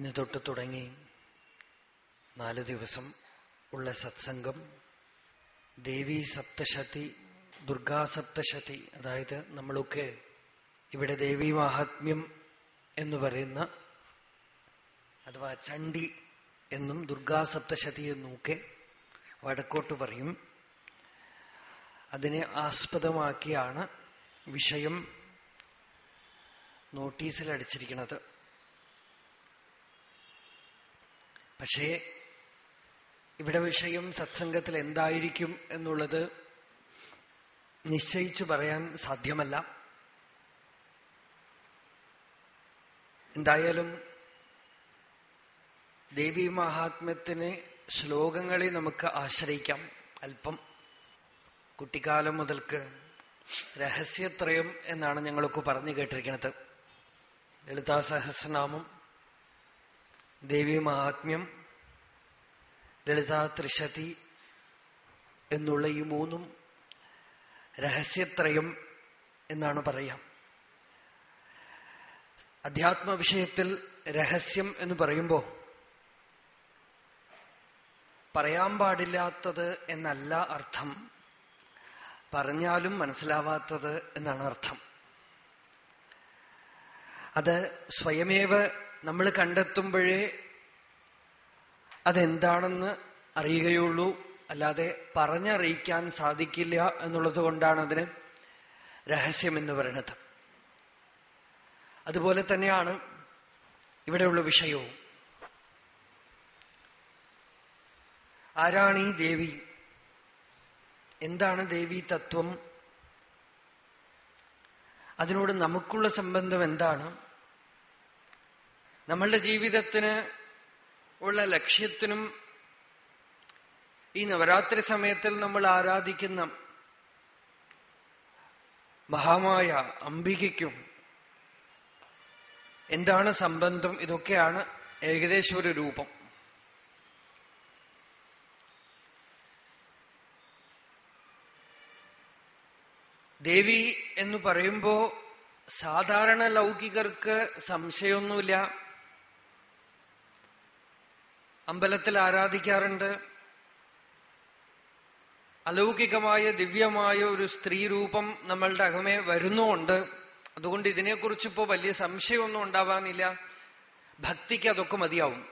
ഇന്ന് തൊട്ട് തുടങ്ങി നാല് ദിവസം ഉള്ള സത്സംഗം. ദേവി സപ്തശതി ദുർഗാ സപ്തശതി അതായത് നമ്മളൊക്കെ ഇവിടെ ദേവി മാഹാത്മ്യം എന്ന് പറയുന്ന അഥവാ ചണ്ഡി എന്നും ദുർഗാ സപ്തശതി എന്നൊക്കെ വടക്കോട്ട് പറയും. അതിനെ ആസ്പദമാക്കിയാണ് വിഷയം നോട്ടീസിൽ അടിച്ചിരിക്കുന്നത് പക്ഷേ ഇവിടെ വിഷയം സത്സംഗത്തിൽ എന്തായിരിക്കും എന്നുള്ളത് നിശ്ചയിച്ചു പറയാൻ സാധ്യമല്ല. എന്തായാലും ദേവി മഹാത്മ്യത്തിന് ശ്ലോകങ്ങളെ നമുക്ക് ആശ്രയിക്കാം അല്പം. കുട്ടിക്കാലം മുതൽക്ക് രഹസ്യത്രയം എന്നാണ് ഞങ്ങളൊക്കെ പറഞ്ഞു കേട്ടിരിക്കുന്നത്. ലളിതാ സഹസ്രനാമം ദേവി മഹാത്മ്യം ലളിതാ ത്രിശതി എന്നുള്ള ഈ മൂന്നും രഹസ്യത്രയം എന്നാണ് പറയാം. അധ്യാത്മ വിഷയത്തിൽ രഹസ്യം എന്ന് പറയുമ്പോൾ പറയാൻ പാടില്ലാത്തത് എന്നല്ല അർത്ഥം പറഞ്ഞാലും മനസ്സിലാവാത്തത് എന്നാണ് അർത്ഥം. അത് സ്വയമേവ നമ്മൾ കണ്ടെത്തുമ്പോഴേ അതെന്താണെന്ന് അറിയുകയുള്ളൂ. അല്ലാതെ പറഞ്ഞറിയിക്കാൻ സാധിക്കില്ല എന്നുള്ളത് കൊണ്ടാണ് അതിന് രഹസ്യമെന്ന് പറയുന്നത്. അതുപോലെ തന്നെയാണ് ഇവിടെയുള്ള വിഷയവും. ആരാണ് ഈ ദേവി? എന്താണ് ദേവി തത്വം? അതിനോട് നമുക്കുള്ള സംബന്ധം എന്താണ്? നമ്മളുടെ ജീവിതത്തിന് ഉള്ള ലക്ഷ്യത്തിനും ഈ നവരാത്രി സമയത്തിൽ നമ്മൾ ആരാധിക്കുന്ന മഹാമായ അംബികയ്ക്കും എന്താണ് സംബന്ധം ഇതൊക്കെയാണ് ഏകദേശം ഒരു രൂപം. ദേവി എന്ന് പറയുമ്പോ സാധാരണ ലൗകികർക്ക് സംശയമൊന്നുമില്ല. അമ്പലത്തിൽ ആരാധിക്കാറുണ്ട്? അലൗകികമായ ദിവ്യമായ ഒരു സ്ത്രീ രൂപം നമ്മളുടെ അകമേ വരുന്നുമുണ്ട്. അതുകൊണ്ട് ഇതിനെക്കുറിച്ച് ഇപ്പോ വലിയ സംശയമൊന്നും ഉണ്ടാവാനില്ല. ഭക്തിക്ക് അതൊക്കെ മതിയാവും.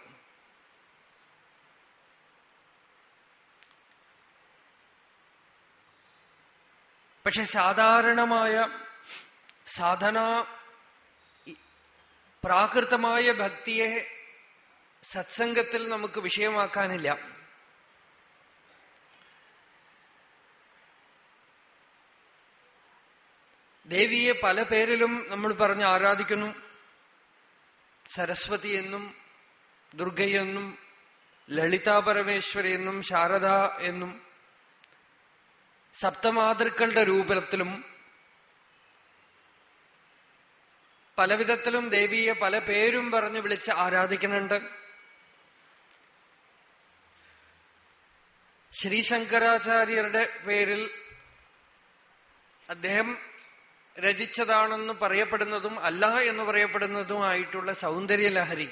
പക്ഷെ സാധാരണമായ സാധന പ്രാകൃതമായ ഭക്തിയെ സത്സംഗത്തിൽ നമുക്ക് വിഷയമാക്കാനില്ല. ദേവിയെ പല പേരിലും നമ്മൾ പറഞ്ഞ് ആരാധിക്കുന്നു. സരസ്വതി എന്നും ദുർഗയെന്നും ലളിതാ പരമേശ്വരി എന്നും ശാരദ എന്നും സപ്തമാതൃക്കളുടെ രൂപത്തിലും പലവിധത്തിലും ദേവിയെ പല പേരും പറഞ്ഞ് വിളിച്ച് ആരാധിക്കുന്നുണ്ട്. ശ്രീശങ്കരാചാര്യരുടെ പേരിൽ അദ്ദേഹം രചിച്ചതാണെന്ന് പറയപ്പെടുന്നതും അല്ല എന്ന് പറയപ്പെടുന്നതുമായിട്ടുള്ള സൗന്ദര്യലഹരി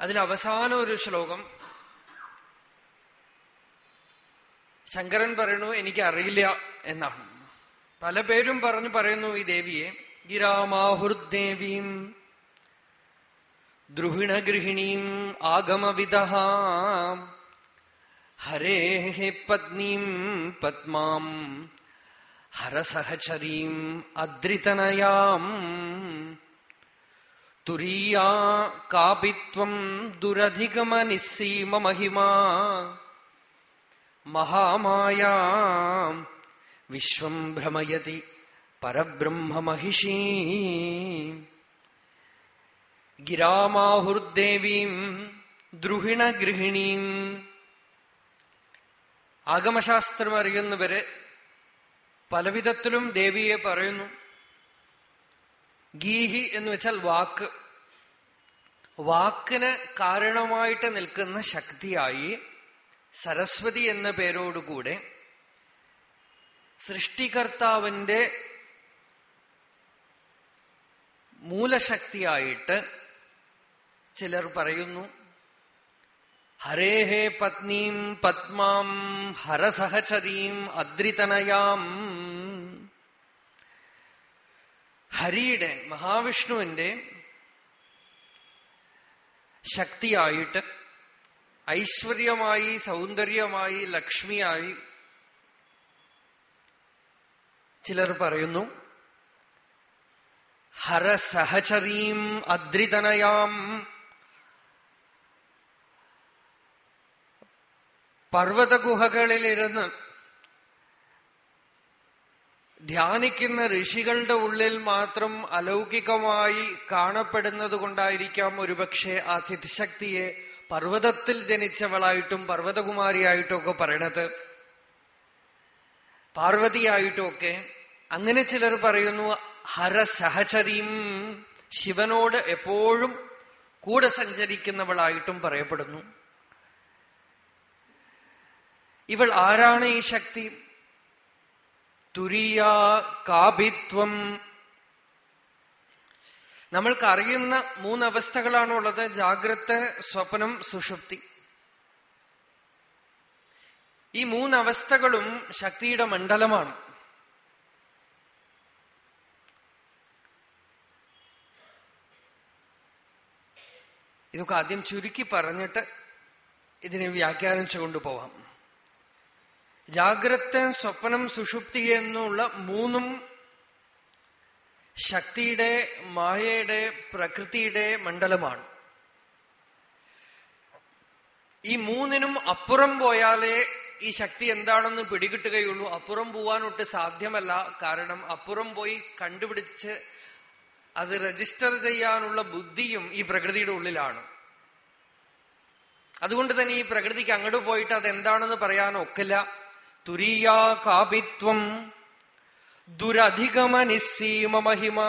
അതിനവസാന ഒരു ശ്ലോകം. ശങ്കരൻ പറയണു എനിക്ക് അറിയില്ല എന്നാണ്. പല പേരും പറഞ്ഞു പറയുന്നു ഈ ദേവിയെ ഗിരാമാഹുർദേവീം ദ്രുഹിണഗൃഹിണീം ആഗമവിദ ഹരേ പത്നീം പത്മാം. ഹരസഹചരീം അദ്രിതനയാം. തുരീയാ കാപിത്വം ദുരധിഗമനിസ്സീമ മഹിമാ മഹാമായ വിശ്വം ഭ്രമയതി പരബ്രഹ്മമഹിഷീ. ഗിരാമാഹുർദേവീം ദ്രുഹിണഗൃഹിണീം. ആഗമശാസ്ത്രം അറിയുന്നവരെ പലവിധത്തിലും ദേവിയെ പറയുന്നു. ഗീഹി എന്ന് വെച്ചാൽ വാക്ക്. വാക്കിന് കാരണമായിട്ട് നിൽക്കുന്ന ശക്തിയായി സരസ്വതി എന്ന പേരോടുകൂടെ സൃഷ്ടികർത്താവിന്റെ മൂലശക്തിയായിട്ട് ചിലർ പറയുന്നു ഹരേഹേ പത്നീം പത്മാം ഹരസഹചരീം അദ്രിതനയാം. ഹരിയുടെ മഹാവിഷ്ണുവിന്റെ ശക്തിയായിട്ട് ഐശ്വര്യമായി സൗന്ദര്യമായി ലക്ഷ്മിയായി ചിലർ പറയുന്നു ഹരസഹചരീം അദ്രിതനയാം. പർവതഗുഹകളിലിരുന്ന് ധ്യാനിക്കുന്ന ഋഷികളുടെ ഉള്ളിൽ മാത്രം അലൗകികമായി കാണപ്പെടുന്നത് കൊണ്ടായിരിക്കാം ഒരുപക്ഷെ ആ ചിത്ശക്തിയെ പർവതത്തിൽ ജനിച്ചവളായിട്ടും പർവതകുമാരിയായിട്ടും ഒക്കെ പറയണത്. പാർവതിയായിട്ടുമൊക്കെ അങ്ങനെ ചിലർ പറയുന്നു ഹരസഹചരീം ശിവനോട് എപ്പോഴും കൂടെ സഞ്ചരിക്കുന്നവളായിട്ടും പറയപ്പെടുന്നു. ഇവൾ ആരാണ് ഈ ശക്തി? തുരിയ കാഭിത്വം നമ്മൾക്ക് അറിയുന്ന മൂന്നവസ്ഥകളാണുള്ളത് ജാഗ്രത സ്വപ്നം സുഷുപ്തി. ഈ മൂന്നവസ്ഥകളും ശക്തിയുടെ മണ്ഡലമാണ്. ഇതൊക്കെ ആദ്യം ചുരുക്കി പറഞ്ഞിട്ട് ഇതിനെ വ്യാഖ്യാനിച്ചു കൊണ്ടുപോവാം ജാഗ്രത സ്വപ്നം സുഷുപ്തി എന്നുള്ള മൂന്നും ശക്തിയുടെ മായയുടെ പ്രകൃതിയുടെ മണ്ഡലമാണ്. ഈ മൂന്നിനും അപ്പുറം പോയാലേ ഈ ശക്തി എന്താണെന്ന് പിടികിട്ടുകയുള്ളൂ. അപ്പുറം പോവാനൊട്ട് സാധ്യമല്ല. കാരണം അപ്പുറം പോയി കണ്ടുപിടിച്ച് അത് രജിസ്റ്റർ ചെയ്യാനുള്ള ബുദ്ധിയും ഈ പ്രകൃതിയുടെ ഉള്ളിലാണ്. അതുകൊണ്ട് തന്നെ ഈ പ്രകൃതിക്ക് അങ്ങോട്ട് പോയിട്ട് അതെന്താണെന്ന് പറയാൻ ഒക്കില്ല തുരീയാ കാപിത്വം ദുരധിഗമ നിസ്സീമ മഹിമ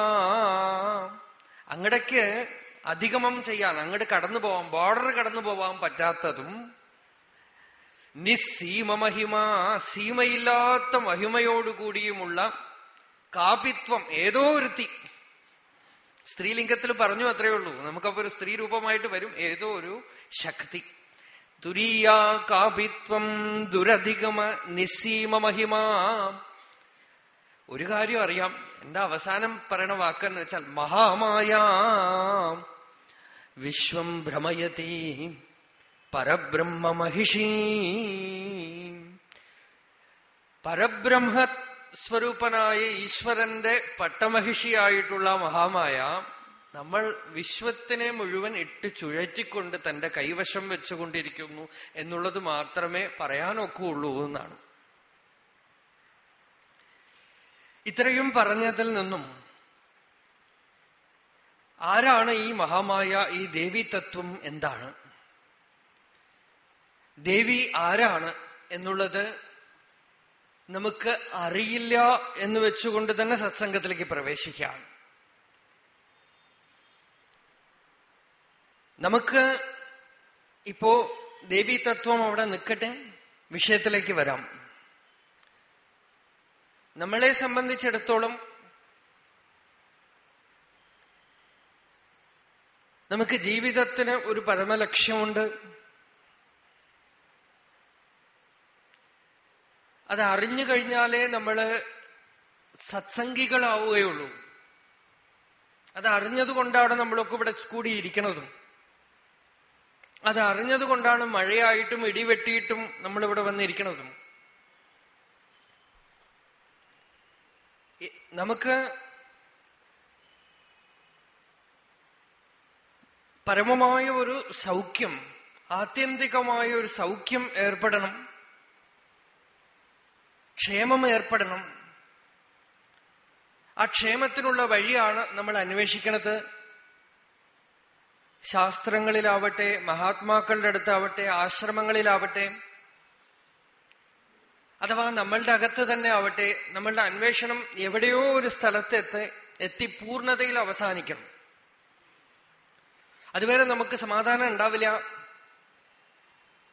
അങ്ങടക്ക് അധിഗമം ചെയ്യാൻ അങ്ങോട്ട് കടന്നു പോവാം ബോർഡർ കടന്നു പോവാൻ പറ്റാത്തതും നിസ്സീമ മഹിമ സീമയില്ലാത്ത മഹിമയോടുകൂടിയുമുള്ള കാപിത്വം ഏതോ ഒരുത്തി. സ്ത്രീലിംഗത്തിൽ പറഞ്ഞു അത്രയേ ഉള്ളൂ. നമുക്കപ്പോ ഒരു സ്ത്രീ രൂപമായിട്ട് വരും. ഏതോ ഒരു ശക്തി. തുരീയാ ദുരധികമ നിസ്സീമ മഹിമ. ഒരു കാര്യം അറിയാം എന്താ അവസാനം പറയണ വാക്കെന്ന് വെച്ചാൽ മഹാമായ. വിശ്വം ഭ്രമയതി പരബ്രഹ്മ മഹിഷി പരബ്രഹ്മ സ്വരൂപനായ ഈശ്വരന്റെ പട്ടമഹിഷിയായിട്ടുള്ള മഹാമായ നമ്മൾ വിശ്വത്തിനെ മുഴുവൻ ഇട്ട് ചുഴറ്റിക്കൊണ്ട് തന്റെ കൈവശം വെച്ചുകൊണ്ടിരിക്കുന്നു എന്നുള്ളത് മാത്രമേ പറയാനൊക്കുള്ളൂ എന്നാണ്. ഇത്രയും പറഞ്ഞതിൽ നിന്നും ആരാണ് ഈ മഹാമായ ഈ ദേവി തത്വം എന്താണ്? ദേവി ആരാണ് എന്നുള്ളത് നമുക്ക് അറിയില്ല എന്ന് വെച്ചുകൊണ്ട് തന്നെ സത്സംഗത്തിലേക്ക് പ്രവേശിക്കാം. നമുക്ക് ഇപ്പോ ദേവി തത്വം അവിടെ നിൽക്കട്ടെ വിഷയത്തിലേക്ക് വരാം. നമ്മളെ സംബന്ധിച്ചിടത്തോളം നമുക്ക് ജീവിതത്തിന് ഒരു പരമലക്ഷ്യമുണ്ട്. അത് അറിഞ്ഞു കഴിഞ്ഞാലേ നമ്മൾ സത്സംഗികളാവുകയുള്ളൂ. അത് അറിഞ്ഞതുകൊണ്ടാണ് നമ്മളൊക്കെ ഇവിടെ കൂടിയിരിക്കണതും. അത് അറിഞ്ഞതുകൊണ്ടാണ് മഴയായിട്ടും ഇടിവെട്ടിയിട്ടും നമ്മളിവിടെ വന്നിരിക്കണതും. നമുക്ക് പരമമായ ഒരു സൗഖ്യം ആത്യന്തികമായ ഒരു സൗഖ്യം ഏർപ്പെടണം ക്ഷേമം ഏർപ്പെടണം. ആ ക്ഷേമത്തിനുള്ള വഴിയാണ് നമ്മൾ അന്വേഷിക്കുന്നത് ശാസ്ത്രങ്ങളിലാവട്ടെ മഹാത്മാക്കളുടെ അടുത്താവട്ടെ ആശ്രമങ്ങളിലാവട്ടെ അഥവാ നമ്മളുടെ അകത്ത് തന്നെ ആവട്ടെ നമ്മളുടെ അന്വേഷണം എവിടെയോ ഒരു സ്ഥലത്തെത്തി എത്തി പൂർണതയിൽ അവസാനിക്കണം. അതുവരെ നമുക്ക് സമാധാനം ഉണ്ടാവില്ല.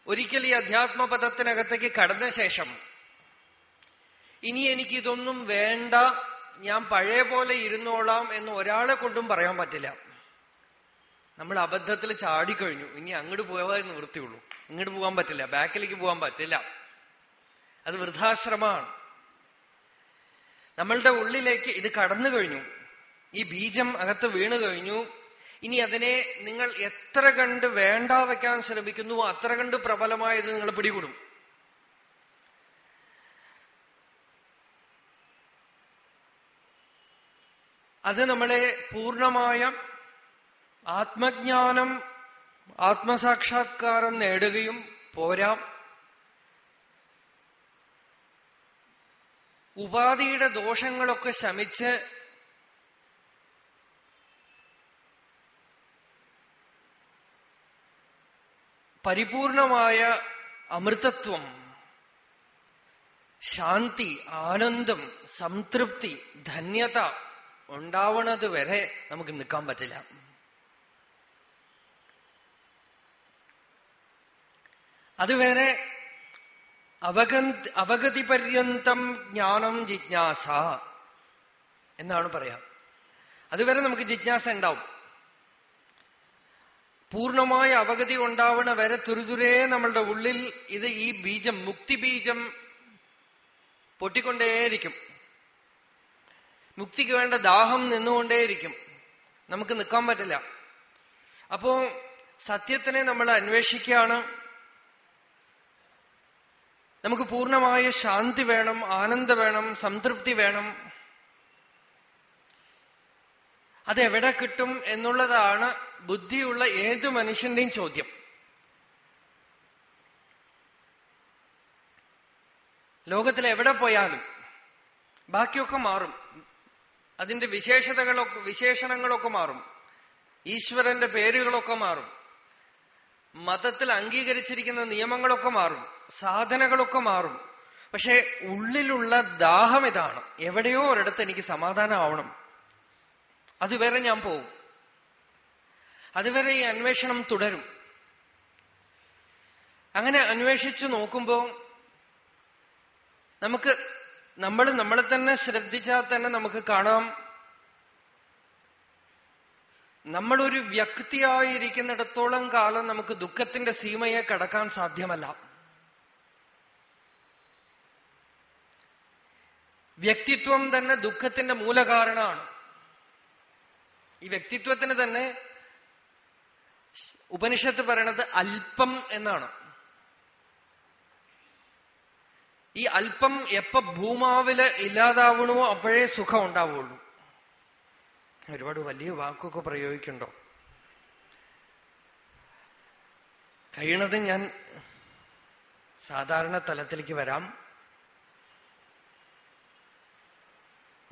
ഒരിക്കൽ ഈ അധ്യാത്മപദത്തിനകത്തേക്ക് കടന്ന ശേഷം ഇനി എനിക്കിതൊന്നും വേണ്ട ഞാൻ പഴയ പോലെ ഇരുന്നോളാം എന്ന് ഒരാളെ കൊണ്ടും പറയാൻ പറ്റില്ല. നമ്മൾ അബദ്ധത്തിൽ ചാടിക്കഴിഞ്ഞു. ഇനി അങ്ങോട്ട് പോകാൻ നിവൃത്തിയുള്ളൂ. ഇങ്ങോട്ട് പോകാൻ പറ്റില്ല. ബാക്കിലേക്ക് പോകാൻ പറ്റില്ല. അത് വൃദ്ധാശ്രമമാണ്. നമ്മളുടെ ഉള്ളിലേക്ക് ഇത് കടന്നു കഴിഞ്ഞു. ഈ ബീജം അകത്ത് വീണു കഴിഞ്ഞു. ഇനി അതിനെ നിങ്ങൾ എത്ര കണ്ട് വേണ്ട വയ്ക്കാൻ ശ്രമിക്കുന്നു അത്ര കണ്ട് പ്രബലമായത് നിങ്ങൾ പിടികൂടും. അത് നമ്മളെ പൂർണമായ ആത്മജ്ഞാനം ആത്മസാക്ഷാത്കാരം നേടുകയും പോരാ. ഉപാധിയുടെ ദോഷങ്ങളൊക്കെ ശമിച്ച് പരിപൂർണമായ അമൃതത്വം ശാന്തി ആനന്ദം സംതൃപ്തി ധന്യത ഉണ്ടാവണത് വരെ നമുക്ക് നിൽക്കാൻ പറ്റില്ല. അതുവരെ അവഗതി പര്യന്തം ജ്ഞാനം ജിജ്ഞാസ എന്നാണ് പറയാം. അതുവരെ നമുക്ക് ജിജ്ഞാസ ഉണ്ടാവും. പൂർണമായ അവഗതി ഉണ്ടാവണ വരെ തുരുതുരേ നമ്മളുടെ ഉള്ളിൽ ഇത് ഈ ബീജം മുക്തി ബീജം പൊട്ടിക്കൊണ്ടേയിരിക്കും. മുക്തിക്ക് വേണ്ട ദാഹം നിന്നുകൊണ്ടേയിരിക്കും. നമുക്ക് നിൽക്കാൻ പറ്റില്ല. അപ്പോ സത്യത്തിനെ നമ്മൾ അന്വേഷിക്കുകയാണ്. നമുക്ക് പൂർണമായ ശാന്തി വേണം ആനന്ദ വേണം സംതൃപ്തി വേണം. അതെവിടെ കിട്ടും എന്നുള്ളതാണ് ബുദ്ധിയുള്ള ഏതു മനുഷ്യന്റെയും ചോദ്യം. ലോകത്തിൽ എവിടെ പോയാലും ബാക്കിയൊക്കെ മാറും. അതിന്റെ വിശേഷതകളൊക്കെ വിശേഷണങ്ങളൊക്കെ മാറും. ഈശ്വരന്റെ പേരുകളൊക്കെ മാറും. മതത്തിൽ അംഗീകരിച്ചിരിക്കുന്ന നിയമങ്ങളൊക്കെ മാറും സാധനകളൊക്കെ മാറും. പക്ഷെ ഉള്ളിലുള്ള ദാഹം ഇതാണ്. എവിടെയോ ഒരിടത്ത് എനിക്ക് സമാധാനമാവണം. അതുവരെ ഞാൻ പോവും. അതുവരെ ഈ അന്വേഷണം തുടരും. അങ്ങനെ അന്വേഷിച്ചു നോക്കുമ്പോൾ നമുക്ക് നമ്മൾ നമ്മളെ തന്നെ ശ്രദ്ധിച്ചാൽ തന്നെ നമുക്ക് കാണാം നമ്മളൊരു വ്യക്തിയായിരിക്കുന്നിടത്തോളം കാലം നമുക്ക് ദുഃഖത്തിന്റെ സീമയെ കടക്കാൻ സാധ്യമല്ല. വ്യക്തിത്വം തന്നെ ദുഃഖത്തിന്റെ മൂലകാരണമാണ്. ഈ വ്യക്തിത്വത്തിന് തന്നെ ഉപനിഷത്ത് പറയണത് അല്പം എന്നാണ്. ഈ അല്പം എപ്പ ഭൂമാവിൽ ഇല്ലാതാവണോ അപ്പോഴേ സുഖം ഉണ്ടാവുള്ളൂ. ഒരുപാട് വലിയ വാക്കൊക്കെ പ്രയോഗിക്കണ്ടോ കഴിയണത് ഞാൻ സാധാരണ തലത്തിലേക്ക് വരാം.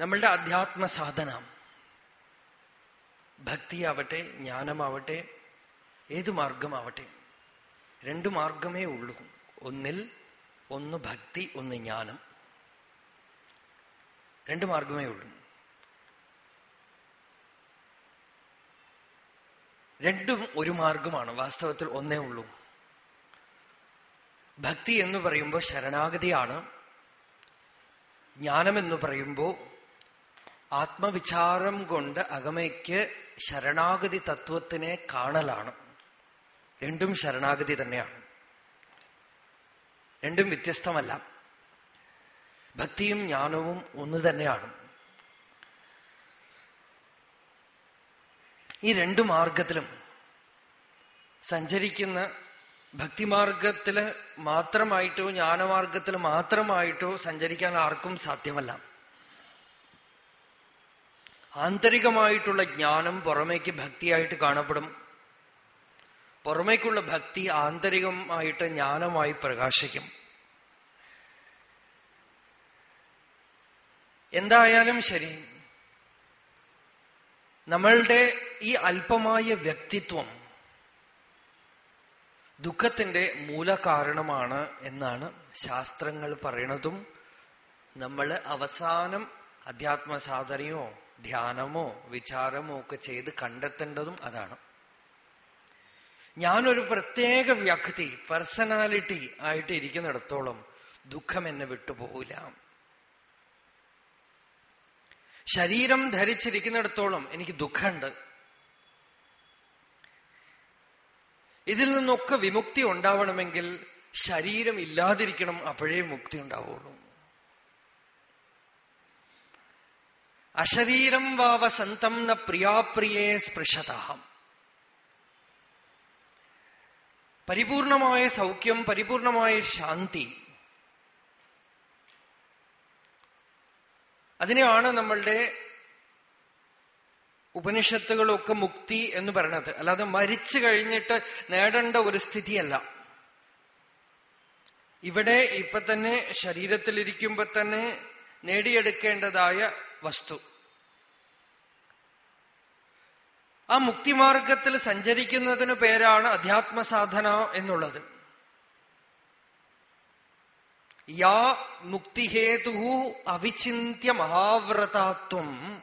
നമ്മളുടെ അധ്യാത്മ സാധന. ഭക്തിയാവട്ടെ ജ്ഞാനമാവട്ടെ ഏതു മാർഗമാവട്ടെ രണ്ടു മാർഗമേ ഉള്ളൂ. ഒന്നിൽ ഒന്ന് ഭക്തി ഒന്ന് ജ്ഞാനം. രണ്ടു മാർഗമേ ഉള്ളൂ. രണ്ടും ഒരു മാർഗമാണ്. വാസ്തവത്തിൽ ഒന്നേ ഉള്ളൂ. ഭക്തി എന്ന് പറയുമ്പോൾ ശരണാഗതിയാണ്. ജ്ഞാനം എന്ന് പറയുമ്പോൾ ആത്മവിചാരം കൊണ്ട് അകമയ്ക്ക് ശരണാഗതി തത്വത്തിനെ കാണലാണ്. രണ്ടും ശരണാഗതി തന്നെയാണ്. രണ്ടും വ്യത്യസ്തമല്ല. ഭക്തിയും ജ്ഞാനവും ഒന്ന് തന്നെയാണ്. ഈ രണ്ടു മാർഗത്തിലും സഞ്ചരിക്കുന്ന ഭക്തിമാർഗത്തിൽ മാത്രമായിട്ടോ ജ്ഞാനമാർഗത്തിൽ മാത്രമായിട്ടോ സഞ്ചരിക്കാൻ ആർക്കും സാധ്യമല്ല. ആന്തരികമായിട്ടുള്ള ജ്ഞാനം പുറമേക്ക് ഭക്തിയായിട്ട് കാണപ്പെടും. പുറമേക്കുള്ള ഭക്തി ആന്തരികമായിട്ട് ജ്ഞാനമായി പ്രകാശിക്കും. എന്തായാലും ശരി നമ്മളുടെ ഈ അല്പമായ വ്യക്തിത്വം ദുഃഖത്തിന്റെ മൂലകാരണമാണ് എന്നാണ് ശാസ്ത്രങ്ങൾ പറയണതും നമ്മൾ അവസാനം അധ്യാത്മസാധനയോ ധ്യാനമോ വിചാരമോ ഒക്കെ ചെയ്ത് കണ്ടെത്തേണ്ടതും അതാണ്. ഞാനൊരു പ്രത്യേക വ്യക്തി പേഴ്സണാലിറ്റി ആയിട്ട് ഇരിക്കുന്നിടത്തോളം ദുഃഖം എന്നെ വിട്ടുപോകില്ല ശരീരം ധരിച്ചിരിക്കുന്നിടത്തോളം എനിക്ക് ദുഃഖമുണ്ട്. ഇതിൽ നിന്നൊക്കെ വിമുക്തി ഉണ്ടാവണമെങ്കിൽ ശരീരം ഇല്ലാതിരിക്കണം അപ്പോഴേ മുക്തി ഉണ്ടാവുള്ളൂ. അശരീരം വാവ സന്തം ന പ്രിയാപ്രിയേ സ്പൃശത. പരിപൂർണമായ സൗഖ്യം പരിപൂർണമായ ശാന്തി അതിനെയാണ് നമ്മളുടെ ഉപനിഷത്തുകളൊക്കെ മുക്തി എന്ന് പറയണത്. അല്ലാതെ മരിച്ചു കഴിഞ്ഞിട്ട് നേടേണ്ട ഒരു സ്ഥിതിയല്ല. ഇവിടെ ഇപ്പൊ തന്നെ ശരീരത്തിലിരിക്കുമ്പോ തന്നെ നേടിയെടുക്കേണ്ടതായ വസ്തു. ആ മുക്തിമാർഗത്തിൽ സഞ്ചരിക്കുന്നതിന് പേരാണ് അധ്യാത്മസാധന എന്നുള്ളത്. യാ മുക്തിഹേതു അവിചിന്യ മഹാവ്രതാത്വം.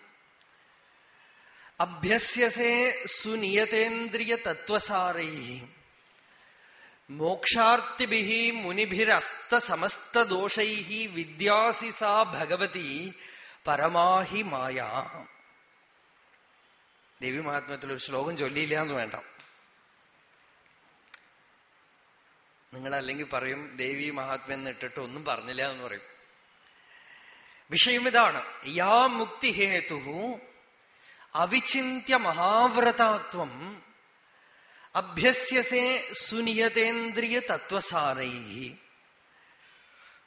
അഭ്യസ്യസേ സുനിയതേന്ദ്രിയ തത്വസാരൈ മോക്ഷാർത്തിഭി മുനിഭിരസ്തസമസ്തദോഷൈ വിദ്യാസി സാ ഭഗവതി പരമാഹി മായ. ദേവി മഹാത്മ്യത്തിൽ ഒരു ശ്ലോകം ചൊല്ലിയില്ല എന്ന് വേണ്ട. നിങ്ങൾ അല്ലെങ്കിൽ പറയും ദേവി മഹാത്മ്യം എന്ന് ഇട്ടിട്ട് ഒന്നും പറഞ്ഞില്ല എന്ന് പറയും. വിഷയം ഇതാണ്. യാ മുക്തി ഹേതു അവിചിന്യ മഹാവ്രതാത്വം അഭ്യസ്യസേ സുനിയതേന്ദ്രിയ തത്വസാരൈ.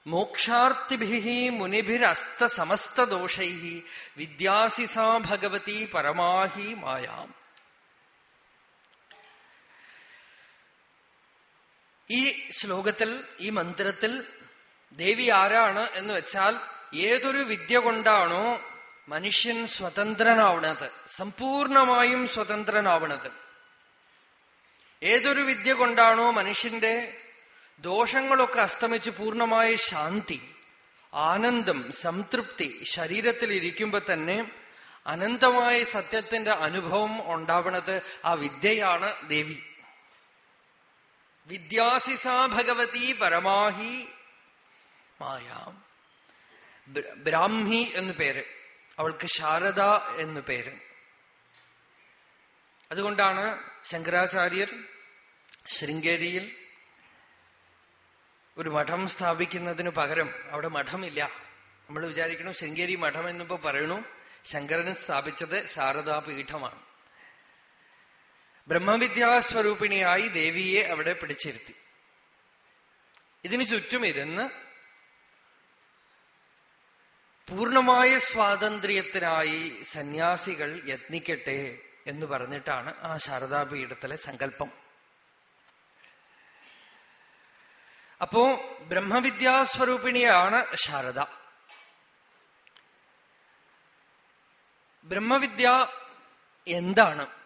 മോക്ഷാർത്തിഭി മുനിഭിരസ്ത വിദ്യാസിസാ ഭഗവതി പരമാഹി മായാം. ഈ ശ്ലോകത്തിൽ ഈ മന്ത്രത്തിൽ ദേവി ആരാണ് എന്ന് വെച്ചാൽ ഏതൊരു വിദ്യ കൊണ്ടാണോ മനുഷ്യൻ സ്വതന്ത്രനാവണത് സമ്പൂർണമായും സ്വതന്ത്രനാവണത്. ഏതൊരു വിദ്യ കൊണ്ടാണോ മനുഷ്യന്റെ ദോഷങ്ങളൊക്കെ അസ്തമിച്ച് പൂർണമായ ശാന്തി ആനന്ദം സംതൃപ്തി ശരീരത്തിൽ ഇരിക്കുമ്പോ തന്നെ അനന്തമായ സത്യത്തിന്റെ അനുഭവം ഉണ്ടാവണത് ആ വിദ്യയാണ് ദേവി. വിദ്യാസിസാ ഭഗവതി പരമാഹി മായാം. ബ്രാഹ്മി എന്നു പേര്. അവൾക്ക് ശാരദ എന്നു പേര്. അതുകൊണ്ടാണ് ശങ്കരാചാര്യർ ശൃംഗേരിയിൽ ഒരു മഠം സ്ഥാപിക്കുന്നതിന് പകരം അവിടെ മഠമില്ല. നമ്മൾ വിചാരിക്കണം ശൃംഗേരി മഠം എന്നിപ്പോ പറയണു ശങ്കരൻ സ്ഥാപിച്ചത് ശാരദാ പീഠമാണ് ബ്രഹ്മവിദ്യാസ്വരൂപിണിയായി ദേവിയെ അവിടെ പിടിച്ചിരുത്തി. ഇതിനു ചുറ്റും ഇരുന്ന് പൂർണമായ സ്വാതന്ത്ര്യത്തിനായി സന്യാസികൾ യത്നിക്കട്ടെ എന്ന് പറഞ്ഞിട്ടാണ് ആ ശാരദാപീഠത്തിലെ സങ്കല്പം. അപ്പോ ബ്രഹ്മവിദ്യാസ്വരൂപിണിയാണ് ശാരദ. ബ്രഹ്മവിദ്യ എന്താണ്?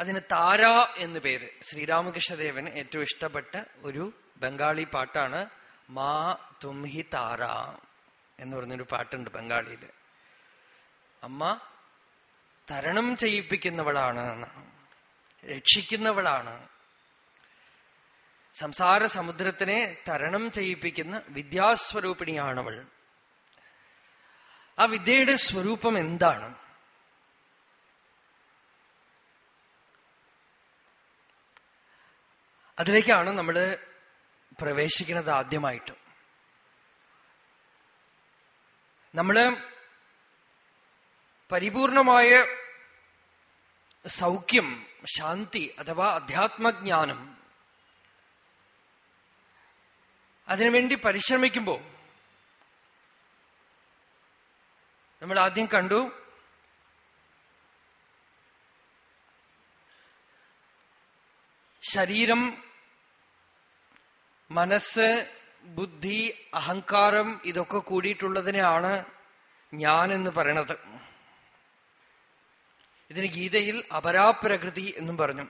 അതിന് താര എന്ന് പേര്. ശ്രീരാമകൃഷ്ണദേവൻ ഏറ്റവും ഇഷ്ടപ്പെട്ട ഒരു ബംഗാളി പാട്ടാണ് മാ തുംഹി താര എന്ന് പറഞ്ഞൊരു പാട്ടുണ്ട് ബംഗാളിയിൽ. അമ്മ തരണം ചെയ്യിപ്പിക്കുന്നവളാണ് രക്ഷിക്കുന്നവളാണ്. സംസാര സമുദ്രത്തിനെ തരണം ചെയ്യിപ്പിക്കുന്ന വിദ്യാസ്വരൂപിണിയാണവൾ. ആ വിദ്യയുടെ സ്വരൂപം എന്താണ്? അതിലേക്കാണ് നമ്മൾ പ്രവേശിക്കുന്നത് ആദ്യമായിട്ട്. നമ്മൾ പരിപൂർണമായ സൗഖ്യം ശാന്തി അഥവാ അധ്യാത്മജ്ഞാനം അതിനുവേണ്ടി പരിശ്രമിക്കുമ്പോൾ നമ്മൾ ആദ്യം കണ്ടു ശരീരം മനസ്സ് ബുദ്ധി അഹങ്കാരം ഇതൊക്കെ കൂടിയിട്ടുള്ളതിനെയാണ് ഞാൻ എന്ന് പറയണത്. ഇതിന് ഗീതയിൽ അപരാപ്രകൃതി എന്നും പറഞ്ഞു.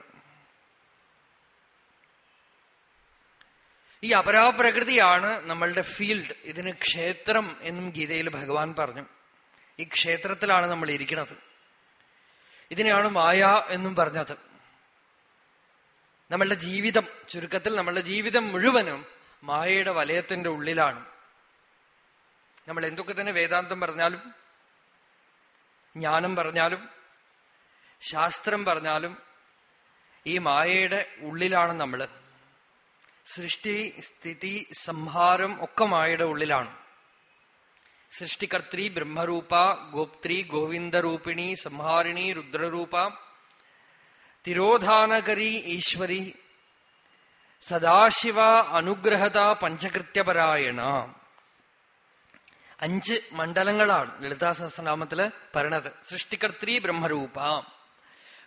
ഈ അപരാപ്രകൃതിയാണ് നമ്മളുടെ ഫീൽഡ് ഇതിന് ക്ഷേത്രം എന്നും ഗീതയിൽ ഭഗവാൻ പറഞ്ഞു. ഈ ക്ഷേത്രത്തിലാണ് നമ്മൾ ഇരിക്കുന്നത്. ഇതിനെയാണ് മായ എന്നും പറഞ്ഞത്. നമ്മളുടെ ജീവിതം ചുരുക്കത്തിൽ നമ്മളുടെ ജീവിതം മുഴുവനും മായയുടെ വലയത്തിന്റെ ഉള്ളിലാണ്. നമ്മൾ എന്തൊക്കെ തന്നെ വേദാന്തം പറഞ്ഞാലും ജ്ഞാനം പറഞ്ഞാലും ശാസ്ത്രം പറഞ്ഞാലും ഈ മായയുടെ ഉള്ളിലാണ് നമ്മൾ. സൃഷ്ടി സ്ഥിതി സംഹാരം ഒക്കെ മായയുടെ ഉള്ളിലാണ്. സൃഷ്ടികർത്തി ബ്രഹ്മരൂപ ഗോപ്ത്രി ഗോവിന്ദരൂപിണി സംഹാരിണി രുദ്രരൂപ തിരോധാനകരി ഈശ്വരി സദാശിവ അനുഗ്രഹത പഞ്ചകൃത്യപരായണ. അഞ്ച് മണ്ഡലങ്ങളാണ് ലളിതാ സഹസ്രനാമത്തിൽ പറയണത്. സൃഷ്ടികർത്തി ബ്രഹ്മരൂപ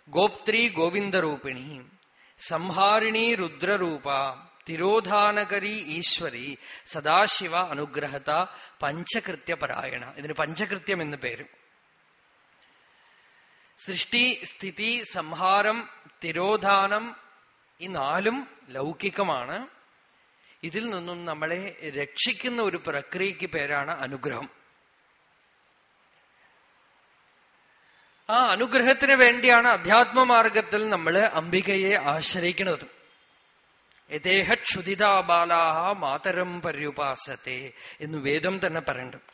ഗോപ്ത്രി ഗോവിന്ദരൂപിണി സംഹാരിണി രുദ്രരൂപ തിരോധാനകരി ഈശ്വരി സദാശിവ അനുഗ്രഹത പഞ്ചകൃത്യപരായണ. ഇതിന് പഞ്ചകൃത്യം എന്ന് പേര്. സൃഷ്ടി സ്ഥിതി സംഹാരം തിരോധാനം ഈ നാലും ലൗകികമാണ്. ഇതിൽ നിന്നും നമ്മളെ രക്ഷിക്കുന്ന ഒരു പ്രക്രിയക്ക് പേരാണ് അനുഗ്രഹം. ആ അനുഗ്രഹത്തിന് വേണ്ടിയാണ് അധ്യാത്മമാർഗത്തിൽ നമ്മൾ അംബികയെ ആശ്രയിക്കുന്നത്. യഥേഹ ക്ഷുതിതാ ബാലാഹ മാതരം പര്യുപാസത്തെ എന്ന് വേദം തന്നെ പറയുന്നുണ്ട്.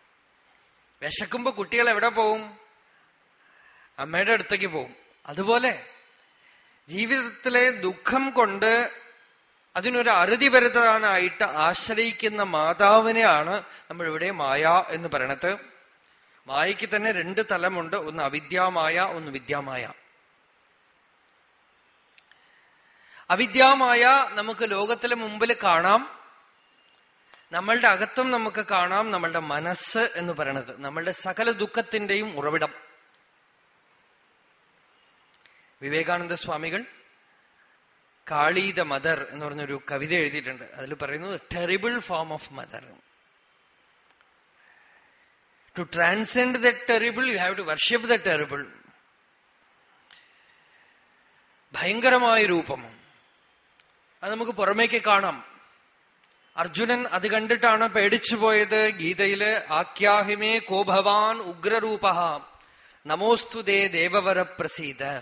വിശക്കുമ്പോ കുട്ടികൾ എവിടെ പോവും? അമ്മയുടെ അടുത്തേക്ക് പോകും. അതുപോലെ ജീവിതത്തിലെ ദുഃഖം കൊണ്ട് അതിനൊരു അറുതി വരുത്താനായിട്ട് ആശ്രയിക്കുന്ന മാതാവിനെയാണ് നമ്മൾ ഇവിടെ മായ എന്ന് പറയണത്. മായയ്ക്ക് തന്നെ രണ്ട് തലമുണ്ട്. ഒന്ന് അവിദ്യാമായ ഒന്ന് വിദ്യാമായ. അവിദ്യാമായ നമുക്ക് ലോകത്തിലെ മുമ്പിൽ കാണാം. നമ്മളുടെ അകത്തും നമുക്ക് കാണാം. നമ്മളുടെ മനസ്സ് എന്ന് പറയണത്. നമ്മളുടെ സകല ദുഃഖത്തിന്റെയും ഉറവിടം. വിവേകാനന്ദ സ്വാമികൾ കാളി ദ മദർ എന്ന് പറഞ്ഞൊരു കവിത എഴുതിയിട്ടുണ്ട്. അതിൽ പറയുന്നത് terrible form of mother to transcend the terrible you have to worship the terrible ഭയങ്കരമായ രൂപം. അത് നമുക്ക് പുറമേക്ക് കാണാം. അർജുനൻ അത് കണ്ടിട്ടാണ് പേടിച്ചു പോയത് ഗീതയിൽ ആഖ്യാഹിമേ കോഭവാൻ ഉഗ്രരൂപ നമോസ്തുതേ ദേവവര പ്രസീത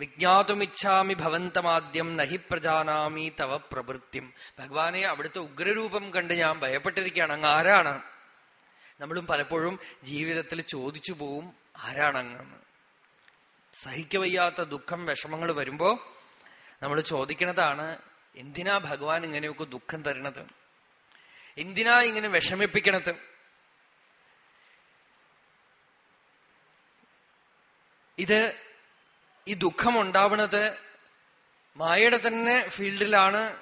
വിജ്ഞാതുമിച്ഛാമി ഭവന്തമാദ്യം നഹി പ്രജാനാമി തവ പ്രവൃത്തിം. ഭഗവാനെ അവിടുത്തെ ഉഗ്രരൂപം കണ്ട് ഞാൻ ഭയപ്പെട്ടിരിക്കുകയാണ്. അങ്ങ് ആരാണ്? നമ്മളും പലപ്പോഴും ജീവിതത്തിൽ ചോദിച്ചു പോവും ആരാണ് അങ്ങ് സഹിക്കവയ്യാത്ത ദുഃഖം വിഷമങ്ങൾ വരുമ്പോ നമ്മൾ ചോദിക്കണതാണ് എന്തിനാ ഭഗവാൻ ഇങ്ങനെയൊക്കെ ദുഃഖം തരണത്? എന്തിനാ ഇങ്ങനെ വിഷമിപ്പിക്കണത്? ഇത് ഈ ദുഃഖം ഉണ്ടാവുന്നത് മായയുടെ തന്നെ ഫീൽഡിലാണ്.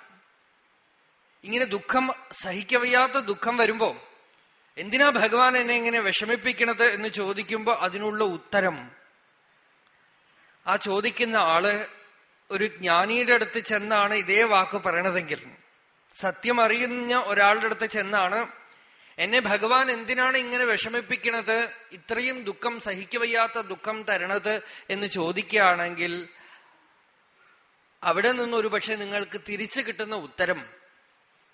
ഇങ്ങനെ ദുഃഖം സഹിക്കവയ്യാത്ത ദുഃഖം വരുമ്പോ എന്തിനാ ഭഗവാൻ എന്നെ ഇങ്ങനെ വിഷമിപ്പിക്കണത് എന്ന് ചോദിക്കുമ്പോ അതിനുള്ള ഉത്തരം? ആ ചോദിക്കുന്ന ആൾ ഒരു ജ്ഞാനിയുടെ അടുത്ത് ചെന്നാണ് ഇതേ വാക്ക് പറയണതെങ്കിൽ. സത്യം അറിയുന്ന ഒരാളുടെ അടുത്ത് ചെന്നാണ് എന്നെ ഭഗവാൻ എന്തിനാണ് ഇങ്ങനെ വിഷമിപ്പിക്കണത്? ഇത്രയും ദുഃഖം സഹിക്കവയ്യാത്ത ദുഃഖം തരണത് എന്ന് ചോദിക്കുകയാണെങ്കിൽ അവിടെ നിന്ന് ഒരുപക്ഷെ നിങ്ങൾക്ക് തിരിച്ചു കിട്ടുന്ന ഉത്തരം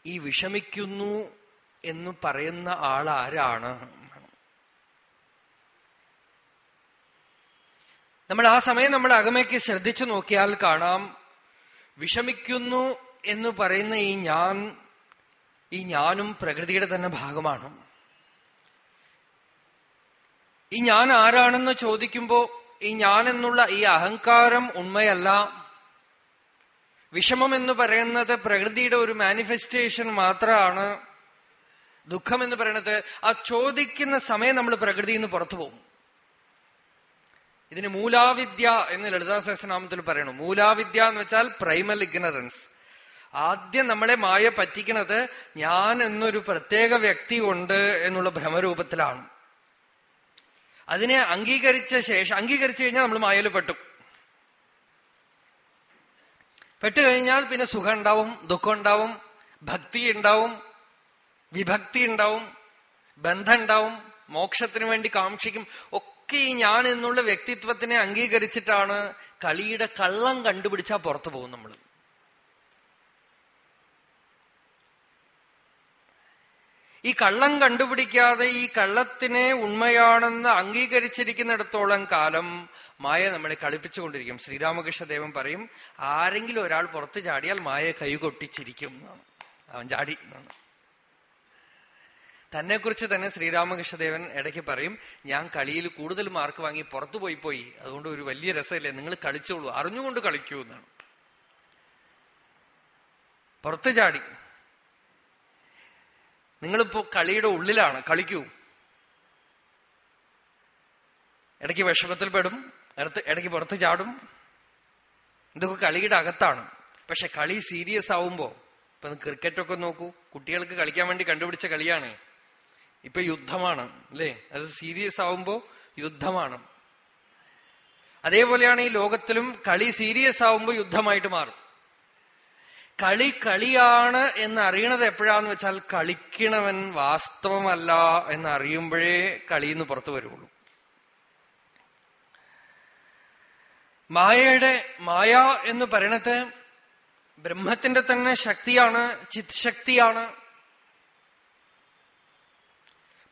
ഈ വിഷമിക്കുന്നു എന്ന് പറയുന്ന ആൾ ആരാണ് നമ്മൾ ആ സമയം നമ്മൾ അകമയ്ക്ക് ശ്രദ്ധിച്ചു നോക്കിയാൽ കാണാം വിഷമിക്കുന്നു എന്ന് പറയുന്ന ഈ ഞാൻ ഈ ഞാനും പ്രകൃതിയുടെ തന്നെ ഭാഗമാണ്. ഈ ഞാൻ ആരാണെന്ന് ചോദിക്കുമ്പോ ഈ ഞാൻ എന്നുള്ള ഈ അഹങ്കാരം ഉണ്മയല്ല. വിഷമം എന്ന് പറയുന്നത് പ്രകൃതിയുടെ ഒരു മാനിഫെസ്റ്റേഷൻ മാത്രമാണ്. ദുഃഖം എന്ന് പറയുന്നത് ആ ചോദിക്കുന്ന സമയം നമ്മൾ പ്രകൃതിയിൽ നിന്ന് പുറത്തു പോകും. ഇതിന് മൂലാവിദ്യ എന്ന് ലളിതാ സഹസ്രനാമത്തിൽ പറയണു. മൂലാവിദ്യ എന്ന് വെച്ചാൽ പ്രൈമൽ ഇഗ്നറൻസ് ആദ്യം നമ്മളെ മായ പറ്റിക്കണത് ഞാൻ എന്നൊരു പ്രത്യേക വ്യക്തി ഉണ്ട് എന്നുള്ള ഭ്രമരൂപത്തിലാണ്. അതിനെ അംഗീകരിച്ച ശേഷം അംഗീകരിച്ചു കഴിഞ്ഞാൽ നമ്മൾ മായയിൽ പെട്ടു. പെട്ടു കഴിഞ്ഞാൽ പിന്നെ സുഖം ഉണ്ടാവും ദുഃഖം ഉണ്ടാവും ഭക്തി ഉണ്ടാവും വിഭക്തി ഉണ്ടാവും ബന്ധം ഉണ്ടാവും മോക്ഷത്തിന് വേണ്ടി കാക്ഷിക്കും. ഒക്കെ ഈ ഞാൻ എന്നുള്ള വ്യക്തിത്വത്തിനെ അംഗീകരിച്ചിട്ടാണ് കളിയുടെ കള്ളം കണ്ടുപിടിച്ചാൽ പുറത്തു പോകും നമ്മൾ ഈ കള്ളം കണ്ടുപിടിക്കാതെ ഈ കള്ളത്തിനെ ഉണ്മയാണെന്ന് അംഗീകരിച്ചിരിക്കുന്നിടത്തോളം കാലം മായ നമ്മളെ കളിപ്പിച്ചുകൊണ്ടിരിക്കും. ശ്രീരാമകൃഷ്ണദേവൻ പറയും ആരെങ്കിലും ഒരാൾ പുറത്തു ചാടിയാൽ മായ കൈകൊട്ടിച്ചിരിക്കും എന്നാണ് അവൻ ചാടി. തന്നെക്കുറിച്ച് തന്നെ ശ്രീരാമകൃഷ്ണദേവൻ ഇടയ്ക്ക് പറയും ഞാൻ കളിയിൽ കൂടുതൽ മാർക്ക് വാങ്ങി പുറത്തു പോയി പോയി. അതുകൊണ്ട് ഒരു വലിയ രസമില്ലേ? നിങ്ങൾ കളിച്ചോളൂ. അറിഞ്ഞുകൊണ്ട് കളിക്കൂ എന്നാണ്. പുറത്തു ചാടി. നിങ്ങളിപ്പോ കളിയുടെ ഉള്ളിലാണ് കളിക്കൂ. ഇടയ്ക്ക് വിഷമത്തിൽ പെടും ഇടയ്ക്ക് പുറത്ത് ചാടും. ഇതൊക്കെ കളിയുടെ അകത്താണ്. പക്ഷെ കളി സീരിയസ് ആവുമ്പോ ഇപ്പൊ ക്രിക്കറ്റൊക്കെ നോക്കൂ കുട്ടികൾക്ക് കളിക്കാൻ വേണ്ടി കണ്ടുപിടിച്ച കളിയാണ്. ഇപ്പൊ യുദ്ധമാണ് അല്ലേ? അത് സീരിയസ് ആവുമ്പോ യുദ്ധമാണ്. അതേപോലെയാണ് ഈ ലോകത്തിലും കളി സീരിയസ് ആവുമ്പോ യുദ്ധമായിട്ട് മാറും. കളി കളിയാണ് എന്ന് അറിയണത് എപ്പോഴാന്ന് വെച്ചാൽ കളിക്കണവൻ വാസ്തവമല്ല എന്ന് അറിയുമ്പോഴേ കളിന്ന് പുറത്തു വരുള്ളൂ മായയുടെ മായ എന്ന് പറയണത് ബ്രഹ്മത്തിന്റെ തന്നെ ശക്തിയാണ് ചിത് ശക്തിയാണ്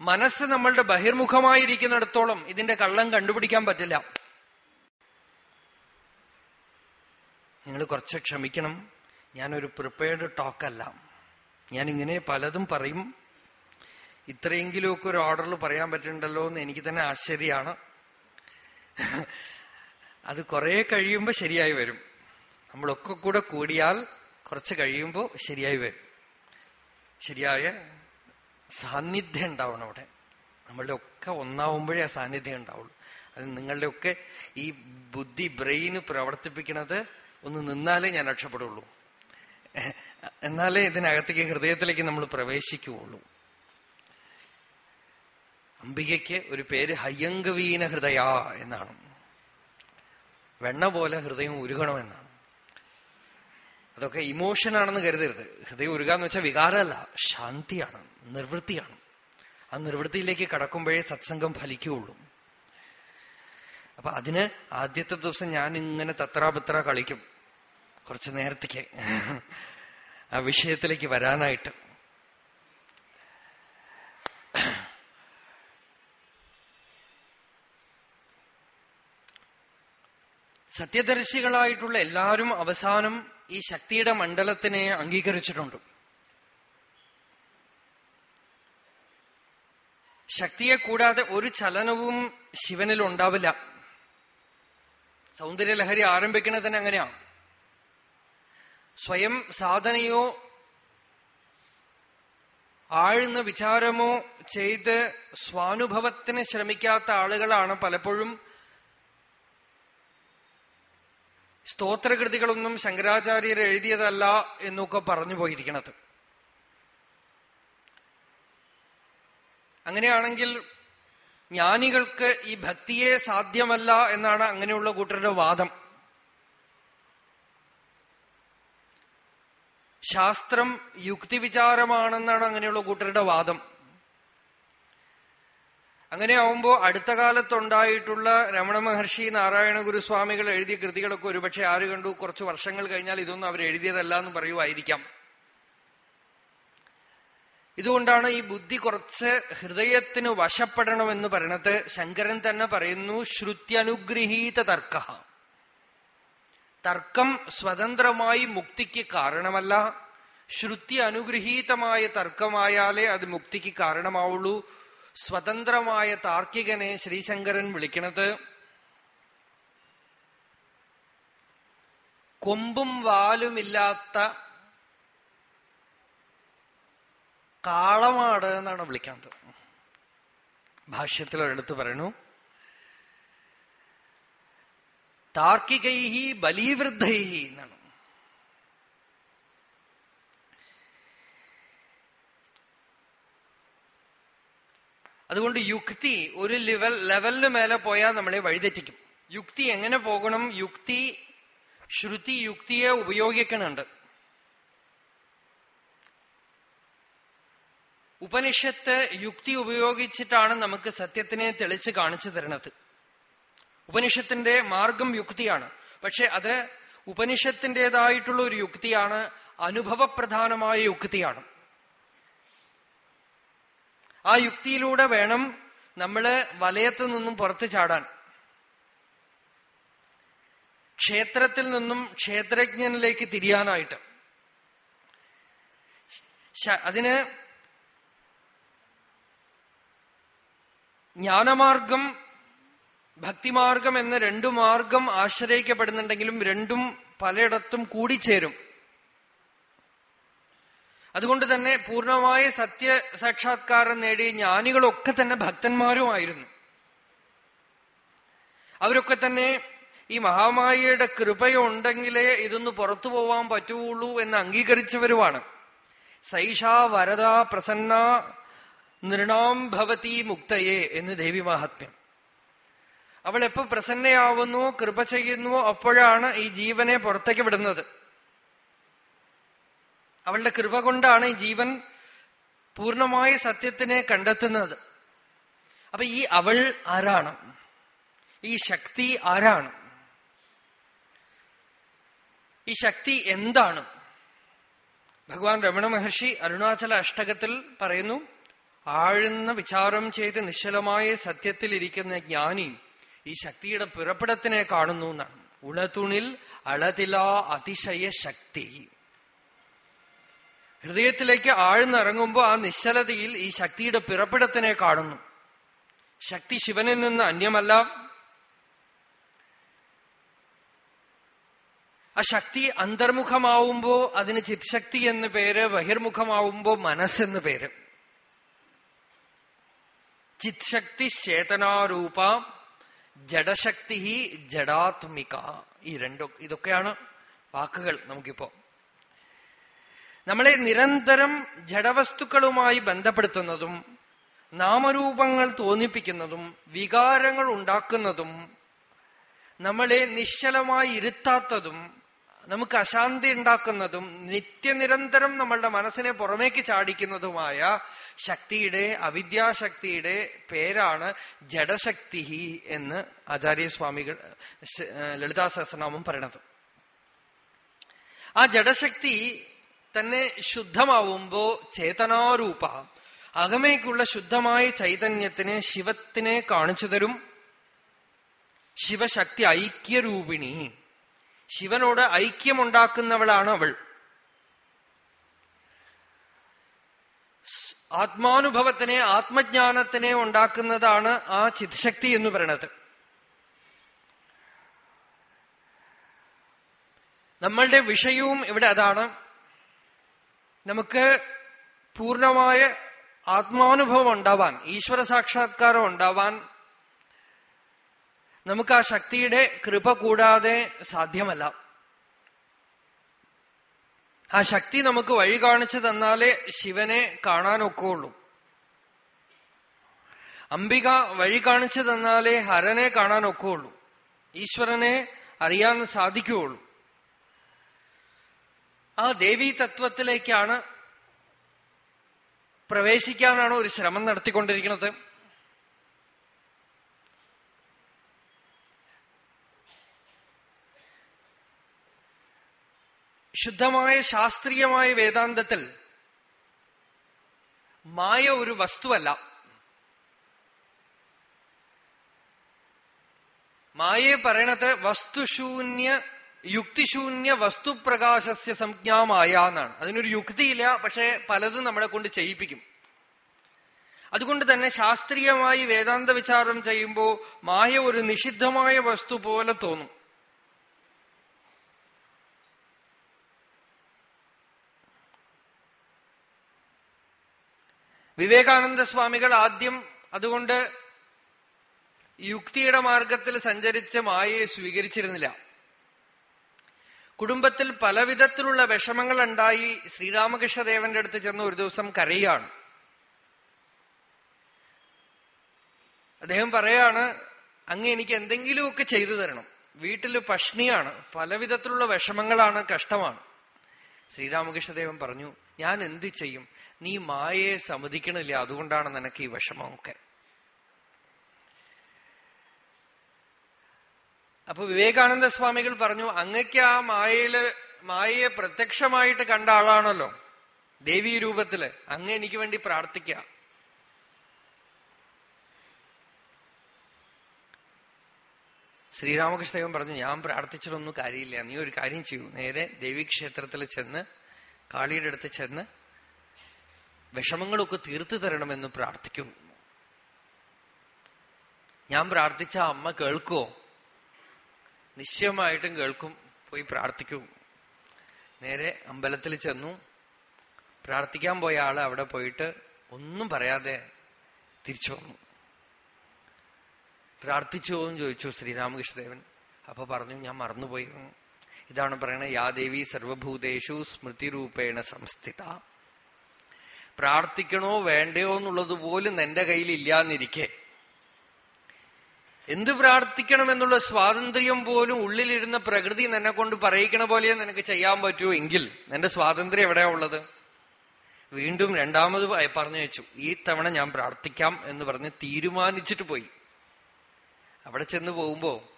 മനസ്സ് നമ്മളുടെ ബഹിർമുഖമായിരിക്കുന്നിടത്തോളം ഇതിന്റെ കള്ളം കണ്ടുപിടിക്കാൻ പറ്റില്ല. നിങ്ങൾ കുറച്ച് ക്ഷമിക്കണം. ഞാനൊരു പ്രിപ്പയർഡ് ടോക്കല്ല ഞാനിങ്ങനെ പലതും പറയും. ഇത്രയെങ്കിലുമൊക്കെ ഒരു ഓർഡറിൽ പറയാൻ പറ്റുന്നുണ്ടല്ലോ എന്ന് എനിക്ക് തന്നെ ആശ്ചര്യമാണ്. അത് കുറെ കഴിയുമ്പോൾ ശരിയായി വരും. നമ്മളൊക്കെ കൂടെ കൂടിയാൽ കുറച്ച് കഴിയുമ്പോൾ ശരിയായി വരും. ശരിയായ സാന്നിധ്യം ഉണ്ടാവണം അവിടെ. നമ്മളുടെ ഒക്കെ ഒന്നാവുമ്പോഴേ ആ സാന്നിധ്യം ഉണ്ടാവുള്ളൂ. അത് നിങ്ങളുടെ ഒക്കെ ഈ ബുദ്ധി ബ്രെയിന് പ്രവർത്തിപ്പിക്കുന്നത് ഒന്ന് നിന്നാലേ ഞാൻ രക്ഷപ്പെടുള്ളൂ. എന്നാലേ ഇതിനകത്തേക്ക് ഹൃദയത്തിലേക്ക് നമ്മൾ പ്രവേശിക്കുകയുള്ളൂ. അംബികയ്ക്ക് ഒരു പേര് ഹയ്യങ്കവീന ഹൃദയ എന്നാണ്. വെണ്ണ പോലെ ഹൃദയം ഉരുകണമെന്നാണ്. അതൊക്കെ ഇമോഷൻ ആണെന്ന് കരുതരുത്. ഹൃദയം ഉരുകാന്ന് വെച്ചാൽ വികാരമല്ല ശാന്തിയാണ് നിർവൃത്തിയാണ്. ആ നിർവൃത്തിയിലേക്ക് കടക്കുമ്പോഴേ സത്സംഗം ഫലിക്കുകയുള്ളൂ. അപ്പൊ അതിന് ആദ്യത്തെ ദിവസം ഞാൻ ഇങ്ങനെ തത്രാപത്ര കളിക്കും. കുറച്ചു നേരത്തേക്ക് ആ വിഷയത്തിലേക്ക് വരാനായിട്ട്. സത്യദർശികളായിട്ടുള്ള എല്ലാവരും അവസാനം ഈ ശക്തിയുടെ മണ്ഡലത്തിനെ അംഗീകരിച്ചിട്ടുണ്ട്. ശക്തിയെ കൂടാതെ ഒരു ചലനവും ശിവനിൽ ഉണ്ടാവില്ല സൗന്ദര്യലഹരി ആരംഭിക്കുന്നത് തന്നെ അങ്ങനെയാണ് സ്വയം സാധനയോ ആഴ്ന്ന വിചാരമോ ചെയ്ത് സ്വാനുഭവത്തിന് ശ്രമിക്കാത്ത ആളുകളാണ് പലപ്പോഴും. സ്തോത്രകൃതികളൊന്നും ശങ്കരാചാര്യർ എഴുതിയതല്ല എന്നൊക്കെ പറഞ്ഞു പോയിരിക്കണത്. അങ്ങനെയാണെങ്കിൽ ജ്ഞാനികൾക്ക് ഈ ഭക്തിയെ സാധ്യമല്ല എന്നാണ് അങ്ങനെയുള്ള കൂട്ടരുടെ വാദം. ശാസ്ത്രം യുക്തിവിചാരമാണെന്നാണ് അങ്ങനെയുള്ള കൂട്ടരുടെ വാദം. അങ്ങനെ ആവുമ്പോ അടുത്ത കാലത്തുണ്ടായിട്ടുള്ള രമണ മഹർഷി നാരായണ ഗുരുസ്വാമികൾ എഴുതിയ കൃതികളൊക്കെ ഒരുപക്ഷെ ആര് കണ്ടു? കുറച്ച് വർഷങ്ങൾ കഴിഞ്ഞാൽ ഇതൊന്നും അവർ എഴുതിയതല്ല എന്ന് പറയുമായിരിക്കാം. ഇതുകൊണ്ടാണ് ഈ ബുദ്ധി കുറച്ച് ഹൃദയത്തിന് വശപ്പെടണമെന്ന് പറയണത്. ശങ്കരൻ തന്നെ പറയുന്നു ശ്രുത്യനുഗ്രഹീത തർക്ക. തർക്കം സ്വതന്ത്രമായി മുക്തിക്ക് കാരണമല്ല. ശ്രുതി അനുഗ്രഹീതമായ തർക്കമായാലേ അത് മുക്തിക്ക് കാരണമാവുള്ളൂ. സ്വതന്ത്രമായ താർക്കികനെ ശ്രീശങ്കരൻ വിളിക്കണത് കൊമ്പും വാലുമില്ലാത്ത കാളമാട് എന്നാണ് വിളിക്കുന്നത്. ഭാഷ്യത്തിൽ ഒരിടത്ത് പറയുന്നു താർക്കികൈഹി ബലീവൃദ്ധൈഹി എന്നാണ്. അതുകൊണ്ട് യുക്തി ഒരു ലെവൽ ലെവലിന് മേലെ പോയാൽ നമ്മളെ വഴിതെറ്റിക്കും. യുക്തി എങ്ങനെ പോകണം? യുക്തി ശ്രുതി യുക്തിയെ ഉപയോഗിക്കണുണ്ട്. ഉപനിഷത്ത് യുക്തി ഉപയോഗിച്ചിട്ടാണ് നമുക്ക് സത്യത്തിനെ തെളിച്ച് കാണിച്ചു തരുന്നത്. ഉപനിഷത്തിന്റെ മാർഗം യുക്തിയാണ്. പക്ഷെ അത് ഉപനിഷത്തിന്റെതായിട്ടുള്ള ഒരു യുക്തിയാണ് അനുഭവപ്രധാനമായ യുക്തിയാണ്. ആ യുക്തിയിലൂടെ വേണം നമ്മൾ വലയത്ത് നിന്നും പുറത്തു ചാടാൻ. ക്ഷേത്രത്തിൽ നിന്നും ക്ഷേത്രജ്ഞനിലേക്ക് തിരിയാനായിട്ട്. അതിന് ജ്ഞാനമാർഗം ഭക്തിമാർഗം എന്ന രണ്ടു മാർഗം ആശ്രയിക്കപ്പെടുന്നുണ്ടെങ്കിലും രണ്ടും പലയിടത്തും കൂടിച്ചേരും. അതുകൊണ്ട് തന്നെ പൂർണമായ സത്യ സാക്ഷാത്കാരം നേടിയ ജ്ഞാനികളൊക്കെ തന്നെ ഭക്തന്മാരുമായിരുന്നു. അവരൊക്കെ തന്നെ ഈ മഹാമായയുടെ കൃപയുണ്ടെങ്കിലേ ഇതൊന്ന് പുറത്തു പോവാൻ പറ്റുള്ളൂ എന്ന് അംഗീകരിച്ചവരുമാണ്. സൈഷ വരദ പ്രസന്ന നൃണാം ഭവതി മുക്തയെ എന്ന് ദേവി മഹാത്മ്യം. അവൾ എപ്പോ പ്രസന്നയാവുന്നു കൃപ ചെയ്യുന്നുവോ അപ്പോഴാണ് ഈ ജീവനെ പുറത്തേക്ക് വിടുന്നത്. അവളുടെ കൃപ കൊണ്ടാണ് ഈ ജീവൻ പൂർണമായ സത്യത്തിനെ കണ്ടെത്തുന്നത്. അപ്പൊ ഈ അവൾ ആരാണ്? ഈ ശക്തി ആരാണ്? ഈ ശക്തി എന്താണ്? ഭഗവാൻ രമണ മഹർഷി അരുണാചല അഷ്ടകത്തിൽ പറയുന്നു ആഴുന്ന വിചാരം ചെയ്ത് നിശ്ചലമായ സത്യത്തിലിരിക്കുന്ന ജ്ഞാനി ഈ ശക്തിയുടെ പുറപ്പെടത്തിനെ കാണുന്നു എന്നാണ്. ഉളതുണിൽ അളതിലാ അതിശയ ശക്തി. ഹൃദയത്തിലേക്ക് ആഴ്ന്നിറങ്ങുമ്പോൾ ആ നിശ്ചലതയിൽ ഈ ശക്തിയുടെ പിറപ്പിടത്തിനെ കാണുന്നു. ശക്തി ശിവനിൽ നിന്ന് അന്യമല്ല. ആ ശക്തി അന്തർമുഖമാവുമ്പോ അതിന് ചിത്ശക്തി എന്ന് പേര് ബഹിർമുഖമാവുമ്പോ മനസ്സെന്ന് പേര്. ചിത്ശക്തി ചേതനാരൂപ ജഡശക്തി ജഡാത്മിക. ഈ രണ്ടും ഇതൊക്കെയാണ് വാക്കുകൾ നമുക്കിപ്പോ. നമ്മളെ നിരന്തരം ജഡവസ്തുക്കളുമായി ബന്ധപ്പെടുത്തുന്നതും നാമരൂപങ്ങൾ തോന്നിപ്പിക്കുന്നതും വികാരങ്ങൾ ഉണ്ടാക്കുന്നതും നമ്മളെ നിശ്ചലമായി ഇരുത്താത്തതും നമുക്ക് അശാന്തി ഉണ്ടാക്കുന്നതും നിത്യനിരന്തരം നമ്മളുടെ മനസ്സിനെ പുറമേക്ക് ചാടിക്കുന്നതുമായ ശക്തിയുടെ അവിദ്യാശക്തിയുടെ പേരാണ് ജഡശക്തി എന്ന് ആചാര്യസ്വാമികൾ ലളിതാ സഹസ്രനാമം പറയണത്. ആ ജഡശക്തി തന്നെ ശുദ്ധമാവുമ്പോ ചേതനാരൂപ അകമേക്കുള്ള ശുദ്ധമായ ചൈതന്യത്തിന് ശിവത്തിനെ കാണിച്ചു തരും ശിവശക്തി ഐക്യരൂപിണി. ശിവനോട് ഐക്യമുണ്ടാക്കുന്നവളാണ് അവൾ. ആത്മാനുഭവത്തിനെ ആത്മജ്ഞാനത്തിനെ ഉണ്ടാക്കുന്നതാണ് ആ ചിത്ശക്തി എന്ന് പറയണത് നമ്മളുടെ വിഷയവും ഇവിടെ അതാണ്. നമുക്ക് പൂർണമായ ആത്മാനുഭവം ഉണ്ടാവാൻ ഈശ്വര സാക്ഷാത്കാരം ഉണ്ടാവാൻ നമുക്ക് ആ ശക്തിയുടെ കൃപ കൂടാതെ സാധ്യമല്ല. ആ ശക്തി നമുക്ക് വഴി കാണിച്ചു തന്നാലേ ശിവനെ കാണാനൊക്കുള്ളൂ. അംബിക വഴി കാണിച്ചു തന്നാലേ ഹരനെ കാണാനൊക്കുള്ളൂ. ഈശ്വരനെ അറിയാൻ സാധിക്കുകയുള്ളൂ. ആ ദേവീ തത്വത്തിലേക്കാണ് പ്രവേശിക്കാനാണ് ഒരു ശ്രമം നടത്തിക്കൊണ്ടിരിക്കുന്നത്. ശുദ്ധമായ ശാസ്ത്രീയമായ വേദാന്തത്തിൽ മായ ഒരു വസ്തുവല്ല. മായയെ പറയണത് വസ്തുശൂന്യ യുക്തിശൂന്യ വസ്തുപ്രകാശസ്യ സംജ്ഞാമായ എന്നാണ്. അതിനൊരു യുക്തിയില്ല പക്ഷെ പലതും നമ്മളെ കൊണ്ട് ചെയ്യിപ്പിക്കും. അതുകൊണ്ട് തന്നെ ശാസ്ത്രീയമായി വേദാന്ത വിചാരം ചെയ്യുമ്പോൾ മായ ഒരു നിഷിദ്ധമായ വസ്തു പോലെ തോന്നും. വിവേകാനന്ദ സ്വാമികൾ ആദ്യം അതുകൊണ്ട് യുക്തിയുടെ മാർഗത്തിൽ സഞ്ചരിച്ച് മായയെ സ്വീകരിച്ചിരുന്നില്ല. കുടുംബത്തിൽ പലവിധത്തിലുള്ള വിഷമങ്ങൾ ഉണ്ടായി ശ്രീരാമകൃഷ്ണദേവന്റെ അടുത്ത് ചെന്ന് ഒരു ദിവസം കരയാണ്. അദ്ദേഹം പറയാണ് അങ്ങ് എനിക്ക് എന്തെങ്കിലുമൊക്കെ ചെയ്തു തരണം. വീട്ടിൽ പഷ്ണിയാണ്. പലവിധത്തിലുള്ള വിഷമങ്ങളാണ് കഷ്ടമാണ്. ശ്രീരാമകൃഷ്ണദേവൻ പറഞ്ഞു ഞാൻ എന്ത് ചെയ്യും? നീ മായയെ സമ്മതിക്കണില്ല. അതുകൊണ്ടാണ് നിനക്ക് ഈ വിഷമമൊക്കെ. അപ്പൊ വിവേകാനന്ദ സ്വാമികൾ പറഞ്ഞു അങ്ങക്ക് ആ മായയിൽ മായയെ പ്രത്യക്ഷമായിട്ട് കണ്ട ആളാണല്ലോ ദേവീ രൂപത്തിൽ. അങ്ങ് എനിക്ക് വേണ്ടി പ്രാർത്ഥിക്കുക ശ്രീരാമകൃഷ്ണദേവൻ പറഞ്ഞു ഞാൻ പ്രാർത്ഥിച്ചിട്ടൊന്നും കാര്യമില്ല. നീ ഒരു കാര്യം ചെയ്യൂ. നേരെ ദേവീക്ഷേത്രത്തിൽ ചെന്ന് കാളിയുടെ അടുത്ത് ചെന്ന് വിഷമങ്ങളൊക്കെ തീർത്തു തരണമെന്ന് പ്രാർത്ഥിക്കും. ഞാൻ പ്രാർത്ഥിച്ച അമ്മ കേൾക്കുമോ നിശ്ചയമായിട്ടും കേൾക്കും. പോയി പ്രാർത്ഥിക്കും. നേരെ അമ്പലത്തിൽ ചെന്നു. പ്രാർത്ഥിക്കാൻ പോയ ആൾ അവിടെ പോയിട്ട് ഒന്നും പറയാതെ തിരിച്ചു വന്നു. പ്രാർത്ഥിച്ചോ എന്ന് ചോദിച്ചു ശ്രീരാമകൃഷ്ണദേവൻ. അപ്പൊ പറഞ്ഞു ഞാൻ മറന്നുപോയി. ഇതാണ് പറയണത് യാദേവി സർവഭൂതേഷു സ്മൃതിരൂപേണ സംസ്ഥിത. പ്രാർത്ഥിക്കണോ വേണ്ടയോ എന്നുള്ളത് പോലും എന്റെ കയ്യിൽ ഇല്ലാന്നിരിക്കെ എന്ത് പ്രാർത്ഥിക്കണം എന്നുള്ള സ്വാതന്ത്ര്യം പോലും ഉള്ളിലിരുന്ന പ്രകൃതി എന്നെ കൊണ്ട് പറയിക്കണ പോലെ നിനക്ക് ചെയ്യാൻ പറ്റൂ എങ്കിൽ എന്റെ സ്വാതന്ത്ര്യം എവിടെയാ ഉള്ളത്? വീണ്ടും രണ്ടാമത് പറഞ്ഞു വെച്ചു. ഈ തവണ ഞാൻ പ്രാർത്ഥിക്കാം എന്ന് പറഞ്ഞ് തീരുമാനിച്ചിട്ട് പോയി. അവിടെ ചെന്ന് പോകുമ്പോ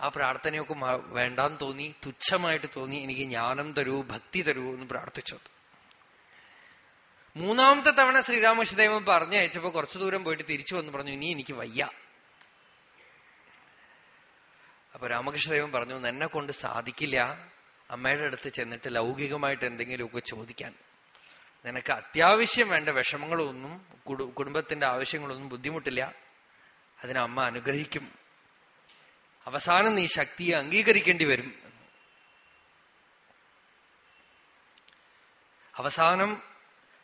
ആ പ്രാർത്ഥനയൊക്കെ വേണ്ടാന്ന് തോന്നി തുച്ഛമായിട്ട് തോന്നി എനിക്ക് ജ്ഞാനം തരൂ ഭക്തി തരൂ എന്ന് പ്രാർത്ഥിച്ചു. മൂന്നാമത്തെ തവണ ശ്രീരാമകൃഷ്ണദേവൻ പറഞ്ഞയച്ചപ്പോ കുറച്ചു ദൂരം പോയിട്ട് തിരിച്ചു വന്ന് പറഞ്ഞു ഇനി എനിക്ക് വയ്യ. അപ്പൊ രാമകൃഷ്ണദേവൻ പറഞ്ഞു എന്നെ കൊണ്ട് സാധിക്കില്ല. അമ്മയുടെ അടുത്ത് ചെന്നിട്ട് ലൗകികമായിട്ട് എന്തെങ്കിലുമൊക്കെ ചോദിക്കാൻ. നിനക്ക് അത്യാവശ്യം വേണ്ട വിഷമങ്ങളൊന്നും കുടുംബത്തിന്റെ ആവശ്യങ്ങളൊന്നും ബുദ്ധിമുട്ടില്ല. അതിന് അമ്മ അനുഗ്രഹിക്കും. അവസാനം നീ ശക്തിയെ അംഗീകരിക്കേണ്ടി വരും. അവസാനം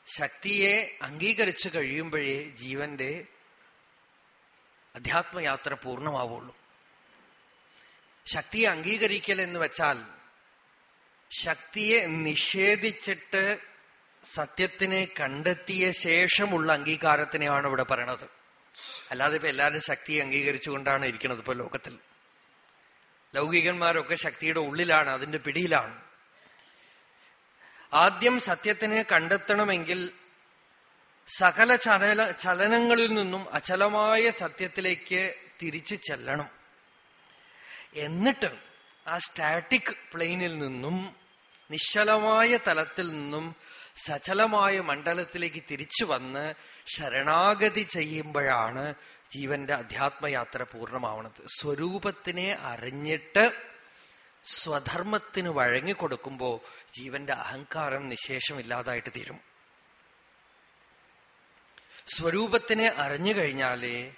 ശക്തിയെ അംഗീകരിച്ചു കഴിയുമ്പോഴേ ജീവന്റെ അധ്യാത്മയാത്ര പൂർണമാവുള്ളൂ. ശക്തിയെ അംഗീകരിക്കൽ എന്ന് വെച്ചാൽ ശക്തിയെ നിഷേധിച്ചിട്ട് സത്യത്തിനെ കണ്ടെത്തിയ ശേഷമുള്ള അംഗീകാരത്തിനെയാണ് ഇവിടെ പറയണത്. അല്ലാതെ ഇപ്പൊ എല്ലാവരും ശക്തിയെ അംഗീകരിച്ചുകൊണ്ടാണ് ഇരിക്കുന്നത് ഇപ്പൊ ലോകത്തിൽ. ലൗകികന്മാരൊക്കെ ശക്തിയുടെ ഉള്ളിലാണ് അതിന്റെ പിടിയിലാണ്. ആദ്യം സത്യത്തിനെ കണ്ടെത്തണമെങ്കിൽ സകല ചലന ചലനങ്ങളിൽ നിന്നും അചലമായ സത്യത്തിലേക്ക് തിരിച്ചു ചെല്ലണം. എന്നിട്ട് ആ സ്റ്റാറ്റിക് പ്ലെയിനിൽ നിന്നും നിശ്ചലമായ തലത്തിൽ നിന്നും സചലമായ മണ്ഡലത്തിലേക്ക് തിരിച്ചു വന്ന് ശരണാഗതി ചെയ്യുമ്പോഴാണ് ജീവന്റെ അധ്യാത്മയാത്ര പൂർണമാവണത് സ്വരൂപത്തിനെ അറിഞ്ഞിട്ട് സ്വധർമ്മത്തിന് വഴങ്ങിക്കൊടുക്കുമ്പോ ജീവന്റെ അഹങ്കാരം നിശേഷം ഇല്ലാതായിട്ട് തീരും. സ്വരൂപത്തിനെ അറിഞ്ഞു കഴിഞ്ഞാലേ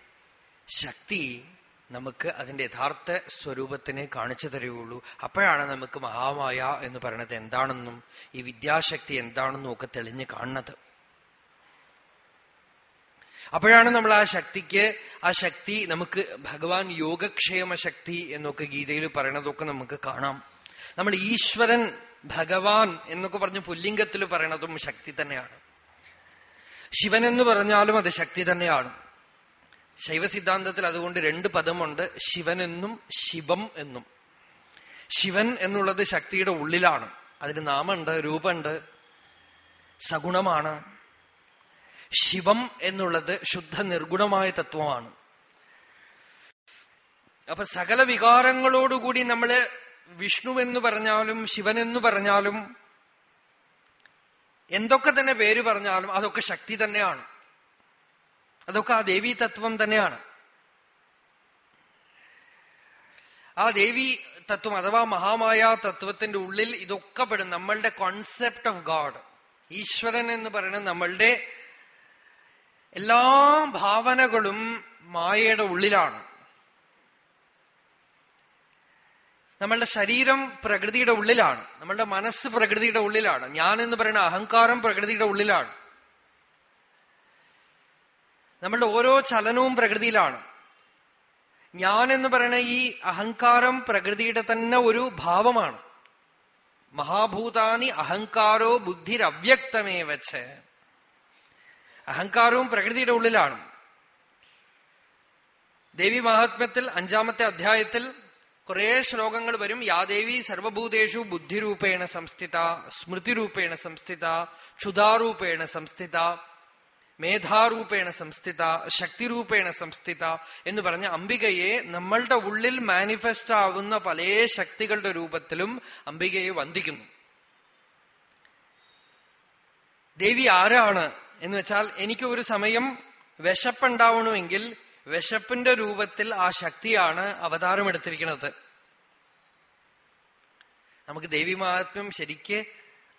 ശക്തി നമുക്ക് അതിന്റെ യഥാർത്ഥ സ്വരൂപത്തിനെ കാണിച്ചു തരുകയുള്ളൂ. അപ്പോഴാണ് നമുക്ക് മഹാമായ എന്ന് പറയുന്നത് എന്താണെന്നും ഈ വിദ്യാശക്തി എന്താണെന്നും ഒക്കെ തെളിഞ്ഞു കാണുന്നത്. അപ്പോഴാണ് നമ്മൾ ആ ശക്തിക്ക് ആ ശക്തി നമുക്ക് ഭഗവാൻ യോഗക്ഷേമ ശക്തി എന്നൊക്കെ ഗീതയിൽ പറയണതൊക്കെ നമുക്ക് കാണാം. നമ്മൾ ഈശ്വരൻ ഭഗവാൻ എന്നൊക്കെ പറഞ്ഞ് പുല്ലിംഗത്തിൽ പറയണതും ശക്തി തന്നെയാണ്. ശിവൻ എന്ന് പറഞ്ഞാലും അത് ശക്തി തന്നെയാണ്. ശൈവ സിദ്ധാന്തത്തിൽ അതുകൊണ്ട് രണ്ട് പദമുണ്ട് ശിവനെന്നും ശിവം എന്നും. ശിവൻ എന്നുള്ളത് ശക്തിയുടെ ഉള്ളിലാണ്. അതിന് നാമുണ്ട് രൂപമുണ്ട് സഗുണമാണ്. ശിവം എന്നുള്ളത് ശുദ്ധ നിർഗുണമായ തത്വമാണ്. അപ്പൊ സകല വികാരങ്ങളോടുകൂടി നമ്മൾ വിഷ്ണു എന്ന് പറഞ്ഞാലും ശിവൻ എന്ന് പറഞ്ഞാലും എന്തൊക്കെ തന്നെ പേര് പറഞ്ഞാലും അതൊക്കെ ശക്തി തന്നെയാണ്. അതൊക്കെ ആ ദേവി തത്വം തന്നെയാണ്. ആ ദേവി തത്വം അഥവാ മഹാമായ തത്വത്തിന്റെ ഉള്ളിൽ ഇതൊക്കെ പെടും. നമ്മളുടെ കോൺസെപ്റ്റ് ഓഫ് ഗാഡ് ഈശ്വരൻ എന്ന് പറയുന്നത് നമ്മളുടെ എല്ലാ ഭാവനകളും മായയുടെ ഉള്ളിലാണ്. നമ്മളുടെ ശരീരം പ്രകൃതിയുടെ ഉള്ളിലാണ്. നമ്മളുടെ മനസ്സ് പ്രകൃതിയുടെ ഉള്ളിലാണ്. ഞാൻ എന്ന് പറയുന്ന അഹങ്കാരം പ്രകൃതിയുടെ ഉള്ളിലാണ്. നമ്മളുടെ ഓരോ ചലനവും പ്രകൃതിയിലാണ്. ഞാൻ എന്ന് പറയുന്ന ഈ അഹങ്കാരം പ്രകൃതിയുടെ തന്നെ ഒരു ഭാവമാണ്. മഹാഭൂതാനി അഹങ്കാരോ ബുദ്ധിരവ്യക്തമേ വെച്ച് അഹങ്കാരവും പ്രകൃതിയുടെ ഉള്ളിലാണ്. ദേവി മഹാത്മ്യത്തിൽ അഞ്ചാമത്തെ അധ്യായത്തിൽ കുറെ ശ്ലോകങ്ങൾ വരും. യാദേവി സർവഭൂതേഷു ബുദ്ധിരൂപേണ സംസ്ഥിത സ്മൃതിരൂപേണ സംസ്ഥിത ക്ഷുതാരൂപേണ സംസ്ഥിത മേധാരൂപേണ സംസ്ഥിത ശക്തിരൂപേണ സംസ്ഥിത എന്ന് പറഞ്ഞ അംബികയെ നമ്മളുടെ ഉള്ളിൽ മാനിഫെസ്റ്റ് ആവുന്ന പല ശക്തികളുടെ രൂപത്തിലും അംബികയെ വന്ദിക്കുന്നു. ദേവി ആരാണ്? എന്ന് വെച്ചാൽ എനിക്ക് ഒരു സമയം വിശപ്പുണ്ടാവണമെങ്കിൽ വിശപ്പിന്റെ രൂപത്തിൽ ആ ശക്തിയാണ് അവതാരം എടുത്തിരിക്കുന്നത്. നമുക്ക് ദേവി മഹാത്മ്യം ശരിക്ക്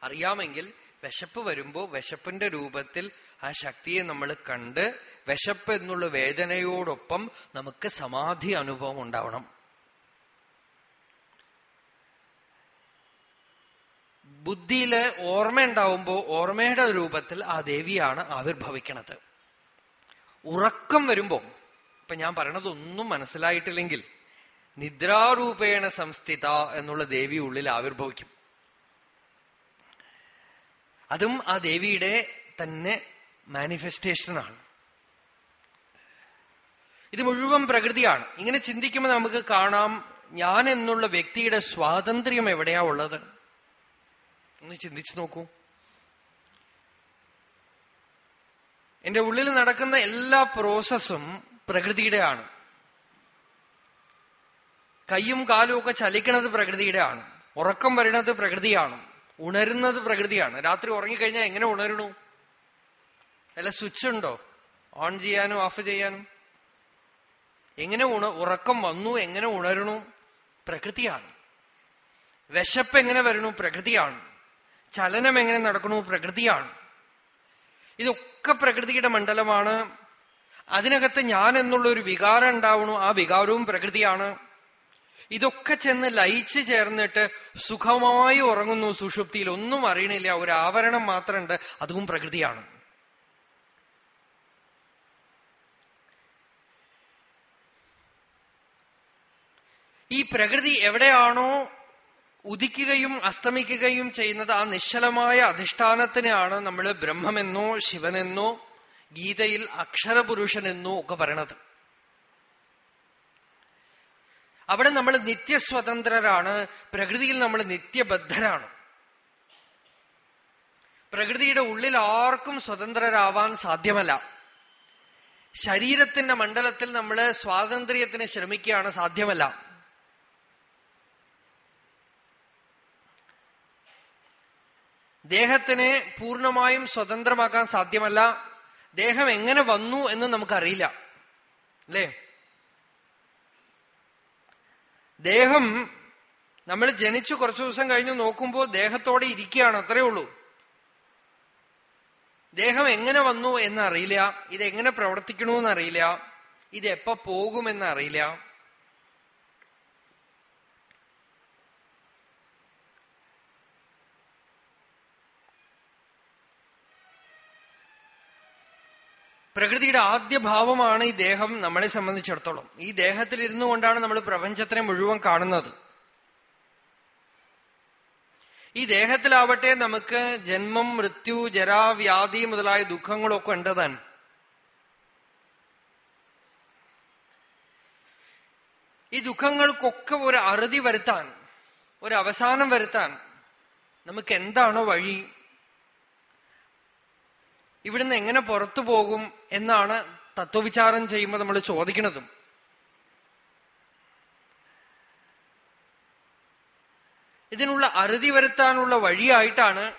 അറിയാമെങ്കിൽ വിശപ്പ് വരുമ്പോ വിശപ്പിന്റെ രൂപത്തിൽ ആ ശക്തിയെ നമ്മൾ കണ്ട് വിശപ്പ് എന്നുള്ള വേദനയോടൊപ്പം നമുക്ക് സമാധി അനുഭവം ഉണ്ടാവണം. ബുദ്ധിയിൽ ഓർമ്മ ഉണ്ടാവുമ്പോൾ ഓർമ്മയുടെ രൂപത്തിൽ ആ ദേവിയാണ് ആവിർഭവിക്കണത്. ഉറക്കം വരുമ്പോ ഇപ്പൊ ഞാൻ പറയണത് ഒന്നും മനസ്സിലായിട്ടില്ലെങ്കിൽ നിദ്രാരൂപേണ സംസ്ഥിത എന്നുള്ള ദേവി ഉള്ളിൽ ആവിർഭവിക്കും. അതും ആ ദേവിയുടെ തന്നെ മാനിഫെസ്റ്റേഷനാണ് ഇത് മുഴുവൻ പ്രകൃതിയാണ്. ഇങ്ങനെ ചിന്തിക്കുമ്പോൾ നമുക്ക് കാണാം ഞാൻ എന്നുള്ള വ്യക്തിയുടെ സ്വാതന്ത്ര്യം എവിടെയാ ഉള്ളത്? ഒന്ന് ചിന്തിച്ചു നോക്കൂ. എന്റെ ഉള്ളിൽ നടക്കുന്ന എല്ലാ പ്രോസസ്സും പ്രകൃതിയുടെയാണ്. കൈയും കാലും ഒക്കെ ചലിക്കുന്നത് പ്രകൃതിയുടെ ആണ് ഉറക്കം വരുന്നത് പ്രകൃതിയാണ്. ഉണരുന്നത് പ്രകൃതിയാണ്. രാത്രി ഉറങ്ങിക്കഴിഞ്ഞാൽ എങ്ങനെ ഉണരണു? അല്ല സ്വിച്ച് ഉണ്ടോ? ഓൺ ചെയ്യാനും ഓഫ് ചെയ്യാനും? എങ്ങനെ ഉണ ഉറക്കം വന്നു എങ്ങനെ ഉണരണു? പ്രകൃതിയാണ്. വിശപ്പ് എങ്ങനെ വരണു? പ്രകൃതിയാണ്. ചലനം എങ്ങനെ നടക്കണു? പ്രകൃതിയാണ്. ഇതൊക്കെ പ്രകൃതിയുടെ മണ്ഡലമാണ്. അതിനകത്ത് ഞാൻ എന്നുള്ള ഒരു വികാരം ഉണ്ടാവണു. ആ വികാരവും പ്രകൃതിയാണ്. ഇതൊക്കെ ചെന്ന് ലയിച്ചു ചേർന്നിട്ട് സുഖമായി ഉറങ്ങുന്നു. സുഷുപ്തിയിൽ ഒന്നും അറിയണില്ല. ഒരു ആവരണം മാത്രമുണ്ട് അതും പ്രകൃതിയാണ്. ഈ പ്രകൃതി എവിടെയാണോ ഉദിക്കുകയും അസ്തമിക്കുകയും ചെയ്യുന്നത് ആ നിശ്ചലമായ അധിഷ്ഠാനത്തിനെയാണ് നമ്മൾ ബ്രഹ്മമെന്നോ ശിവനെന്നോ ഗീതയിൽ അക്ഷരപുരുഷനെന്നോ ഒക്കെ പറയണത്. അവിടെ നമ്മൾ നിത്യസ്വതന്ത്രരാണ് പ്രകൃതിയിൽ നമ്മൾ നിത്യബദ്ധരാണ്. പ്രകൃതിയുടെ ഉള്ളിൽ ആർക്കും സ്വതന്ത്രരാവാൻ സാധ്യമല്ല. ശരീരത്തിന്റെ മണ്ഡലത്തിൽ നമ്മൾ സ്വാതന്ത്ര്യത്തിന് ശ്രമിക്കുകയാണ് സാധ്യമല്ല. ദേഹത്തിനെ പൂർണമായും സ്വതന്ത്രമാക്കാൻ സാധ്യമല്ല. ദേഹം എങ്ങനെ വന്നു എന്ന് നമുക്കറിയില്ല. അല്ലേ? ദേഹം നമ്മൾ ജനിച്ചു കുറച്ചു ദിവസം കഴിഞ്ഞ് നോക്കുമ്പോൾ ദേഹത്തോടെ ഇരിക്കുകയാണ് അത്രയേ ഉള്ളൂ. ദേഹം എങ്ങനെ വന്നു എന്നറിയില്ല. ഇതെങ്ങനെ പ്രവർത്തിക്കണമെന്നറിയില്ല ഇത് എപ്പോ പോകുമെന്ന് പ്രകൃതിയുടെ ആദ്യ ഭാവമാണ് ഈ ദേഹം നമ്മളെ സംബന്ധിച്ചിടത്തോളം. ഈ ദേഹത്തിൽ ഇരുന്നു കൊണ്ടാണ് നമ്മൾ പ്രപഞ്ചത്തിനെ മുഴുവൻ കാണുന്നത്. ഈ ദേഹത്തിലാവട്ടെ നമുക്ക് ജന്മം മൃത്യു ജരാ വ്യാധി മുതലായ ദുഃഖങ്ങളൊക്കെ ഉണ്ടതാണ് ഈ ദുഃഖങ്ങൾക്കൊക്കെ ഒരു അറുതി വരുത്താൻ ഒരു അവസാനം വരുത്താൻ നമുക്ക് എന്താണോ വഴി ഇവിടുന്ന് എങ്ങനെ പുറത്തു പോകും എന്നാണ് തത്വവിചാരം ചെയ്യുമ്പോൾ നമ്മൾ ചോദിക്കുന്നതും. ഇതിനുള്ള അറുതി വരുത്താനുള്ള വഴിയായിട്ടാണ്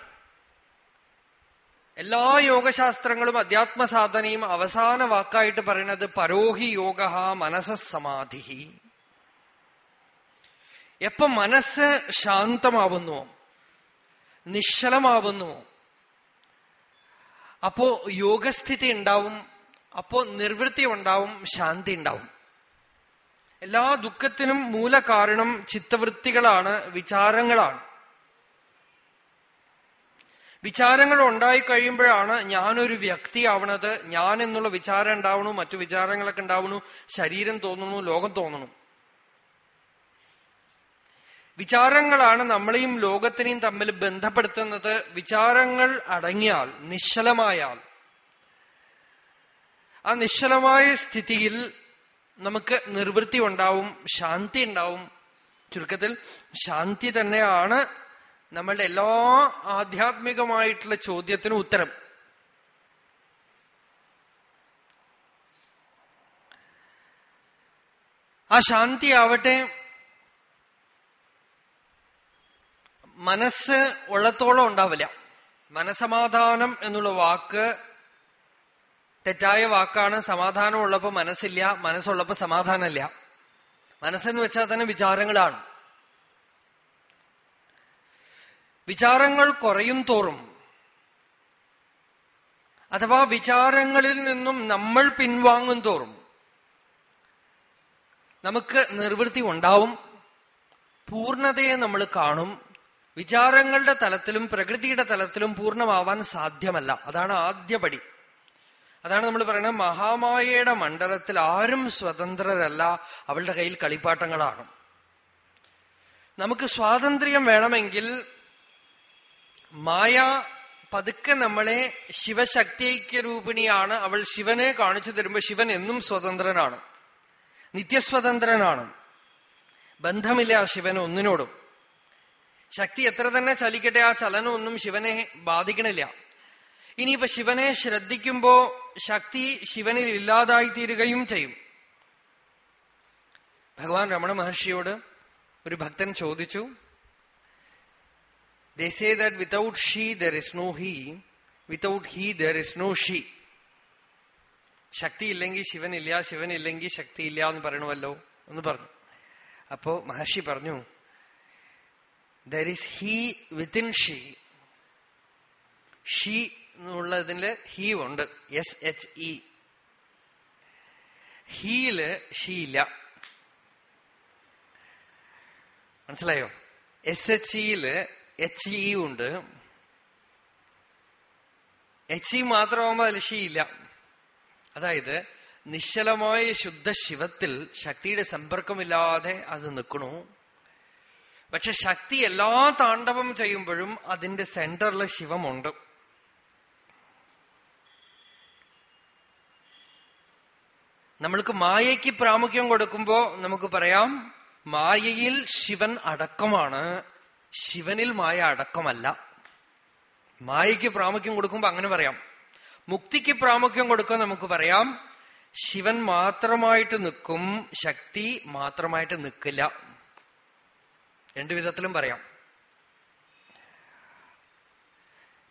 എല്ലാ യോഗശാസ്ത്രങ്ങളും അധ്യാത്മസാധനയും അവസാന വാക്കായിട്ട് പറയുന്നത് പരോഹി യോഗ മനസ്സമാധി എപ്പോ മനസ്സ് ശാന്തമാവുന്നു നിശ്ചലമാവുന്നുവോ അപ്പോ യോഗസ്ഥിതി ഉണ്ടാവും അപ്പോ നിർവൃത്തി ഉണ്ടാവും ശാന്തി ഉണ്ടാവും. എല്ലാ ദുഃഖത്തിനും മൂലകാരണം ചിത്തവൃത്തികളാണ് വിചാരങ്ങളാണ്. വിചാരങ്ങൾ ഉണ്ടായി കഴിയുമ്പോഴാണ് ഞാനൊരു വ്യക്തിയാവണത് ഞാൻ എന്നുള്ള വിചാരം ഉണ്ടാവണു മറ്റു വിചാരങ്ങളൊക്കെ ഉണ്ടാവണു ശരീരം തോന്നുന്നു ലോകം തോന്നണു. വിചാരങ്ങളാണ് നമ്മളെയും ലോകത്തിനെയും തമ്മിൽ ബന്ധപ്പെടുത്തുന്നത്. വിചാരങ്ങൾ അടങ്ങിയാൽ നിശ്ചലമായാൽ. ആ നിശ്ചലമായ സ്ഥിതിയിൽ നമുക്ക് നിർവൃത്തി ഉണ്ടാവും ശാന്തി ഉണ്ടാവും. ചുരുക്കത്തിൽ ശാന്തി തന്നെയാണ് നമ്മളുടെ എല്ലാ ആധ്യാത്മികമായിട്ടുള്ള ചോദ്യത്തിനും ഉത്തരം. ആ ശാന്തി ആവട്ടെ മനസ്സ് ഉള്ളത്തോളം ഉണ്ടാവില്ല. മനസമാധാനം എന്നുള്ള വാക്ക് തെറ്റായ വാക്കാണ്. സമാധാനം ഉള്ളപ്പോ മനസ്സില്ല മനസ്സുള്ളപ്പോ സമാധാനമില്ല. മനസ്സെന്ന് വെച്ചാൽ തന്നെ വിചാരങ്ങളാണ്. വിചാരങ്ങൾ കുറയും തോറും അഥവാ വിചാരങ്ങളിൽ നിന്നും നമ്മൾ പിൻവാങ്ങും തോറും നമുക്ക് നിർവൃത്തി ഉണ്ടാവും. പൂർണതയെ നമ്മൾ കാണും. വിചാരങ്ങളുടെ തലത്തിലും പ്രകൃതിയുടെ തലത്തിലും പൂർണമാവാൻ സാധ്യമല്ല. അതാണ് ആദ്യപടി അതാണ് നമ്മൾ പറയുന്നത് മഹാമായയുടെ മണ്ഡലത്തിൽ ആരും സ്വതന്ത്രരല്ല അവളുടെ കയ്യിൽ കളിപ്പാട്ടങ്ങളാണ്. നമുക്ക് സ്വാതന്ത്ര്യം വേണമെങ്കിൽ മായ പതുക്കെ നമ്മളെ ശിവശക്തിഐക്യ രൂപിണിയാണ്. അവൾ ശിവനെ കാണിച്ചു തരുമ്പോൾ ശിവൻ എന്നും സ്വതന്ത്രനാണ്. നിത്യസ്വതന്ത്രനാണ്. ബന്ധമില്ല ശിവൻ ഒന്നിനോടും. ശക്തി എത്ര തന്നെ ചലിക്കട്ടെ ആ ചലനമൊന്നും ശിവനെ ബാധിക്കണില്ല. ഇനിയിപ്പോ ശിവനെ ശ്രദ്ധിക്കുമ്പോ ശക്തി ശിവനിൽ ഇല്ലാതായി തീരുകയും ചെയ്യും. ഭഗവാൻ രമണ മഹർഷിയോട് ഒരു ഭക്തൻ ചോദിച്ചു they say that without she there is no he without he there is no she Shakti ഇല്ലെങ്കിൽ ശിവനില്ല ശിവനില്ലെങ്കിൽ ശക്തി ഇല്ല എന്ന് പറയണമല്ലോ എന്ന് പറഞ്ഞു. അപ്പോ മഹർഷി പറഞ്ഞു there is he within she she എന്നുള്ളതിൽ ഹീ ഉണ്ട്. എസ് എച്ച് ഇ ഹീൽ ഷീല മനസ്സിലായോ? എസ് എച്ച് ഇയിൽ എച്ച് ഇ ഉണ്ട്. എച്ച് ഇ മാത്രമാകുമ്പോ അതിൽ ഷീ ഇല്ല. അതായത് നിശ്ചലമായ ശുദ്ധ ശിവത്തിൽ ശക്തിയുടെ സമ്പർക്കമില്ലാതെ അത് നിൽക്കണു പക്ഷെ ശക്തി എല്ലാ താണ്ഡവം ചെയ്യുമ്പോഴും അതിന്റെ സെന്ററിൽ ശിവമുണ്ട്. നമ്മൾക്ക് മായയ്ക്ക് പ്രാമുഖ്യം കൊടുക്കുമ്പോ നമുക്ക് പറയാം മായയിൽ ശിവൻ അടക്കമാണ് ശിവനിൽ മായ അടക്കമല്ല. മായയ്ക്ക് പ്രാമുഖ്യം കൊടുക്കുമ്പോ അങ്ങനെ പറയാം. മുക്തിക്ക് പ്രാമുഖ്യം കൊടുക്കുമ്പോൾ നമുക്ക് പറയാം ശിവൻ മാത്രമായിട്ട് നിൽക്കും ശക്തി മാത്രമായിട്ട് നിൽക്കില്ല. രണ്ടു വിധത്തിലും പറയാം.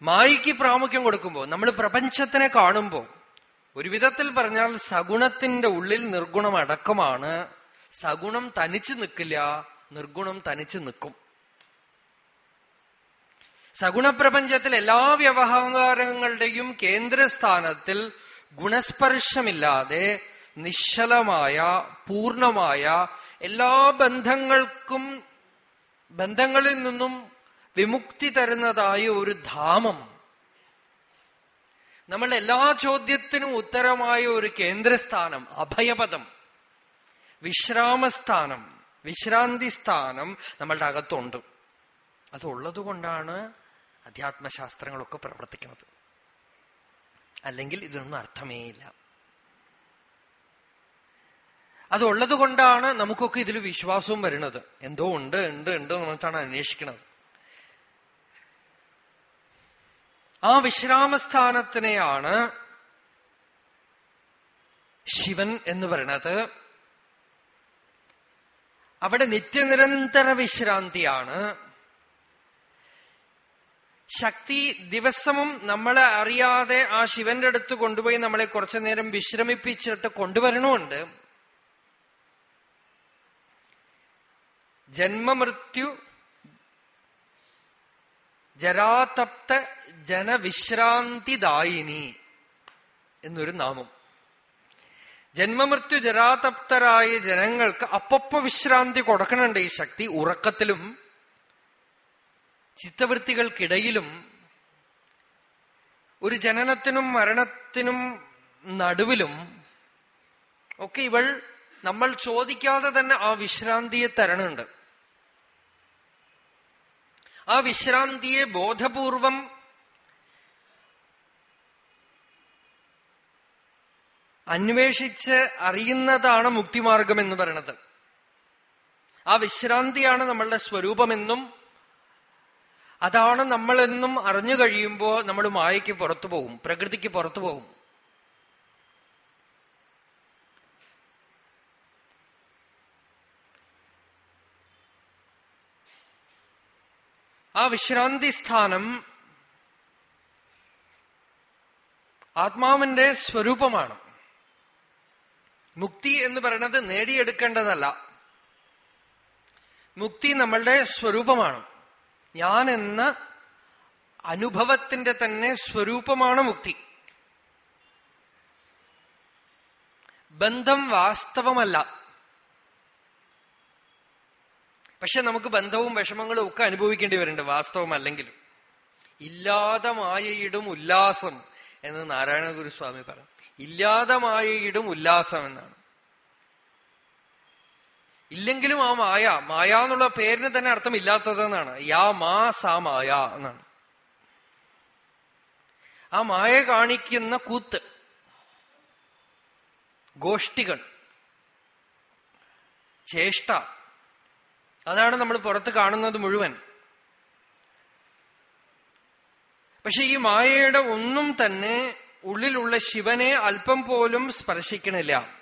മായിക്ക് പ്രാമുഖ്യം കൊടുക്കുമ്പോൾ നമ്മൾ പ്രപഞ്ചത്തിനെ കാണുമ്പോൾ ഒരു വിധത്തിൽ പറഞ്ഞാൽ സഗുണത്തിന്റെ ഉള്ളിൽ നിർഗുണം അടക്കമാണ്. സഗുണം തനിച്ച് നിൽക്കില്ല നിർഗുണം തനിച്ച് നിൽക്കും സഗുണപ്രപഞ്ചത്തിൽ എല്ലാ വ്യവഹാരങ്ങളുടെയും കേന്ദ്രസ്ഥാനത്തിൽ ഗുണസ്പർശമില്ലാതെ നിശ്ചലമായ പൂർണമായ എല്ലാ ബന്ധങ്ങൾക്കും ബന്ധങ്ങളിൽ നിന്നും വിമുക്തി തരുന്നതായ ഒരു ധാമം. നമ്മൾ എല്ലാ ചോദ്യത്തിനും ഉത്തരമായ ഒരു കേന്ദ്രസ്ഥാനം അഭയപദം വിശ്രാമസ്ഥാനം വിശ്രാന്തി സ്ഥാനം നമ്മളുടെ അകത്തുണ്ട്. അതുള്ളത് കൊണ്ടാണ് അധ്യാത്മശാസ്ത്രങ്ങളൊക്കെ പ്രവർത്തിക്കുന്നത്. അല്ലെങ്കിൽ ഇതിനൊന്നും അർത്ഥമേ ഇല്ല അതുള്ളത് കൊണ്ടാണ് നമുക്കൊക്കെ ഇതിൽ വിശ്വാസവും വരുന്നത്. എന്തോ ഉണ്ട് ഉണ്ട് ഉണ്ട് എന്നിട്ടാണ് അന്വേഷിക്കുന്നത് ആ വിശ്രാമസ്ഥാനത്തിനെയാണ് ശിവൻ എന്ന് പറയുന്നത് അവിടെ നിത്യനിരന്തര വിശ്രാന്തിയാണ്. ശക്തി ദിവസവും നമ്മളെ അറിയാതെ ആ ശിവന്റെ അടുത്ത് കൊണ്ടുപോയി നമ്മളെ കുറച്ചു നേരം വിശ്രമിപ്പിച്ചിട്ട് കൊണ്ടുവരണമുണ്ട്. ജന്മമൃത്യു ജരാതപ്ത ജനവിശ്രാന്തിദായിനി എന്നൊരു നാമം. ജന്മമൃത്യു ജരാതപ്തരായ ജനങ്ങൾക്ക് അപ്പപ്പ വിശ്രാന്തി കൊടുക്കണുണ്ട് ഈ ശക്തി. ഉറക്കത്തിലും ചിത്തവൃത്തികൾക്കിടയിലും ഒരു ജനനത്തിനും മരണത്തിനും നടുവിലും ഒക്കെ ഇവൾ നമ്മൾ ചോദിക്കാതെ തന്നെ ആ വിശ്രാന്തിയെ തരണുണ്ട്. ആ വിശ്രാന്തിയെ ബോധപൂർവം അന്വേഷിച്ച് അറിയുന്നതാണ് മുക്തിമാർഗം എന്ന് പറയുന്നത് ആ വിശ്രാന്തിയാണ് നമ്മളുടെ സ്വരൂപമെന്നും അതാണ് നമ്മളെന്നും അറിഞ്ഞു കഴിയുമ്പോൾ നമ്മൾ മായയ്ക്ക് പുറത്തു പോകും പ്രകൃതിക്ക് പുറത്തു പോകും. ആ വിശ്രാന്തി സ്ഥാനം ആത്മാവിന്റെ സ്വരൂപമാണ്. മുക്തി എന്ന് പറയുന്നത് നേടിയെടുക്കേണ്ടതല്ല. മുക്തി നമ്മളുടെ സ്വരൂപമാണ്. ഞാൻ എന്ന അനുഭവത്തിന്റെ തന്നെ സ്വരൂപമാണ് മുക്തി. ബന്ധം വാസ്തവമല്ല. പക്ഷെ നമുക്ക് ബന്ധവും വിഷമങ്ങളും ഒക്കെ അനുഭവിക്കേണ്ടി വരുന്നുണ്ട് വാസ്തവമല്ലെങ്കിലും ഇല്ലാതെ മായയിടും ഉല്ലാസം എന്ന് നാരായണ ഗുരുസ്വാമി പറഞ്ഞു. ഇല്ലാതെ മായയിടും ഉല്ലാസം എന്നാണ്. ഇല്ലെങ്കിലും ആ മായ മായ എന്നുള്ള പേരിന് തന്നെ അർത്ഥം ഇല്ലാത്തതെന്നാണ് യാ മാ സാ മായ എന്നാണ്. ആ മായ കാണിക്കുന്ന കൂത്ത് ഗോഷ്ടികൾ ചേഷ്ട അതാണ് നമ്മൾ പുറത്ത് കാണുന്നത് മുഴുവൻ. പക്ഷെ ഈ മായയുടെ ഒന്നും തന്നെ ഉള്ളിലുള്ള ശിവനെ അല്പം പോലും സ്പർശിക്കണില്ല.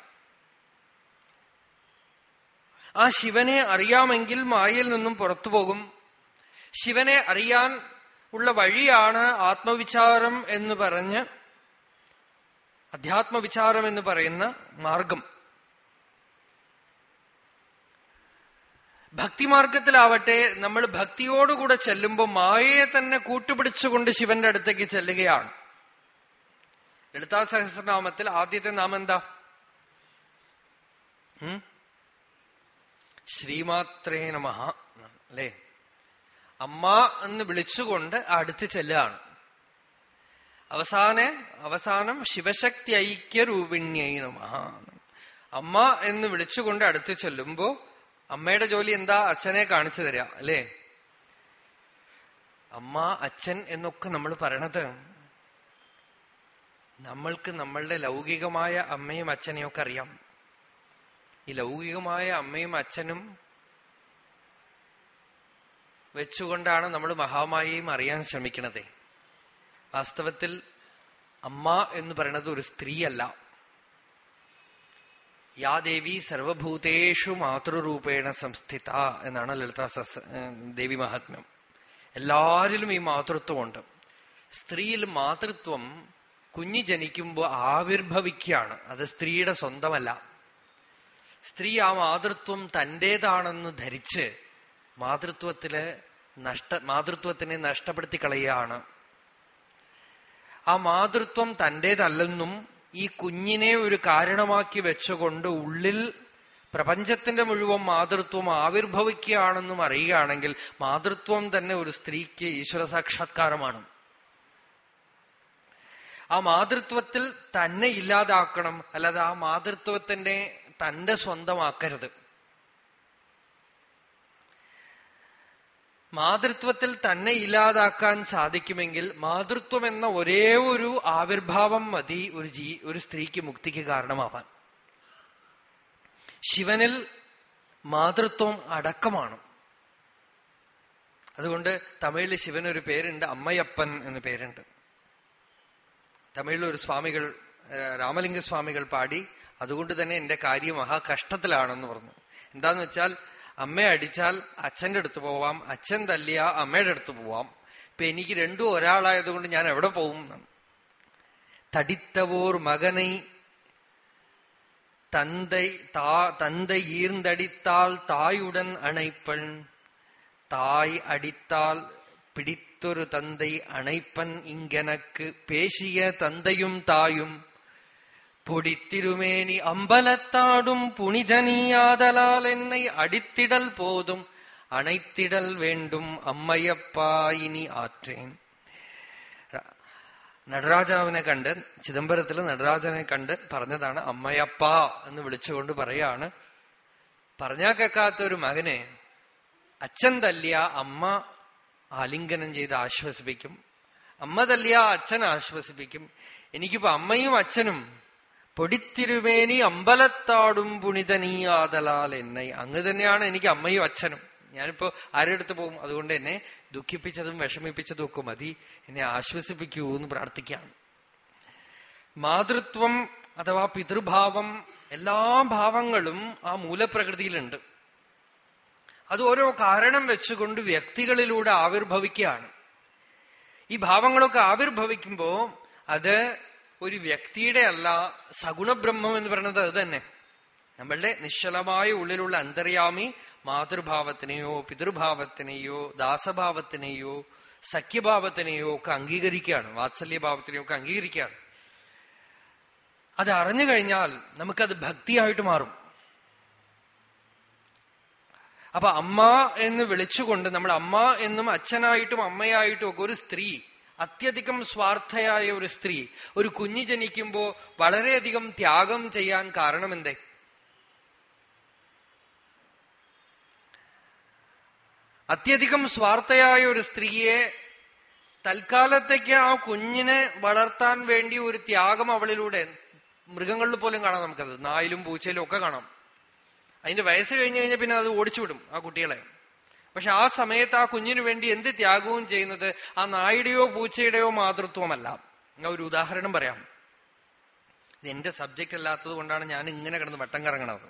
ആ ശിവനെ അറിയാമെങ്കിൽ മായയിൽ നിന്നും പുറത്തു പോകും. ശിവനെ അറിയാൻ ഉള്ള വഴിയാണ് ആത്മവിചാരം എന്ന് പറഞ്ഞ് അധ്യാത്മവിചാരം എന്ന് പറയുന്ന മാർഗം. ഭക്തിമാർഗത്തിലാവട്ടെ നമ്മൾ ഭക്തിയോടുകൂടെ ചെല്ലുമ്പോൾ മായയെ തന്നെ കൂട്ടുപിടിച്ചുകൊണ്ട് ശിവന്റെ അടുത്തേക്ക് ചെല്ലുകയാണ്. ലളിതാ സഹസ്രനാമത്തിൽ ആദ്യത്തെ നാമം എന്താ? ശ്രീമാത്രേ നമ. അല്ലേ? അമ്മ എന്ന് വിളിച്ചുകൊണ്ട് അടുത്ത് ചെല്ലുകയാണ്. അവസാന അവസാനം ശിവശക്തി ഐക്യ രൂപിണ്യ നമ. അമ്മ എന്ന് വിളിച്ചുകൊണ്ട് അടുത്ത് ചെല്ലുമ്പോ അമ്മയുടെ ജോലി എന്താ? അച്ഛനെ കാണിച്ചു തരാ അല്ലേ? അമ്മ അച്ഛൻ എന്നൊക്കെ നമ്മൾ പറയണത് നമ്മൾക്ക് നമ്മളുടെ ലൗകികമായ അമ്മയും അച്ഛനെയും ഒക്കെ അറിയാം. ഈ ലൗകികമായ അമ്മയും അച്ഛനും വെച്ചുകൊണ്ടാണ് നമ്മൾ മഹാമായയും അറിയാൻ ശ്രമിക്കണത്. വാസ്തവത്തിൽ അമ്മ എന്ന് പറയുന്നത് ഒരു സ്ത്രീയല്ല. യാ ദേവി സർവഭൂതേഷു മാതൃരൂപേണ സംസ്ഥിത എന്നാണ് ലളിത സസ് ദേവി മഹാത്മ്യം. എല്ലാരിലും ഈ മാതൃത്വമുണ്ട്. സ്ത്രീയിൽ മാതൃത്വം കുഞ്ഞു ജനിക്കുമ്പോൾ ആവിർഭവിക്കുകയാണ്. അത് സ്ത്രീയുടെ സ്വന്തമല്ല. സ്ത്രീ ആ മാതൃത്വം തന്റേതാണെന്ന് ധരിച്ച് മാതൃത്വത്തിൽ നഷ്ട മാതൃത്വത്തിനെ നഷ്ടപ്പെടുത്തി കളയുകയാണ്. ആ മാതൃത്വം തന്റേതല്ലെന്നും ഈ കുഞ്ഞിനെ ഒരു കാരണമാക്കി വെച്ചുകൊണ്ട് ഉള്ളിൽ പ്രപഞ്ചത്തിന്റെ മുഴുവൻ മാതൃത്വം ആവിർഭവിക്കുകയാണെന്നും അറിയുകയാണെങ്കിൽ മാതൃത്വം തന്നെ ഒരു സ്ത്രീക്ക് ഈശ്വര സാക്ഷാത്കാരമാണ്. ആ മാതൃത്വത്തിൽ തന്നെ ഇല്ലാതാക്കണം അല്ലാതെ ആ മാതൃത്വത്തിന്റെ തന്റെ സ്വന്തമാക്കരുത്. മാതൃത്വത്തിൽ തന്നെ ഇല്ലാതാക്കാൻ സാധിക്കുമെങ്കിൽ മാതൃത്വം എന്ന ഒരേ ഒരു ആവിർഭാവം മതി ഒരു ജീ ഒരു സ്ത്രീക്ക് മുക്തിക്ക് കാരണമാവാൻ. ശിവനിൽ മാതൃത്വം അടക്കമാണ്. അതുകൊണ്ട് തമിഴിൽ ശിവനൊരു പേരുണ്ട് അമ്മയപ്പൻ എന്ന് പേരുണ്ട്. തമിഴിൽ ഒരു സ്വാമികൾ രാമലിംഗ സ്വാമികൾ പാടി അതുകൊണ്ട് തന്നെ എന്റെ കാര്യം മഹാകഷ്ടത്തിലാണെന്ന് പറഞ്ഞു. എന്താന്ന് വെച്ചാൽ അമ്മ അടിച്ചാൽ അച്ഛന്റെ അടുത്ത് പോവാം അച്ഛൻ തല്ലിയാ അമ്മയുടെ അടുത്ത് പോവാം ഇപ്പൊ എനിക്ക് രണ്ടും ഒരാളായതുകൊണ്ട് ഞാൻ എവിടെ പോവും തടിത്തവോർ മകനെ തന്തൈ தா தந்தை ஈர்ந்தடித்தால் தாயுடன் அணைப்பன் தாய் പിടിത്തൊരു തന്തൈ അണൈപ്പൻ அணைப்பன் പേശിയ തന്തയും തായും പൊടിത്തിരുമേനി അമ്പലത്താടും പുണിതനീയാതലാൽ എന്നെ അടിത്തിടൽ പോതും അണൈത്തിടൽ വേണ്ടും അമ്മയപ്പായിനി ആറ്റേൻ. നടരാജാവിനെ കണ്ട് ചിദംബരത്തിൽ നടരാജനെ കണ്ട് പറഞ്ഞതാണ് അമ്മയപ്പ എന്ന് വിളിച്ചുകൊണ്ട് പറയാണ്. പറഞ്ഞാ കേക്കാത്ത ഒരു മകനെ അച്ഛൻ തല്ലിയ അമ്മ ആലിംഗനം ചെയ്ത് ആശ്വസിപ്പിക്കും. അമ്മ തല്ലിയ അച്ഛൻ ആശ്വസിപ്പിക്കും. എനിക്കിപ്പോ അമ്മയും അച്ഛനും പൊടിത്തിരുമേനി അമ്പലത്താടും പുണിതനീയാതലാൽ എന്നെ. അങ്ങ് തന്നെയാണ് എനിക്ക് അമ്മയും അച്ഛനും. ഞാനിപ്പോ ആരുടെ അടുത്ത് പോകും? അതുകൊണ്ട് എന്നെ ദുഃഖിപ്പിച്ചതും വിഷമിപ്പിച്ചതും ഒക്കെ മതി. എന്നെ ആശ്വസിപ്പിക്കൂ എന്ന് പ്രാർത്ഥിക്കാം മാതൃത്വം അഥവാ പിതൃഭാവം എല്ലാ ഭാവങ്ങളും ആ മൂലപ്രകൃതിയിലുണ്ട്. അത് ഓരോ കാരണം വെച്ചുകൊണ്ട് വ്യക്തികളിലൂടെ ആവിർഭവിക്കുകയാണ്. ഈ ഭാവങ്ങളൊക്കെ ആവിർഭവിക്കുമ്പോ അത് ഒരു വ്യക്തിയുടെ അല്ല സഗുണബ്രഹ്മം എന്ന് പറയുന്നത് അത് തന്നെ. നമ്മളുടെ നിശ്ചലമായ ഉള്ളിലുള്ള അന്തര്യാമി മാതൃഭാവത്തിനെയോ പിതൃഭാവത്തിനെയോ ദാസഭാവത്തിനെയോ സഖ്യഭാവത്തിനെയോ ഒക്കെ അംഗീകരിക്കുകയാണ്. വാത്സല്യഭാവത്തിനെയോ ഒക്കെ അംഗീകരിക്കുകയാണ്. അത് അറിഞ്ഞു കഴിഞ്ഞാൽ നമുക്കത് ഭക്തിയായിട്ട് മാറും. അപ്പൊ അമ്മ എന്ന് വിളിച്ചുകൊണ്ട് നമ്മൾ അമ്മ എന്നും അച്ഛനായിട്ടും അമ്മയായിട്ടും ഒക്കെ ഒരു സ്ത്രീ അത്യധികം സ്വാർത്ഥയായ ഒരു സ്ത്രീ ഒരു കുഞ്ഞു ജനിക്കുമ്പോ വളരെയധികം ത്യാഗം ചെയ്യാൻ കാരണമെന്തേ? അത്യധികം സ്വാർത്ഥയായ ഒരു സ്ത്രീയെ തൽക്കാലത്തേക്ക് ആ കുഞ്ഞിനെ വളർത്താൻ വേണ്ടി ഒരു ത്യാഗം അവളിലൂടെ മൃഗങ്ങളിൽ പോലും കാണാം നമുക്കത്. നായിലും പൂച്ചയിലും ഒക്കെ കാണാം. അതിന്റെ വയസ്സ് കഴിഞ്ഞു കഴിഞ്ഞാൽ പിന്നെ അത് ഓടിച്ചുവിടും ആ കുട്ടികളെ. പക്ഷെ ആ സമയത്ത് ആ കുഞ്ഞിനു വേണ്ടി എന്ത് ത്യാഗവും ചെയ്യുന്നത് ആ നായുടെയോ പൂച്ചയുടെയോ മാതൃത്വമല്ല. ഞാൻ ഒരു ഉദാഹരണം പറയാം. ഇത് എന്റെ സബ്ജക്റ്റ് അല്ലാത്തത് കൊണ്ടാണ് ഞാൻ ഇങ്ങനെ കിടന്ന് വട്ടം കറങ്ങണത്.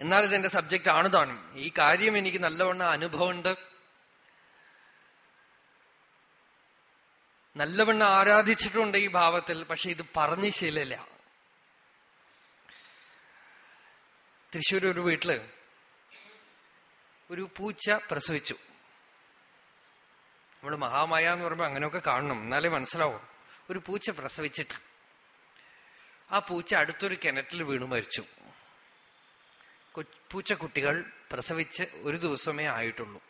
എന്നാൽ ഇത് എന്റെ സബ്ജക്റ്റ് ആണ് താനും. ഈ കാര്യം എനിക്ക് നല്ലവണ്ണം അനുഭവമുണ്ട്. നല്ലവണ്ണം ആരാധിച്ചിട്ടുണ്ട് ഈ ഭാവത്തിൽ പക്ഷെ ഇത് പറഞ്ഞ് ശീലമില്ല. തൃശ്ശൂർ ഒരു വീട്ടിൽ ഒരു പൂച്ച പ്രസവിച്ചു. നമ്മൾ മഹാമായ എന്ന് പറയുമ്പോൾ അങ്ങനെയൊക്കെ കാണണം. എന്നാലേ മനസ്സിലാവും. ഒരു പൂച്ച പ്രസവിച്ചിട്ട്. ആ പൂച്ച അടുത്തൊരു കിണറ്റിൽ വീണു മരിച്ചു. പൂച്ചക്കുട്ടികൾ പ്രസവിച്ച് ഒരു ദിവസമേ ആയിട്ടുള്ളൂ.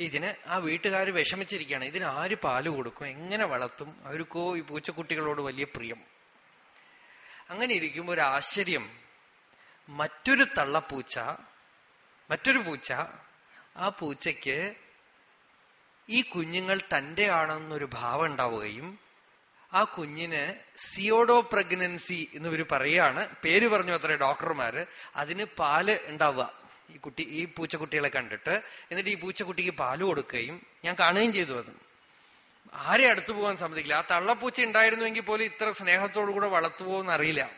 ഇതിന് ആ വീട്ടുകാർ വിഷമിച്ചിരിക്കുകയാണ്. ഇതിന് ആര് പാൽ കൊടുക്കും? എങ്ങനെ വളർത്തും? അവർക്കോ ഈ പൂച്ചക്കുട്ടികളോട് വലിയ പ്രിയം. അങ്ങനെ ഇരിക്കുമ്പോൾ ഒരു ആശ്ചര്യം. മറ്റൊരു തള്ളപ്പൂച്ച മറ്റൊരു പൂച്ച ആ പൂച്ചയ്ക്ക് ഈ കുഞ്ഞുങ്ങൾ തന്റെ ആണെന്നൊരു ഭാവം ഉണ്ടാവുകയും ആ കുഞ്ഞിന് സിയോഡോ പ്രഗ്നൻസി എന്ന് ഇവർ പറയുകയാണ്. പേര് പറഞ്ഞു അത്ര ഡോക്ടർമാര്. അതിന് പാൽ ഉണ്ടാവുക. ഈ കുട്ടി ഈ പൂച്ചക്കുട്ടികളെ കണ്ടിട്ട് എന്നിട്ട് ഈ പൂച്ചക്കുട്ടിക്ക് പാൽ കൊടുക്കുകയും ഞാൻ കാണുകയും ചെയ്തു അത്. ആരെ അടുത്തു പോകാൻ സമ്മതിക്കില്ല. ആ തള്ളപ്പൂച്ച ഉണ്ടായിരുന്നുവെങ്കിൽ പോലും ഇത്ര സ്നേഹത്തോടു കൂടെ വളർത്തുവോ എന്നറിയില്ല.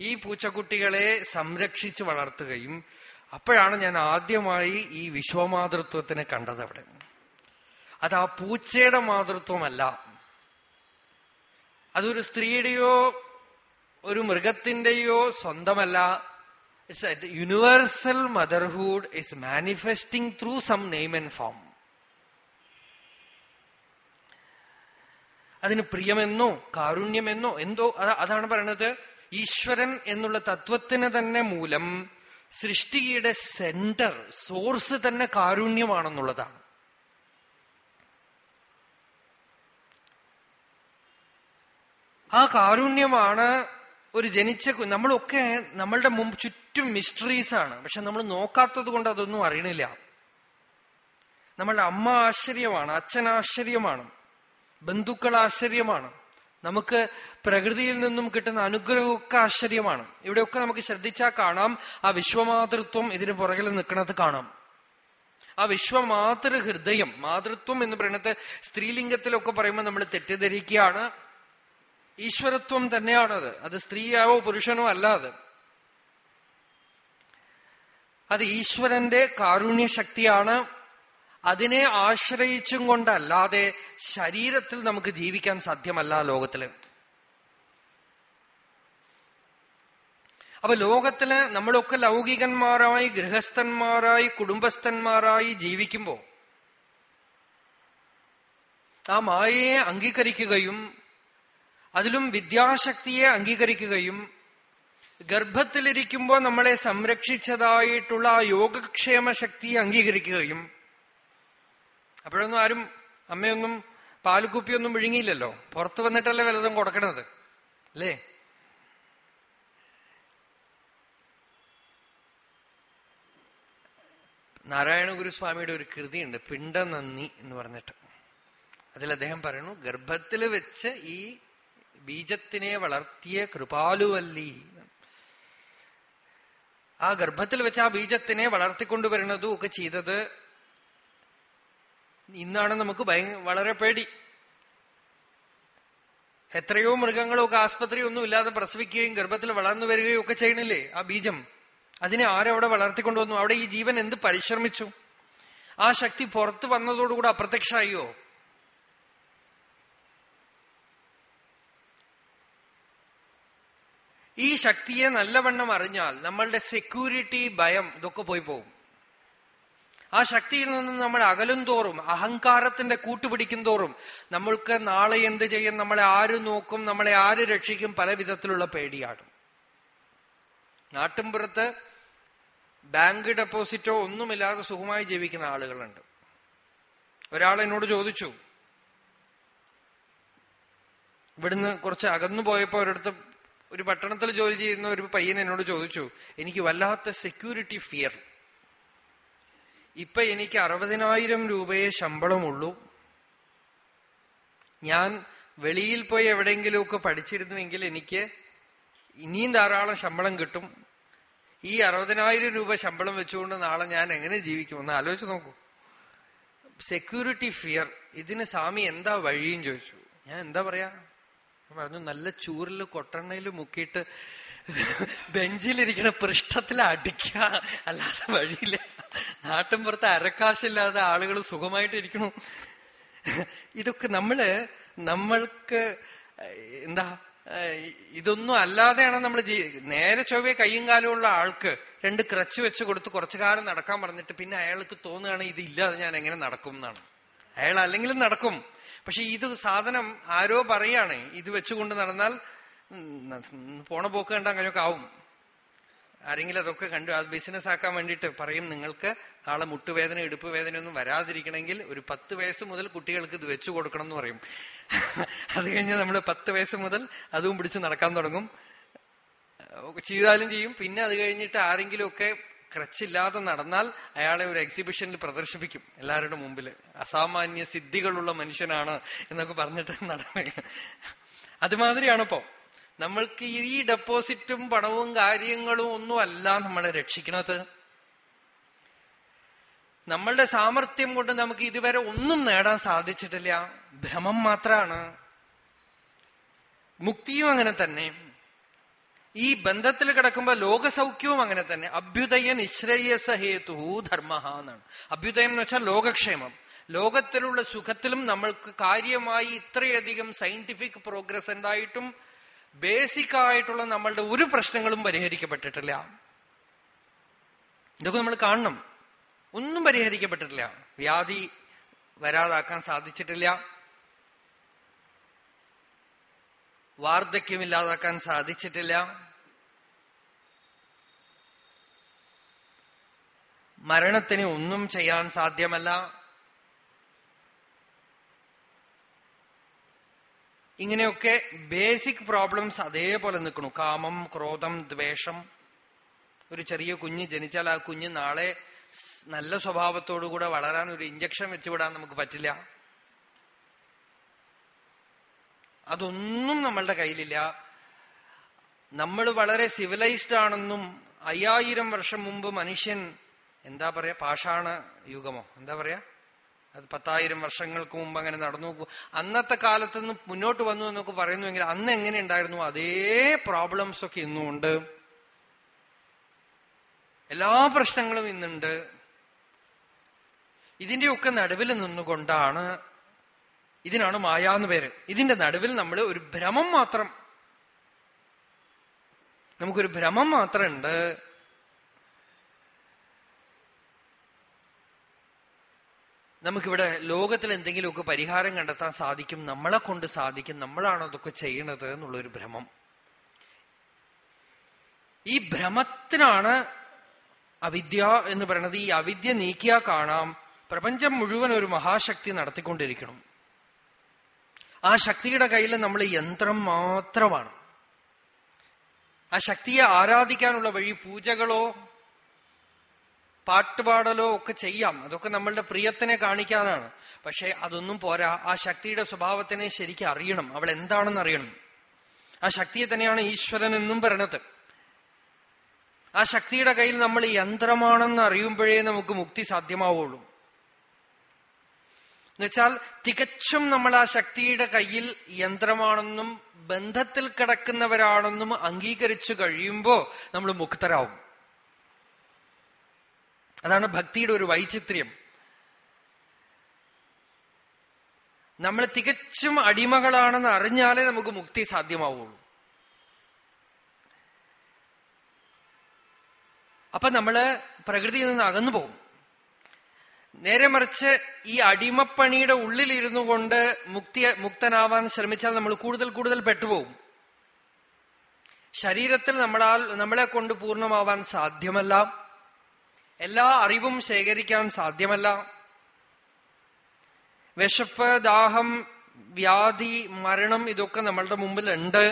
ഈ പൂച്ചക്കുട്ടികളെ സംരക്ഷിച്ച് വളർത്തുകയും അപ്പോഴാണ് ഞാൻ ആദ്യമായി ഈ വിശ്വമാതൃത്വത്തിനെ കണ്ടത് അവിടെ. അത് ആ പൂച്ചയുടെ മാതൃത്വമല്ല. അതൊരു സ്ത്രീയുടെയോ ഒരു മൃഗത്തിന്റെയോ സ്വന്തമല്ല. Universal motherhood is manifesting through some name and form അതിന് പ്രിയമെന്നോ കാരുണ്യമെന്നോ എന്തോ അതാണ് പറയണത്. ഈശ്വരൻ എന്നുള്ള തത്വത്തിന് തന്നെ മൂലം സൃഷ്ടിയുടെ സെന്റർ സോഴ്സ് തന്നെ കാരുണ്യമാണെന്നുള്ളതാണ്. ആ കാരുണ്യമാണ് ഒരു ജനിച്ച നമ്മളൊക്കെ നമ്മളുടെ മുമ്പ് ചുറ്റും മിസ്റ്ററീസ് ആണ്. പക്ഷെ നമ്മൾ നോക്കാത്തത് കൊണ്ട് അതൊന്നും അറിയണില്ല. നമ്മളുടെ അമ്മ ആശ്ചര്യമാണ് അച്ഛൻ ആശ്ചര്യമാണ് ബന്ധുക്കൾ ആശ്ചര്യമാണ് നമുക്ക് പ്രകൃതിയിൽ നിന്നും കിട്ടുന്ന അനുഗ്രഹമൊക്കെ ആശ്ചര്യമാണ്. ഇവിടെയൊക്കെ നമുക്ക് ശ്രദ്ധിച്ചാൽ കാണാം. ആ വിശ്വമാതൃത്വം ഇതിന് പുറകിൽ നിൽക്കുന്നത് കാണാം. ആ വിശ്വമാതൃ ഹൃദയം മാതൃത്വം എന്ന് പറയുന്നത് സ്ത്രീലിംഗത്തിലൊക്കെ പറയുമ്പോൾ നമ്മൾ തെറ്റിദ്ധരിക്കുകയാണ്. ഈശ്വരത്വം തന്നെയാണത്. അത് സ്ത്രീയാവോ പുരുഷനോ അല്ല അത്. അത് ഈശ്വരന്റെ കാരുണ്യശക്തിയാണ്. അതിനെ ആശ്രയിച്ചും കൊണ്ടല്ലാതെ ശരീരത്തിൽ നമുക്ക് ജീവിക്കാൻ സാധ്യമല്ല ലോകത്തിൽ. അപ്പൊ ലോകത്തിൽ നമ്മളൊക്കെ ലൗകികന്മാരായി ഗൃഹസ്ഥന്മാരായി കുടുംബസ്ഥന്മാരായി ജീവിക്കുമ്പോ ആ മായയെ അംഗീകരിക്കുകയും അതിലും വിദ്യാശക്തിയെ അംഗീകരിക്കുകയും ഗർഭത്തിലിരിക്കുമ്പോൾ നമ്മളെ സംരക്ഷിച്ചതായിട്ടുള്ള ആ യോഗക്ഷേമ ശക്തിയെ അംഗീകരിക്കുകയും അപ്പോഴൊന്നും ആരും അമ്മയൊന്നും പാലുക്കുപ്പിയൊന്നും വിഴുങ്ങിയില്ലല്ലോ. പുറത്തു വന്നിട്ടല്ലേ വല്ലതും കൊടുക്കണത്? അല്ലേ? നാരായണ ഗുരുസ്വാമിയുടെ ഒരു കൃതിയുണ്ട് പിണ്ടനന്ദി എന്ന് പറഞ്ഞിട്ട്. അതിൽ അദ്ദേഹം പറയുന്നു ഗർഭത്തിൽ വെച്ച് ഈ ബീജത്തിനെ വളർത്തിയ കൃപാലുവല്ലി. ആ ഗർഭത്തിൽ വെച്ച് ആ ബീജത്തിനെ വളർത്തിക്കൊണ്ടുവരുന്നതും ഒക്കെ ചെയ്തത് ഇന്നാണ് നമുക്ക് വളരെ പേടി. എത്രയോ മൃഗങ്ങളൊക്കെ ആസ്പത്രി ഒന്നും ഇല്ലാതെ പ്രസവിക്കുകയും ഗർഭത്തിൽ വളർന്നു വരികയും ഒക്കെ ചെയ്യണില്ലേ ആ ബീജം? അതിനെ ആരവിടെ വളർത്തിക്കൊണ്ടുവന്നു? അവിടെ ഈ ജീവൻ എന്ത് പരിശ്രമിച്ചു? ആ ശക്തി പുറത്തു വന്നതോടുകൂടെ അപ്രത്യക്ഷമായോ? ഈ ശക്തിയെ നല്ലവണ്ണം അറിഞ്ഞാൽ നമ്മളുടെ സെക്യൂരിറ്റി ഭയം ഇതൊക്കെ പോയി പോകും. ആ ശക്തിയിൽ നിന്ന് നമ്മൾ അകലും തോറും അഹങ്കാരത്തിന്റെ കൂട്ടുപിടിക്കും തോറും നമ്മൾക്ക് നാളെ എന്ത് ചെയ്യും? നമ്മളെ ആര് നോക്കും? നമ്മളെ ആര് രക്ഷിക്കും? പല വിധത്തിലുള്ള പേടിയാണ്. നാട്ടിൻപുറത്ത് ബാങ്ക് ഡെപ്പോസിറ്റോ ഒന്നുമില്ലാതെ സുഖമായി ജീവിക്കുന്ന ആളുകളുണ്ട്. ഒരാൾ എന്നോട് ചോദിച്ചു ഇവിടുന്ന് കുറച്ച് അകന്നു പോയപ്പോ ഒരിടത്ത് ഒരു പട്ടണത്തിൽ ജോലി ചെയ്യുന്ന ഒരു പയ്യൻ എന്നോട് ചോദിച്ചു എനിക്ക് വല്ലാത്ത സെക്യൂരിറ്റി ഫിയർ ഇപ്പൊ എനിക്ക് അറുപതിനായിരം രൂപയെ ശമ്പളമുള്ളൂ. ഞാൻ വെളിയിൽ പോയി എവിടെയെങ്കിലുമൊക്കെ പഠിച്ചിരുന്നുവെങ്കിൽ എനിക്ക് ഇനിയും ധാരാളം ശമ്പളം കിട്ടും. ഈ അറുപതിനായിരം രൂപ ശമ്പളം വെച്ചുകൊണ്ട് നാളെ ഞാൻ എങ്ങനെ ജീവിക്കും? ഒന്ന് ആലോചിച്ച് നോക്കൂ. സെക്യൂരിറ്റി ഫിയർ ഇതിന് സ്വാമി എന്താ വഴിയും ചോദിച്ചു. ഞാൻ എന്താ പറയാ? പറഞ്ഞു നല്ല ചൂരിൽ കൊട്ടെണ്ണയിൽ മുക്കിയിട്ട് ബെഞ്ചിലിരിക്കണ പൃഷ്ഠത്തിൽ അടിക്കുക അല്ലാതെ വഴിയില്ല. നാട്ടിൻപുറത്ത് അരക്കാശില്ലാതെ ആളുകൾ സുഖമായിട്ട് ഇരിക്കണു ഇതൊക്കെ നമ്മൾ നമ്മൾക്ക് എന്താ ഇതൊന്നും അല്ലാതെയാണ് നമ്മൾ നേരെ ചൊവ്വയെ കയ്യും കാലുമുള്ള ആൾക്ക് രണ്ട് ക്രച്ച് വെച്ച് കൊടുത്ത് കുറച്ചു കാലം നടക്കാൻ പറഞ്ഞിട്ട് പിന്നെ അയാൾക്ക് തോന്നുകയാണ് ഇത് ഇല്ലാതെ ഞാൻ എങ്ങനെ നടക്കും എന്നാണ്. അയാൾ അല്ലെങ്കിലും നടക്കും. പക്ഷെ ഇത് സാധനം ആരോ പറയാണ്. ഇത് വെച്ചുകൊണ്ട് നടന്നാൽ പോണ പോക്ക് കണ്ട അങ്ങനെയൊക്കെ ആവും. ആരെങ്കിലും അതൊക്കെ കണ്ടു അത് ബിസിനസ് ആക്കാൻ വേണ്ടിയിട്ട് പറയും നിങ്ങൾക്ക് നാളെ മുട്ടുവേദന ഇടുപ്പ് വേദന ഒന്നും വരാതിരിക്കണമെങ്കിൽ ഒരു പത്ത് വയസ്സ് മുതൽ കുട്ടികൾക്ക് ഇത് വെച്ചു കൊടുക്കണം എന്ന് പറയും. അത് കഴിഞ്ഞ് നമ്മൾ പത്ത് വയസ്സ് മുതൽ അതും പിടിച്ച് നടക്കാൻ തുടങ്ങും. ചെയ്താലും ചെയ്യും. പിന്നെ അത് കഴിഞ്ഞിട്ട് ആരെങ്കിലും ഒക്കെ ക്രച്ചില്ലാതെ നടന്നാൽ അയാളെ ഒരു എക്സിബിഷനിൽ പ്രദർശിപ്പിക്കും. എല്ലാവരുടെ മുമ്പിൽ അസാമാന്യ സിദ്ധികളുള്ള മനുഷ്യനാണ് എന്നൊക്കെ പറഞ്ഞിട്ട് നടക്കുക അതുമാതിരിയാണിപ്പോ നമ്മൾക്ക് ഈ ഡെപ്പോസിറ്റും പണവും കാര്യങ്ങളും ഒന്നും അല്ല നമ്മളെ രക്ഷിക്കണത് നമ്മളുടെ സാമർഥ്യം കൊണ്ട് നമുക്ക് ഇതുവരെ ഒന്നും നേടാൻ സാധിച്ചിട്ടില്ല. ഭ്രമം മാത്രമാണ് മുക്തിയും അങ്ങനെ തന്നെ. ഈ ബന്ധത്തിൽ കിടക്കുമ്പോ ലോകസൗഖ്യവും അങ്ങനെ തന്നെ. അഭ്യുദയ നിശ്രേയസ ഹേതു ധർമ്മ എന്നാണ്. അഭ്യുദയം എന്ന് വെച്ചാൽ ലോകക്ഷേമം. ലോകത്തിലുള്ള സുഖത്തിലും നമ്മൾക്ക് കാര്യമായി ഇത്രയധികം സയന്റിഫിക് പ്രോഗ്രസ് ഉണ്ടായിട്ടും ബേസിക് ആയിട്ടുള്ള നമ്മളുടെ ഒരു പ്രശ്നങ്ങളും പരിഹരിക്കപ്പെട്ടിട്ടില്ല. ഇതൊക്കെ നമ്മൾ കാണണം. ഒന്നും പരിഹരിക്കപ്പെട്ടിട്ടില്ല. വ്യാധി വരാതാക്കാൻ സാധിച്ചിട്ടില്ല. വാർദ്ധക്യം ഇല്ലാതാക്കാൻ സാധിച്ചിട്ടില്ല. മരണത്തിന് ഒന്നും ചെയ്യാൻ സാധ്യമല്ല. ഇങ്ങനെയൊക്കെ ബേസിക് പ്രോബ്ലംസ് അതേപോലെ നിൽക്കണു കാമം ക്രോധം ദ്വേഷം. ഒരു ചെറിയ കുഞ്ഞ് ജനിച്ചാൽ ആ കുഞ്ഞ് നാളെ നല്ല സ്വഭാവത്തോടുകൂടെ വളരാൻ ഒരു ഇഞ്ചക്ഷൻ വെച്ചുവിടാൻ നമുക്ക് പറ്റില്ല. അതൊന്നും നമ്മളുടെ കയ്യിലില്ല. നമ്മൾ വളരെ സിവിലൈസ്ഡ് ആണെന്നും അയ്യായിരം വർഷം മുമ്പ് മനുഷ്യൻ എന്താ പറയാ പാഷാണ യുഗമോ? എന്താ പറയാ? അത് പത്തായിരം വർഷങ്ങൾക്ക് മുമ്പ് അങ്ങനെ നടന്നു. അന്നത്തെ കാലത്ത് നിന്ന് മുന്നോട്ട് വന്നു എന്നൊക്കെ പറയുന്നുവെങ്കിൽ അന്ന് എങ്ങനെ ഉണ്ടായിരുന്നു? അതേ പ്രോബ്ലംസ് ഒക്കെ ഇന്നുമുണ്ട്. എല്ലാ പ്രശ്നങ്ങളും ഇന്നുണ്ട്. ഇതിന്റെയൊക്കെ നടുവിൽ നിന്നുകൊണ്ടാണ് ഇതിനാണ് മായ എന്ന് പേര്. ഇതിന്റെ നടുവിൽ നമ്മൾ ഒരു ഭ്രമം മാത്രം നമുക്കൊരു ഭ്രമം മാത്രമുണ്ട്. നമുക്കിവിടെ ലോകത്തിൽ എന്തെങ്കിലുമൊക്കെ പരിഹാരം കണ്ടെത്താൻ സാധിക്കും നമ്മളെ കൊണ്ട് സാധിക്കും നമ്മളാണ് അതൊക്കെ ചെയ്യണത് എന്നുള്ളൊരു ഭ്രമം. ഈ ഭ്രമത്തിനാണ് അവിദ്യ എന്ന് പറയുന്നത്. ഈ അവിദ്യ നീക്കിയാ കാണാം. പ്രപഞ്ചം മുഴുവൻ ഒരു മഹാശക്തി നടത്തിക്കൊണ്ടിരിക്കണം. ആ ശക്തിയുടെ കയ്യിൽ നമ്മൾ യന്ത്രം മാത്രമാണ്. ആ ശക്തിയെ ആരാധിക്കാനുള്ള വഴി പൂജകളോ പാട്ടുപാടലോ ഒക്കെ ചെയ്യാം. അതൊക്കെ നമ്മളുടെ പ്രിയത്തിനെ കാണിക്കാനാണ്. പക്ഷെ അതൊന്നും പോരാ. ആ ശക്തിയുടെ സ്വഭാവത്തിനെ ശരിക്കും അറിയണം. അവൾ എന്താണെന്ന് അറിയണം. ആ ശക്തിയെ തന്നെയാണ് ഈശ്വരൻ എന്നും പറയണത്. ആ ശക്തിയുടെ കയ്യിൽ നമ്മൾ യന്ത്രമാണെന്ന് അറിയുമ്പോഴേ നമുക്ക് മുക്തി സാധ്യമാവുള്ളൂ. എന്നുവെച്ചാൽ തികച്ചും നമ്മൾ ആ ശക്തിയുടെ കയ്യിൽ യന്ത്രമാണെന്നും ബന്ധത്തിൽ കിടക്കുന്നവരാണെന്നും അംഗീകരിച്ചു കഴിയുമ്പോ നമ്മൾ മുക്തരാവും. അതാണ് ഭക്തിയുടെ ഒരു വൈചിത്ര്യം. നമ്മൾ തികച്ചും അടിമകളാണെന്ന് അറിഞ്ഞാലേ നമുക്ക് മുക്തി സാധ്യമാവുള്ളൂ. അപ്പൊ നമ്മൾ പ്രകൃതിയിൽ നിന്ന് അകന്നു പോകും. നേരെ മറിച്ച് ഈ അടിമപ്പണിയുടെ ഉള്ളിലിരുന്നു കൊണ്ട് മുക്തി മുക്തനാവാൻ ശ്രമിച്ചാൽ നമ്മൾ കൂടുതൽ കൂടുതൽ പെട്ടുപോകും. ശരീരത്തിൽ നമ്മളാൽ നമ്മളെ കൊണ്ട് പൂർണമാവാൻ സാധ്യമല്ല. എല്ലാ അറിവും ശേഖരിക്കാൻ സാധ്യമല്ല. വിശപ്പ് ദാഹം വ്യാധി മരണം ഇതൊക്കെ നമ്മളുടെ മുമ്പിൽ ഉണ്ട്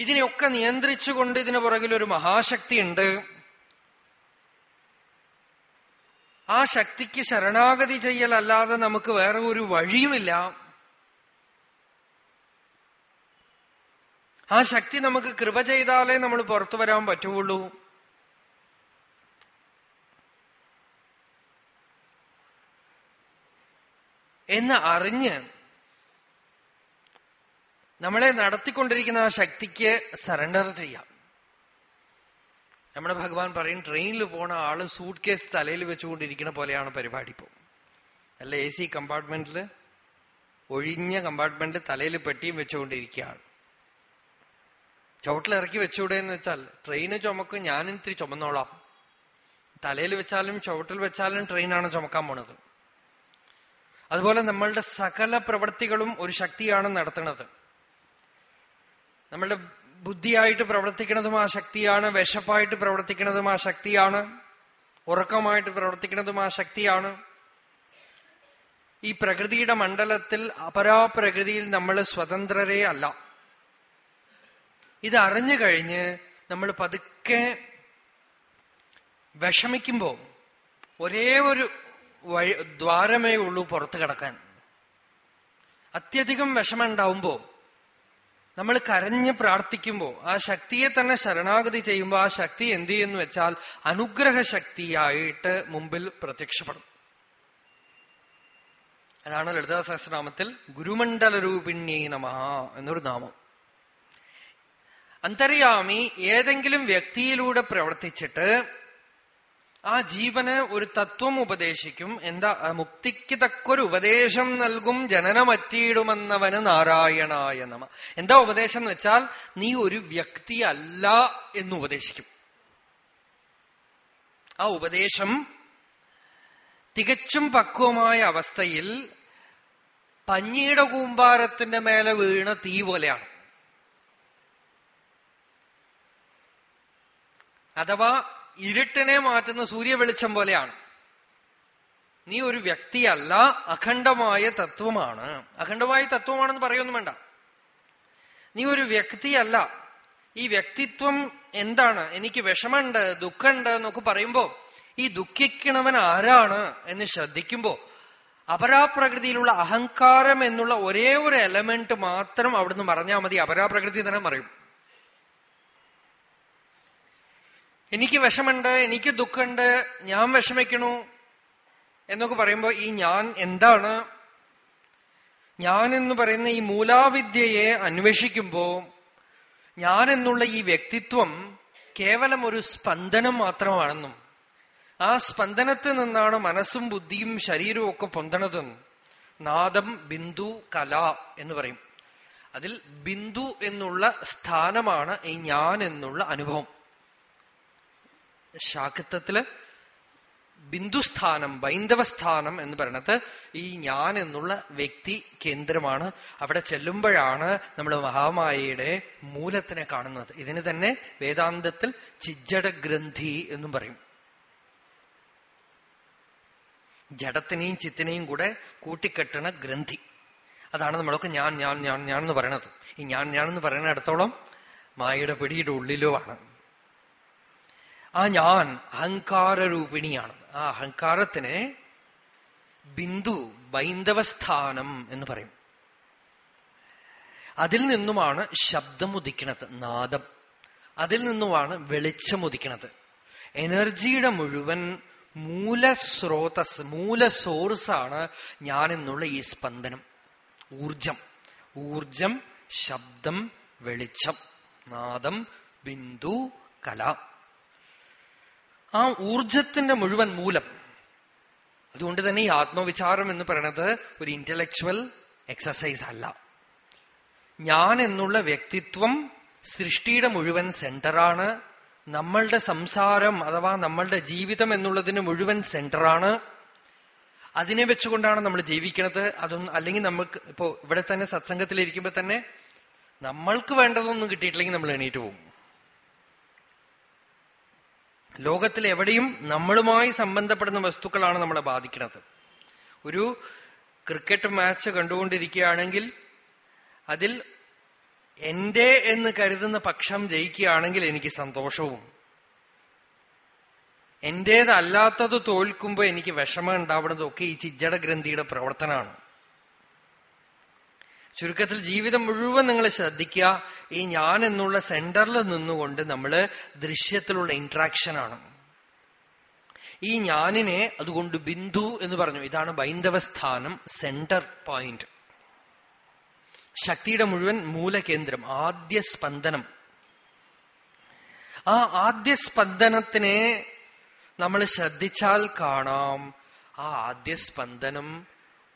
ഇതിനെയൊക്കെ നിയന്ത്രിച്ചുകൊണ്ട് ഇതിന് പുറകിൽ ഒരു മഹാശക്തി ഉണ്ട് ആ ശക്തിക്ക് ശരണാഗതി ചെയ്യലല്ലാതെ നമുക്ക് വേറെ ഒരു വഴിയുമില്ല. ആ ശക്തി നമുക്ക് കൃപ ചെയ്താലേ നമ്മൾ പുറത്തു വരാൻ പറ്റുള്ളൂ എന്ന് അറിഞ്ഞ് നമ്മളെ നടത്തിക്കൊണ്ടിരിക്കുന്ന ആ ശക്തിക്ക് സറണ്ടർ ചെയ്യാം. നമ്മുടെ ഭഗവാൻ പറയും ട്രെയിനിൽ പോണ ആൾ സൂട്ട് കേസ് തലയിൽ വെച്ചുകൊണ്ടിരിക്കുന്ന പോലെയാണ് പരിപാടി ഇപ്പോ. അല്ല എ സി കമ്പാർട്ട്മെന്റിൽ ഒഴിഞ്ഞ കമ്പാർട്ട്മെന്റിൽ തലയിൽ പെട്ടിയും വെച്ചുകൊണ്ടിരിക്കുകയാണ്. ചുവട്ടിലിറക്കി വെച്ചുകൂടെ എന്ന് വെച്ചാൽ ട്രെയിന് ചുമക്കും ഞാനും ഇത്തിരി ചുമന്നോളാം. തലയിൽ വെച്ചാലും ചുവട്ടിൽ വെച്ചാലും ട്രെയിനാണ് ചുമക്കാൻ പോണത്. അതുപോലെ നമ്മളുടെ സകല പ്രവൃത്തികളും ഒരു ശക്തിയാണ് നടത്തുന്നത്. നമ്മളുടെ ബുദ്ധിയായിട്ട് പ്രവർത്തിക്കുന്നതും ആ ശക്തിയാണ് വിശപ്പായിട്ട് പ്രവർത്തിക്കുന്നതും ആ ശക്തിയാണ് ഉറക്കമായിട്ട് പ്രവർത്തിക്കുന്നതും ആ ശക്തിയാണ്. ഈ പ്രകൃതിയുടെ മണ്ഡലത്തിൽ അപരാപ്രകൃതിയിൽ നമ്മൾ സ്വതന്ത്രരേ അല്ല. ഇത് അറിഞ്ഞു കഴിഞ്ഞ് നമ്മൾ പതുക്കെ വിഷമിക്കുമ്പോ ഒരേ ഒരു വഴി ദ്വാരമേ ഉള്ളൂ പുറത്തു കിടക്കാൻ. അത്യധികം വിഷമുണ്ടാവുമ്പോ നമ്മൾ കരഞ്ഞ് പ്രാർത്ഥിക്കുമ്പോൾ ആ ശക്തിയെ തന്നെ ശരണാഗതി ചെയ്യുമ്പോൾ ആ ശക്തി എന്ത് ചെയ്യുന്നു വെച്ചാൽ അനുഗ്രഹ ശക്തിയായിട്ട് മുമ്പിൽ പ്രത്യക്ഷപ്പെടും. അതാണ് ലളിതാ സഹസ്രനാമത്തിൽ ഗുരുമണ്ഡല രൂപിണ്യേ നമ എന്നൊരു നാമം. അന്തര്യാമി ഏതെങ്കിലും വ്യക്തിയിലൂടെ പ്രവർത്തിച്ചിട്ട് ആ ജീവന് ഒരു തത്വം ഉപദേശിക്കും. എന്താ? മുക്തിക്ക് തക്കൊരു ഉപദേശം നൽകും ജനനമറ്റിയിടുമെന്നവന് നാരായണായ നമ. എന്താ ഉപദേശം എന്ന് വെച്ചാൽ നീ ഒരു വ്യക്തി അല്ല എന്ന് ഉപദേശിക്കും. ആ ഉപദേശം തികച്ചും പക്വമായ അവസ്ഥയിൽ പഞ്ഞിയുടെ കൂമ്പാരത്തിന്റെ മേലെ വീണ തീ പോലെയാണ്. അഥവാ ഇരുട്ടിനെ മാറ്റുന്ന സൂര്യവെളിച്ചം പോലെയാണ്. നീ ഒരു വ്യക്തിയല്ല അഖണ്ഡമായ തത്വമാണ്. അഖണ്ഡമായ തത്വമാണെന്ന് പറയൊന്നും വേണ്ട. നീ ഒരു വ്യക്തിയല്ല. ഈ വ്യക്തിത്വം എന്താണ്? എനിക്ക് വിഷമമുണ്ട് ദുഃഖമുണ്ട് എന്നൊക്കെ പറയുമ്പോ ഈ ദുഃഖിക്കണവൻ ആരാണ് എന്ന് ശ്രദ്ധിക്കുമ്പോ അപരാപ്രകൃതിയിലുള്ള അഹങ്കാരം എന്നുള്ള ഒരേ ഒരു എലമെന്റ് മാത്രം അവിടുന്ന് മറഞ്ഞാൽ മതി. അപരാപ്രകൃതി തന്നെ മറയും എനിക്ക് വിഷമുണ്ട് എനിക്ക് ദുഃഖമുണ്ട് ഞാൻ വിഷമിക്കണു എന്നൊക്കെ പറയുമ്പോൾ ഈ ഞാൻ എന്താണ്? ഞാൻ എന്ന് പറയുന്ന ഈ മൂലാവിദ്യയെ അന്വേഷിക്കുമ്പോ ഞാൻ എന്നുള്ള ഈ വ്യക്തിത്വം കേവലം ഒരു സ്പന്ദനം മാത്രമാണെന്നും ആ സ്പന്ദനത്തിൽ നിന്നാണ് മനസ്സും ബുദ്ധിയും ശരീരവും ഒക്കെ പൊന്തണതെന്നും നാദം ബിന്ദു കല എന്ന് പറയും. അതിൽ ബിന്ദു എന്നുള്ള സ്ഥാനമാണ് ഈ ഞാൻ എന്നുള്ള അനുഭവം. ശാക്തത്തിൽ ബിന്ദുസ്ഥാനം ബൈന്ദവസ്ഥാനം എന്ന് പറയണത് ഈ ഞാൻ എന്നുള്ള വ്യക്തി കേന്ദ്രമാണ്. അവിടെ ചെല്ലുമ്പോഴാണ് നമ്മൾ മഹാമായയുടെ മൂലത്തിനെ കാണുന്നത്. ഇതിന് തന്നെ വേദാന്തത്തിൽ ചിജ്ജട ഗ്രന്ഥി എന്നും പറയും. ജഡത്തിനെയും ചിത്തിനെയും കൂടെ കൂട്ടിക്കെട്ടണ ഗ്രന്ഥി. അതാണ് നമ്മളൊക്കെ ഞാൻ ഞാൻ ഞാൻ ഞാൻ എന്ന് പറയണത്. ഈ ഞാൻ ഞാൻ എന്ന് പറയുന്നിടത്തോളം മായയുടെ പിടിയുടെ ഉള്ളിലുമാണ്. ആ ഞാൻ അഹങ്കാര രൂപിണിയാണ് ആ അഹങ്കാരത്തിന് ബിന്ദു ബൈന്ദവസ്ഥാനം എന്ന് പറയും. അതിൽ നിന്നുമാണ് ശബ്ദം ഉദിക്കണത് നാദം. അതിൽ നിന്നുമാണ് വെളിച്ചം ഉദിക്കണത്. എനർജിയുടെ മുഴുവൻ മൂലസ്രോതസ് മൂല സോഴ്സാണ് ഞാൻ എന്നുള്ള ഈ സ്പന്ദനം. ഊർജം. ഊർജം ശബ്ദം വെളിച്ചം. നാദം ബിന്ദു കല. ആ ഊർജത്തിന്റെ മുഴുവൻ മൂലം. അതുകൊണ്ട് തന്നെ ഈ ആത്മവിചാരം എന്ന് പറയുന്നത് ഒരു ഇന്റലക്ച്വൽ എക്സസൈസ് അല്ല. ഞാൻ എന്നുള്ള വ്യക്തിത്വം സൃഷ്ടിയുടെ മുഴുവൻ സെന്ററാണ് നമ്മളുടെ സംസാരം അഥവാ നമ്മളുടെ ജീവിതം എന്നുള്ളതിന് മുഴുവൻ സെന്ററാണ് അതിനെ വെച്ചുകൊണ്ടാണ് നമ്മൾ ജീവിക്കുന്നത് അതൊന്നും അല്ലെങ്കിൽ നമുക്ക് ഇപ്പോ ഇവിടെ തന്നെ സത്സംഗത്തിലിരിക്കുമ്പോ തന്നെ നമ്മൾക്ക് വേണ്ടതൊന്നും കിട്ടിയിട്ടില്ലെങ്കിൽ നമ്മൾ എണീറ്റ് പോകും. ലോകത്തിൽ എവിടെയും നമ്മളുമായി സംബന്ധപ്പെടുന്ന വസ്തുക്കളാണ് നമ്മളെ ബാധിക്കുന്നത്. ഒരു ക്രിക്കറ്റ് മാച്ച് കണ്ടുകൊണ്ടിരിക്കുകയാണെങ്കിൽ അതിൽ എന്റെ എന്ന് കരുതുന്ന പക്ഷം ജയിക്കുകയാണെങ്കിൽ എനിക്ക് സന്തോഷവും. എന്റേതല്ലാത്തത് തോൽക്കുമ്പോൾ എനിക്ക് വിഷമം ഉണ്ടാവുന്നതൊക്കെ ഈ ചിജ്ജട ഗ്രന്ഥിയുടെ പ്രവർത്തനമാണ്. ചുരുക്കത്തിൽ ജീവിതം മുഴുവൻ നിങ്ങൾ ശ്രദ്ധിക്കുക. ഈ ഞാൻ എന്നുള്ള സെന്ററിൽ നിന്നുകൊണ്ട് നമ്മൾ ദൃശ്യത്തിലുള്ള ഇന്ററാക്ഷനാണ് ഈ ഞാനിനെ അതുകൊണ്ട് ബിന്ദു എന്ന് പറഞ്ഞു. ഇതാണ് ബൈന്ദവസ്ഥാനം സെന്റർ പോയിന്റ് ശക്തിയുടെ മുഴുവൻ മൂലകേന്ദ്രം ആദ്യ സ്പന്ദനം. ആ ആദ്യ സ്പന്ദനത്തിനെ നമ്മൾ ശ്രദ്ധിച്ചാൽ കാണാം. ആ ആദ്യ സ്പന്ദനം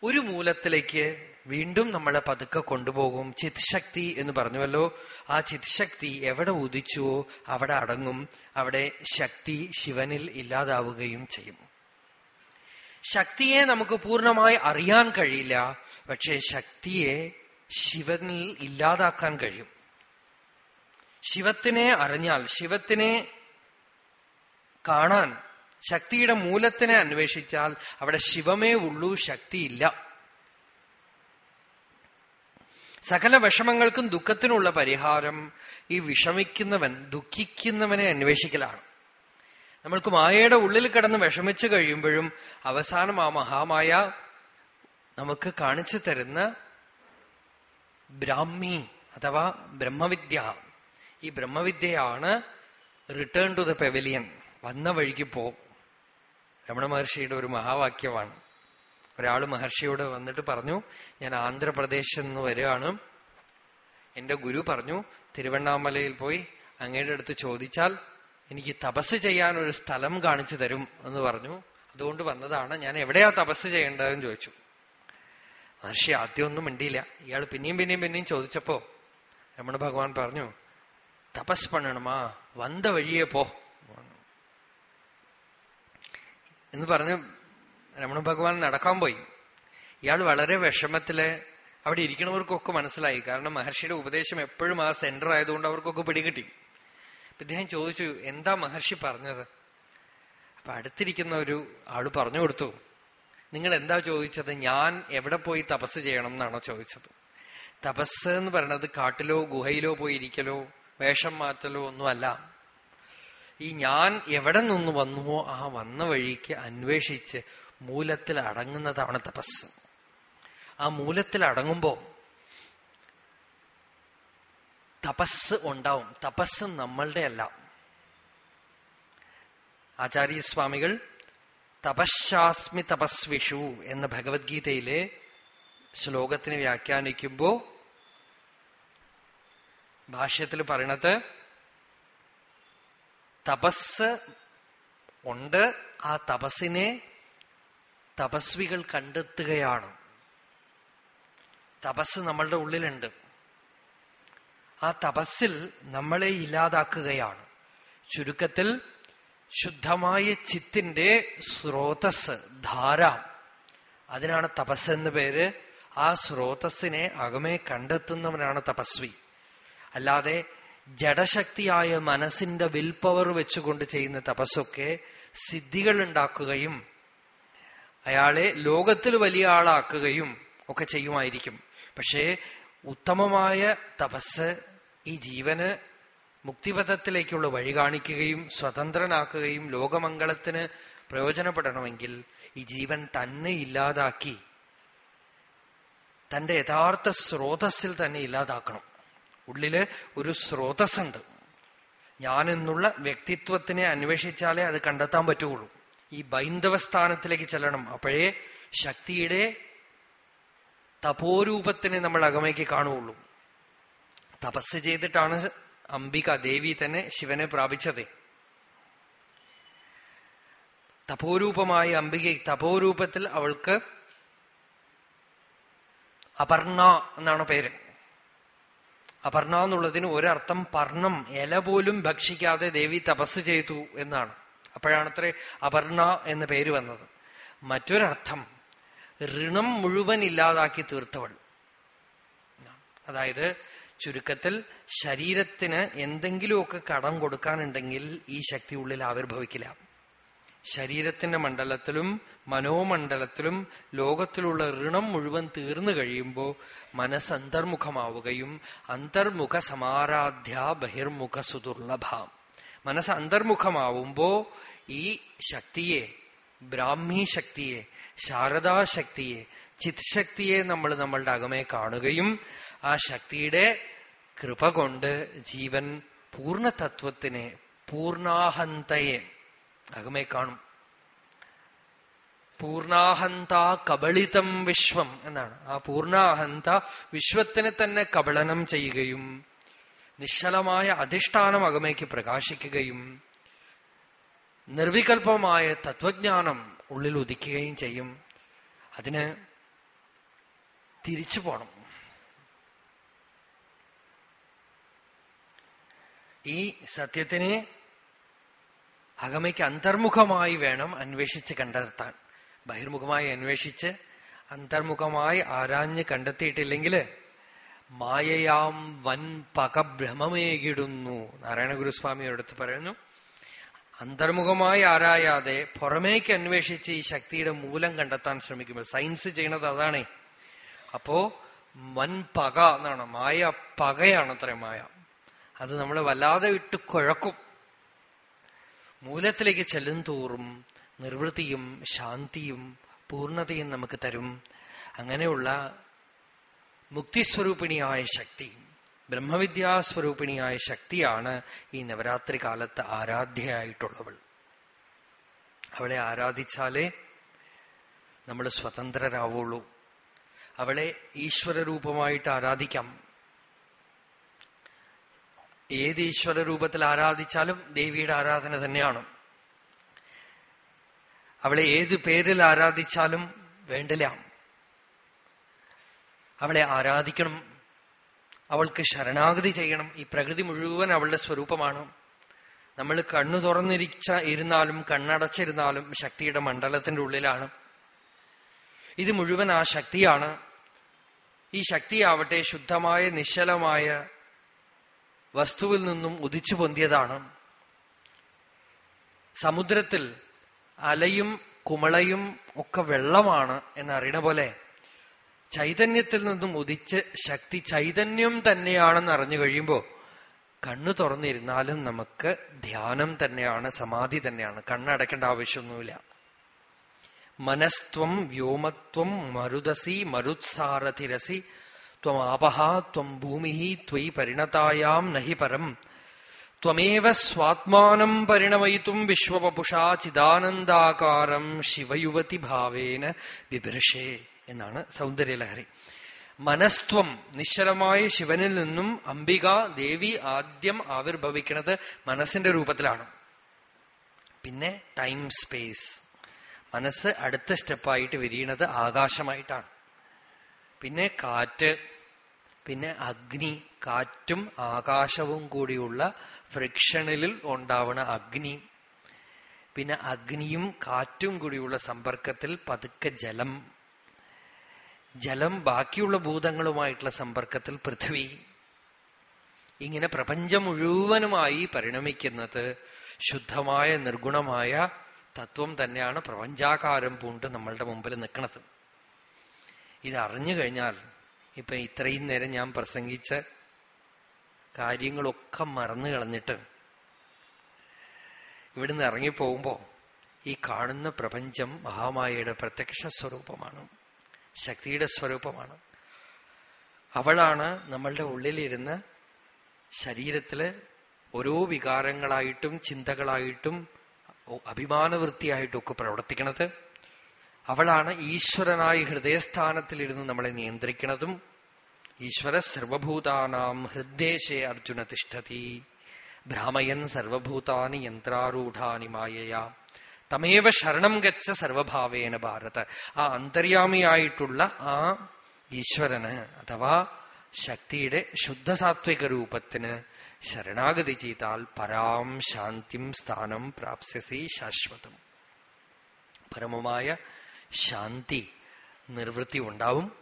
ഒരു മൂലത്തിലേക്ക് വീണ്ടും നമ്മളെ പതുക്കെ കൊണ്ടുപോകും. ചിത് ശക്തി എന്ന് പറഞ്ഞുവല്ലോ. ആ ചിത് ശക്തി എവിടെ ഉദിച്ചുവോ അവിടെ അടങ്ങും. അവിടെ ശക്തി ശിവനിൽ ഇല്ലാതാവുകയും ചെയ്യും. ശക്തിയെ നമുക്ക് പൂർണമായി അറിയാൻ കഴിയില്ല. പക്ഷേ ശക്തിയെ ശിവനിൽ ഇല്ലാതാക്കാൻ കഴിയും. ശിവത്തിനെ അറിഞ്ഞാൽ ശിവത്തിനെ കാണാൻ ശക്തിയുടെ മൂലത്തിനെ അന്വേഷിച്ചാൽ അവിടെ ശിവമേ ഉള്ളൂ ശക്തിയില്ല സകല വിഷമങ്ങൾക്കും ദുഃഖത്തിനുള്ള പരിഹാരം ഈ വിഷമിക്കുന്നവൻ ദുഃഖിക്കുന്നവനെ അന്വേഷിക്കലാണ്. നമ്മൾക്ക് മായയുടെ ഉള്ളിൽ കിടന്ന് വിഷമിച്ചു കഴിയുമ്പോഴും അവസാനം ആ മഹാമായ നമുക്ക് കാണിച്ചു തരുന്ന ബ്രാഹ്മി അഥവാ ബ്രഹ്മവിദ്യ. ഈ ബ്രഹ്മവിദ്യയാണ് റിട്ടേൺ ടു ദ പെവലിയൻ വന്ന വഴിക്ക് പോ. രമണ മഹർഷിയുടെ ഒരു മഹാവാക്യമാണ്. ഒരാൾ മഹർഷിയോട് വന്നിട്ട് പറഞ്ഞു ഞാൻ ആന്ധ്രാപ്രദേശിൽ നിന്ന് വരികയാണ്. എന്റെ ഗുരു പറഞ്ഞു തിരുവണ്ണാമലയിൽ പോയി അങ്ങയുടെ അടുത്ത് ചോദിച്ചാൽ എനിക്ക് തപസ് ചെയ്യാൻ ഒരു സ്ഥലം കാണിച്ചു തരും എന്ന് പറഞ്ഞു. അതുകൊണ്ട് വന്നതാണ് ഞാൻ എവിടെയാ തപസ് ചെയ്യേണ്ടതെന്ന് ചോദിച്ചു. മഹർഷി ആദ്യമൊന്നും മിണ്ടിയില്ല. ഇയാൾ പിന്നെയും പിന്നെയും പിന്നെയും ചോദിച്ചപ്പോ രമണ ഭഗവാൻ പറഞ്ഞു തപസ് പണണമാ വന്ന വഴിയെ പോ. എന്ന് പറഞ്ഞ് രമണ ഭഗവാൻ നടക്കാൻ പോയി. ഇയാൾ വളരെ വിഷമത്തിൽ അവിടെ ഇരിക്കണവർക്കൊക്കെ മനസ്സിലായി. കാരണം മഹർഷിയുടെ ഉപദേശം എപ്പോഴും ആ സെന്റർ ആയതുകൊണ്ട് അവർക്കൊക്കെ പിടികിട്ടി. ഇദ്ദേഹം ചോദിച്ചു എന്താ മഹർഷി പറഞ്ഞത്? അപ്പൊ അടുത്തിരിക്കുന്ന ഒരു ആൾ പറഞ്ഞു കൊടുത്തു നിങ്ങൾ എന്താ ചോദിച്ചത്? ഞാൻ എവിടെ പോയി തപസ് ചെയ്യണം എന്നാണോ ചോദിച്ചത്. തപസ് എന്ന് പറയുന്നത് കാട്ടിലോ ഗുഹയിലോ പോയി ഇരിക്കലോ വേഷം മാറ്റലോ ഒന്നുമല്ല. ഈ ഞാൻ എവിടെ നിന്ന് വന്നുവോ ആ വന്ന വഴിക്ക് അന്വേഷിച്ച് മൂലത്തിൽ അടങ്ങുന്നതാണ് തപസ്. ആ മൂലത്തിൽ അടങ്ങുമ്പോ തപസ് ഉണ്ടാവും. തപസ് നമ്മളുടെ അല്ല. ആചാര്യസ്വാമികൾ തപശാസ്മി തപസ്വിഷു എന്ന ഭഗവത്ഗീതയിലെ ശ്ലോകത്തിന് വ്യാഖ്യാനിക്കുമ്പോ ഭാഷ്യത്തിൽ പറയണത് തപസ് ഉണ്ട് ആ തപസ്സിനെ തപസ്വികൾ കണ്ടെത്തുകയാണ്. തപസ് നമ്മളുടെ ഉള്ളിലുണ്ട്. ആ തപസ്സിൽ നമ്മളെ ഇല്ലാതാക്കുകയാണ്. ചുരുക്കത്തിൽ ശുദ്ധമായ ചിത്തിന്റെ സ്രോതസ് ധാര. അതിനാണ് തപസ് എന്ന് പേര്. ആ സ്രോതസ്സിനെ അകമേ കണ്ടെത്തുന്നവനാണ് തപസ്വി. അല്ലാതെ ജഡശക്തിയായ മനസ്സിന്റെ വിൽ പവർ വെച്ചുകൊണ്ട് ചെയ്യുന്ന തപസ്സൊക്കെ സിദ്ധികൾ ഉണ്ടാക്കുകയും അയാളെ ലോകത്തിൽ വലിയ ആളാക്കുകയും ഒക്കെ ചെയ്യുമായിരിക്കും. പക്ഷേ ഉത്തമമായ തപസ് ഈ ജീവന് മുക്തിപഥത്തിലേക്കുള്ള വഴി കാണിക്കുകയും സ്വതന്ത്രനാക്കുകയും ലോകമംഗളത്തിന് പ്രയോജനപ്പെടണമെങ്കിൽ ഈ ജീവൻ തന്നെ ഇല്ലാതാക്കി തന്റെ യഥാർത്ഥ സ്രോതസ്സിൽ തന്നെ ഇല്ലാതാക്കണം. ഉള്ളിൽ ഒരു സ്രോതസ്സുണ്ട്. ഞാനെന്നുള്ള വ്യക്തിത്വത്തിനെ അന്വേഷിച്ചാലേ അത് കണ്ടെത്താൻ പറ്റുകയുള്ളൂ. ഈ ബൈന്ദവ സ്ഥാനത്തിലേക്ക് ചെല്ലണം. അപ്പോഴേ ശക്തിയുടെ തപോരൂപത്തിനെ നമ്മൾ അകമയ്ക്ക് കാണുകയുള്ളൂ. തപസ് ചെയ്തിട്ടാണ് അംബിക ദേവി തന്നെ ശിവനെ പ്രാപിച്ചത്. തപോരൂപമായ അംബിക തപോരൂപത്തിൽ അവൾക്ക് അപർണ എന്നാണ് പേര്. അപർണ എന്നുള്ളതിന് ഒരർത്ഥം പർണം ഇല പോലും ഭക്ഷിക്കാതെ ദേവി തപസ് ചെയ്തു എന്നാണ്. അപ്പോഴാണത്രേ അപർണ എന്ന പേര് വന്നത്. മറ്റൊരർത്ഥം ഋണം മുഴുവൻ ഇല്ലാതാക്കി തീർത്തവൾ. അതായത് ചുരുക്കത്തിൽ ശരീരത്തിന് എന്തെങ്കിലുമൊക്കെ കടം കൊടുക്കാനുണ്ടെങ്കിൽ ഈ ശക്തി ഉള്ളിൽ ആവിർഭവിക്കില്ല. ശരീരത്തിന്റെ മണ്ഡലത്തിലും മനോമണ്ഡലത്തിലും ലോകത്തിലുള്ള ഋണം മുഴുവൻ തീർന്നു കഴിയുമ്പോൾ മനസ്സ് അന്തർമുഖമാവുകയും അന്തർമുഖ സമാരാധ്യ ബഹിർമുഖ സുദുർലഭ. മനസ്സ് അന്തർമുഖമാവുമ്പോ ഈ ശക്തിയെ ബ്രാഹ്മി ശക്തിയെ ശാരദാശക്തിയെ ചിത്ശക്തിയെ നമ്മൾ നമ്മളുടെ അകമേ കാണുകയും ആ ശക്തിയുടെ കൃപ കൊണ്ട് ജീവൻ പൂർണ തത്വത്തിനെ പൂർണാഹന്തയെ അകമേ കാണും. പൂർണാഹന്ത കബളിതം വിശ്വം എന്നാണ്. ആ പൂർണാഹന്ത വിശ്വത്തിനെ തന്നെ കബളനം ചെയ്യുകയും നിശ്ചലമായ അധിഷ്ഠാനം അകമേക്ക് പ്രകാശിക്കുകയും നിർവികൽപമായ തത്വജ്ഞാനം ഉള്ളിൽ ഉദിക്കുകയും ചെയ്യും. അതിന് തിരിച്ചു പോണം. ഈ സത്യത്തിനെ അകമയ്ക്ക് അന്തർമുഖമായി വേണം അന്വേഷിച്ച് കണ്ടെത്താൻ. ബഹിർമുഖമായി അന്വേഷിച്ച് അന്തർമുഖമായി ആരാഞ്ഞ് കണ്ടെത്തിയിട്ടില്ലെങ്കിൽ മായയാം വൻ പകഭ്രമമേകിടുന്നു. നാരായണ ഗുരുസ്വാമി അടുത്ത് പറയുന്നു അന്തർമുഖമായി ആരായാതെ പുറമേക്ക് അന്വേഷിച്ച് ഈ ശക്തിയുടെ മൂലം കണ്ടെത്താൻ ശ്രമിക്കുമ്പോൾ സയൻസ് ചെയ്യണത് അതാണേ. അപ്പോ വൻ പക എന്നാണ് മായ പകയാണ് അത്ര മായ. അത് നമ്മൾ വല്ലാതെ വിട്ട് കുഴക്കും. മൂലത്തിലേക്ക് ചെല്ലും തോറും നിർവൃത്തിയും ശാന്തിയും പൂർണതയും നമുക്ക് തരും. അങ്ങനെയുള്ള മുക്തിസ്വരൂപിണിയായ ശക്തി ബ്രഹ്മവിദ്യാസ്വരൂപിണിയായ ശക്തിയാണ് ഈ നവരാത്രി കാലത്ത് ആരാധ്യയായിട്ടുള്ളവൾ. അവളെ ആരാധിച്ചാലേ നമ്മൾ സ്വതന്ത്രരാവുള്ളൂ. അവളെ ഈശ്വരരൂപമായിട്ട് ആരാധിക്കാം. ഏത് ഈശ്വര രൂപത്തിൽ ആരാധിച്ചാലും ദേവിയുടെ ആരാധന തന്നെയാണ്. അവളെ ഏത് പേരിൽ ആരാധിച്ചാലും വേണ്ടില്ല. അവളെ ആരാധിക്കണം. അവൾക്ക് ശരണാഗതി ചെയ്യണം. ഈ പ്രകൃതി മുഴുവൻ അവളുടെ സ്വരൂപമാണ്. നമ്മൾ കണ്ണു തുറന്നിരിച്ച ഇരുന്നാലും കണ്ണടച്ചിരുന്നാലും ശക്തിയുടെ മണ്ഡലത്തിന്റെ ഉള്ളിലാണ്. ഇത് മുഴുവൻ ആ ശക്തിയാണ്. ഈ ശക്തിയാവട്ടെ ശുദ്ധമായ നിശ്ചലമായ വസ്തുവിൽ നിന്നും ഉദിച്ചു പൊന്തിയതാണ്. സമുദ്രത്തിൽ അലയും കുമളയും ഒക്കെ വെള്ളമാണ് എന്നറിയണ പോലെ ചൈതന്യത്തിൽ നിന്നും ഉദിച്ച് ശക്തി ചൈതന്യം തന്നെയാണെന്ന് അറിഞ്ഞു കഴിയുമ്പോൾ കണ്ണു തുറന്നിരുന്നാലും നമുക്ക് ധ്യാനം തന്നെയാണ് സമാധി തന്നെയാണ്. കണ്ണടയ്ക്കേണ്ട ആവശ്യമൊന്നുമില്ല. മനസ്ത്വം വ്യോമത്വം മരുദസി മരുത്സാരഥിരസി ത്വം ആപഹ ത്വം ഭൂമി ത്വയി പരിണതായാം നഹി പരം. ത്വമേവ സ്വാത്മാനം പരിണമയിത്തും വിശ്വപുഷാ ചിദാനന്ദാകാരം ശിവയുവതി ഭാവേന വിഭർഷേ എന്നാണ് സൗന്ദര്യലഹരി. മനസ്ത്വം നിശ്ചലമായ ശിവനിൽ നിന്നും അംബിക ദേവി ആദ്യം ആവിർഭവിക്കുന്നത് മനസ്സിന്റെ രൂപത്തിലാണ്. പിന്നെ ടൈം സ്പേസ്. മനസ്സ് അടുത്ത സ്റ്റെപ്പായിട്ട് വിരിയണത് ആകാശമായിട്ടാണ്. പിന്നെ കാറ്റ് പിന്നെ അഗ്നി കാറ്റും ആകാശവും കൂടിയുള്ള ഫ്രിക്ഷനിൽ ഉണ്ടാവണ അഗ്നി പിന്നെ അഗ്നിയും കാറ്റും കൂടിയുള്ള സമ്പർക്കത്തിൽ പതുക്കെ ജലം ജലം ബാക്കിയുള്ള ഭൂതങ്ങളുമായിട്ടുള്ള സമ്പർക്കത്തിൽ പൃഥ്വി. ഇങ്ങനെ പ്രപഞ്ചം മുഴുവനുമായി പരിണമിക്കുന്നത് ശുദ്ധമായ നിർഗുണമായ തത്വം തന്നെയാണ് പ്രപഞ്ചാകാരം പൂണ്ട് നമ്മളുടെ മുമ്പിൽ നിൽക്കുന്നത് ഇത് അറിഞ്ഞു കഴിഞ്ഞാൽ ഇപ്പൊ ഇത്രയും നേരം ഞാൻ പ്രസംഗിച്ച കാര്യങ്ങളൊക്കെ മറന്നു കളഞ്ഞിട്ട് ഇവിടുന്ന് ഇറങ്ങിപ്പോകുമ്പോ ഈ കാണുന്ന പ്രപഞ്ചം മഹാമായയുടെ പ്രത്യക്ഷ സ്വരൂപമാണ്. ശക്തിയുടെ സ്വരൂപമാണ്. അവളാണ് നമ്മളുടെ ഉള്ളിലിരുന്ന് ശരീരത്തിൽ ഓരോ വികാരങ്ങളായിട്ടും ചിന്തകളായിട്ടും അഭിമാനവൃത്തിയായിട്ടും ഒക്കെ പ്രവർത്തിക്കണത്. അവളാണ് ഈശ്വരനായി ഹൃദയസ്ഥാനത്തിലിരുന്ന് നമ്മളെ നിയന്ത്രിക്കുന്നതും ഈശ്വര സർവഭൂതാനാം ഹൃദ്ദേശേ അർജുന തിഷ്ഠതി. ഭ്രാമയൻ സർവഭൂതാനി യന്ത്രാരൂഢാനി മായയാ. തമേവ ശരണം ഗച്ച സർവഭാവേന ഭാരത. ആ അന്തര്യാമിയായിട്ടുള്ള ആ ഈശ്വരന് അഥവാ ശക്തിയുടെ ശുദ്ധസാത്വിക രൂപത്തിന് ശരണാഗതി ചെയ്താൽ പരാം ശാന്തിം സ്ഥാനം പ്രാപ്സ്യസി ശാശ്വതം. പരമമായ ശാന്തി നിർവൃത്തി ഉണ്ടാവും.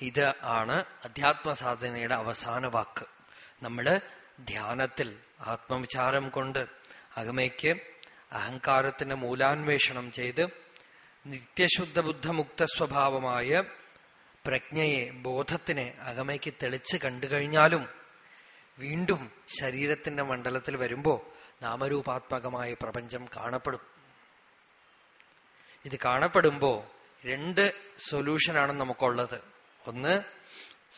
ഇത് ആണ് അധ്യാത്മസാധനയുടെ അവസാന വാക്ക്. നമ്മൾ ധ്യാനത്തിൽ ആത്മവിചാരം കൊണ്ട് അകമയ്ക്ക് അഹങ്കാരത്തിന്റെ മൂലാന്വേഷണം ചെയ്ത് നിത്യശുദ്ധ ബുദ്ധമുക്ത സ്വഭാവമായ പ്രജ്ഞയെ ബോധത്തിനെ അകമയ്ക്ക് തെളിച്ച് കണ്ടു കഴിഞ്ഞാലും വീണ്ടും ശരീരത്തിന്റെ മണ്ഡലത്തിൽ വരുമ്പോ നാമരൂപാത്മകമായ പ്രപഞ്ചം കാണപ്പെടും. ഇത് കാണപ്പെടുമ്പോ രണ്ട് സൊല്യൂഷനാണ് നമുക്കുള്ളത്. ഒന്ന്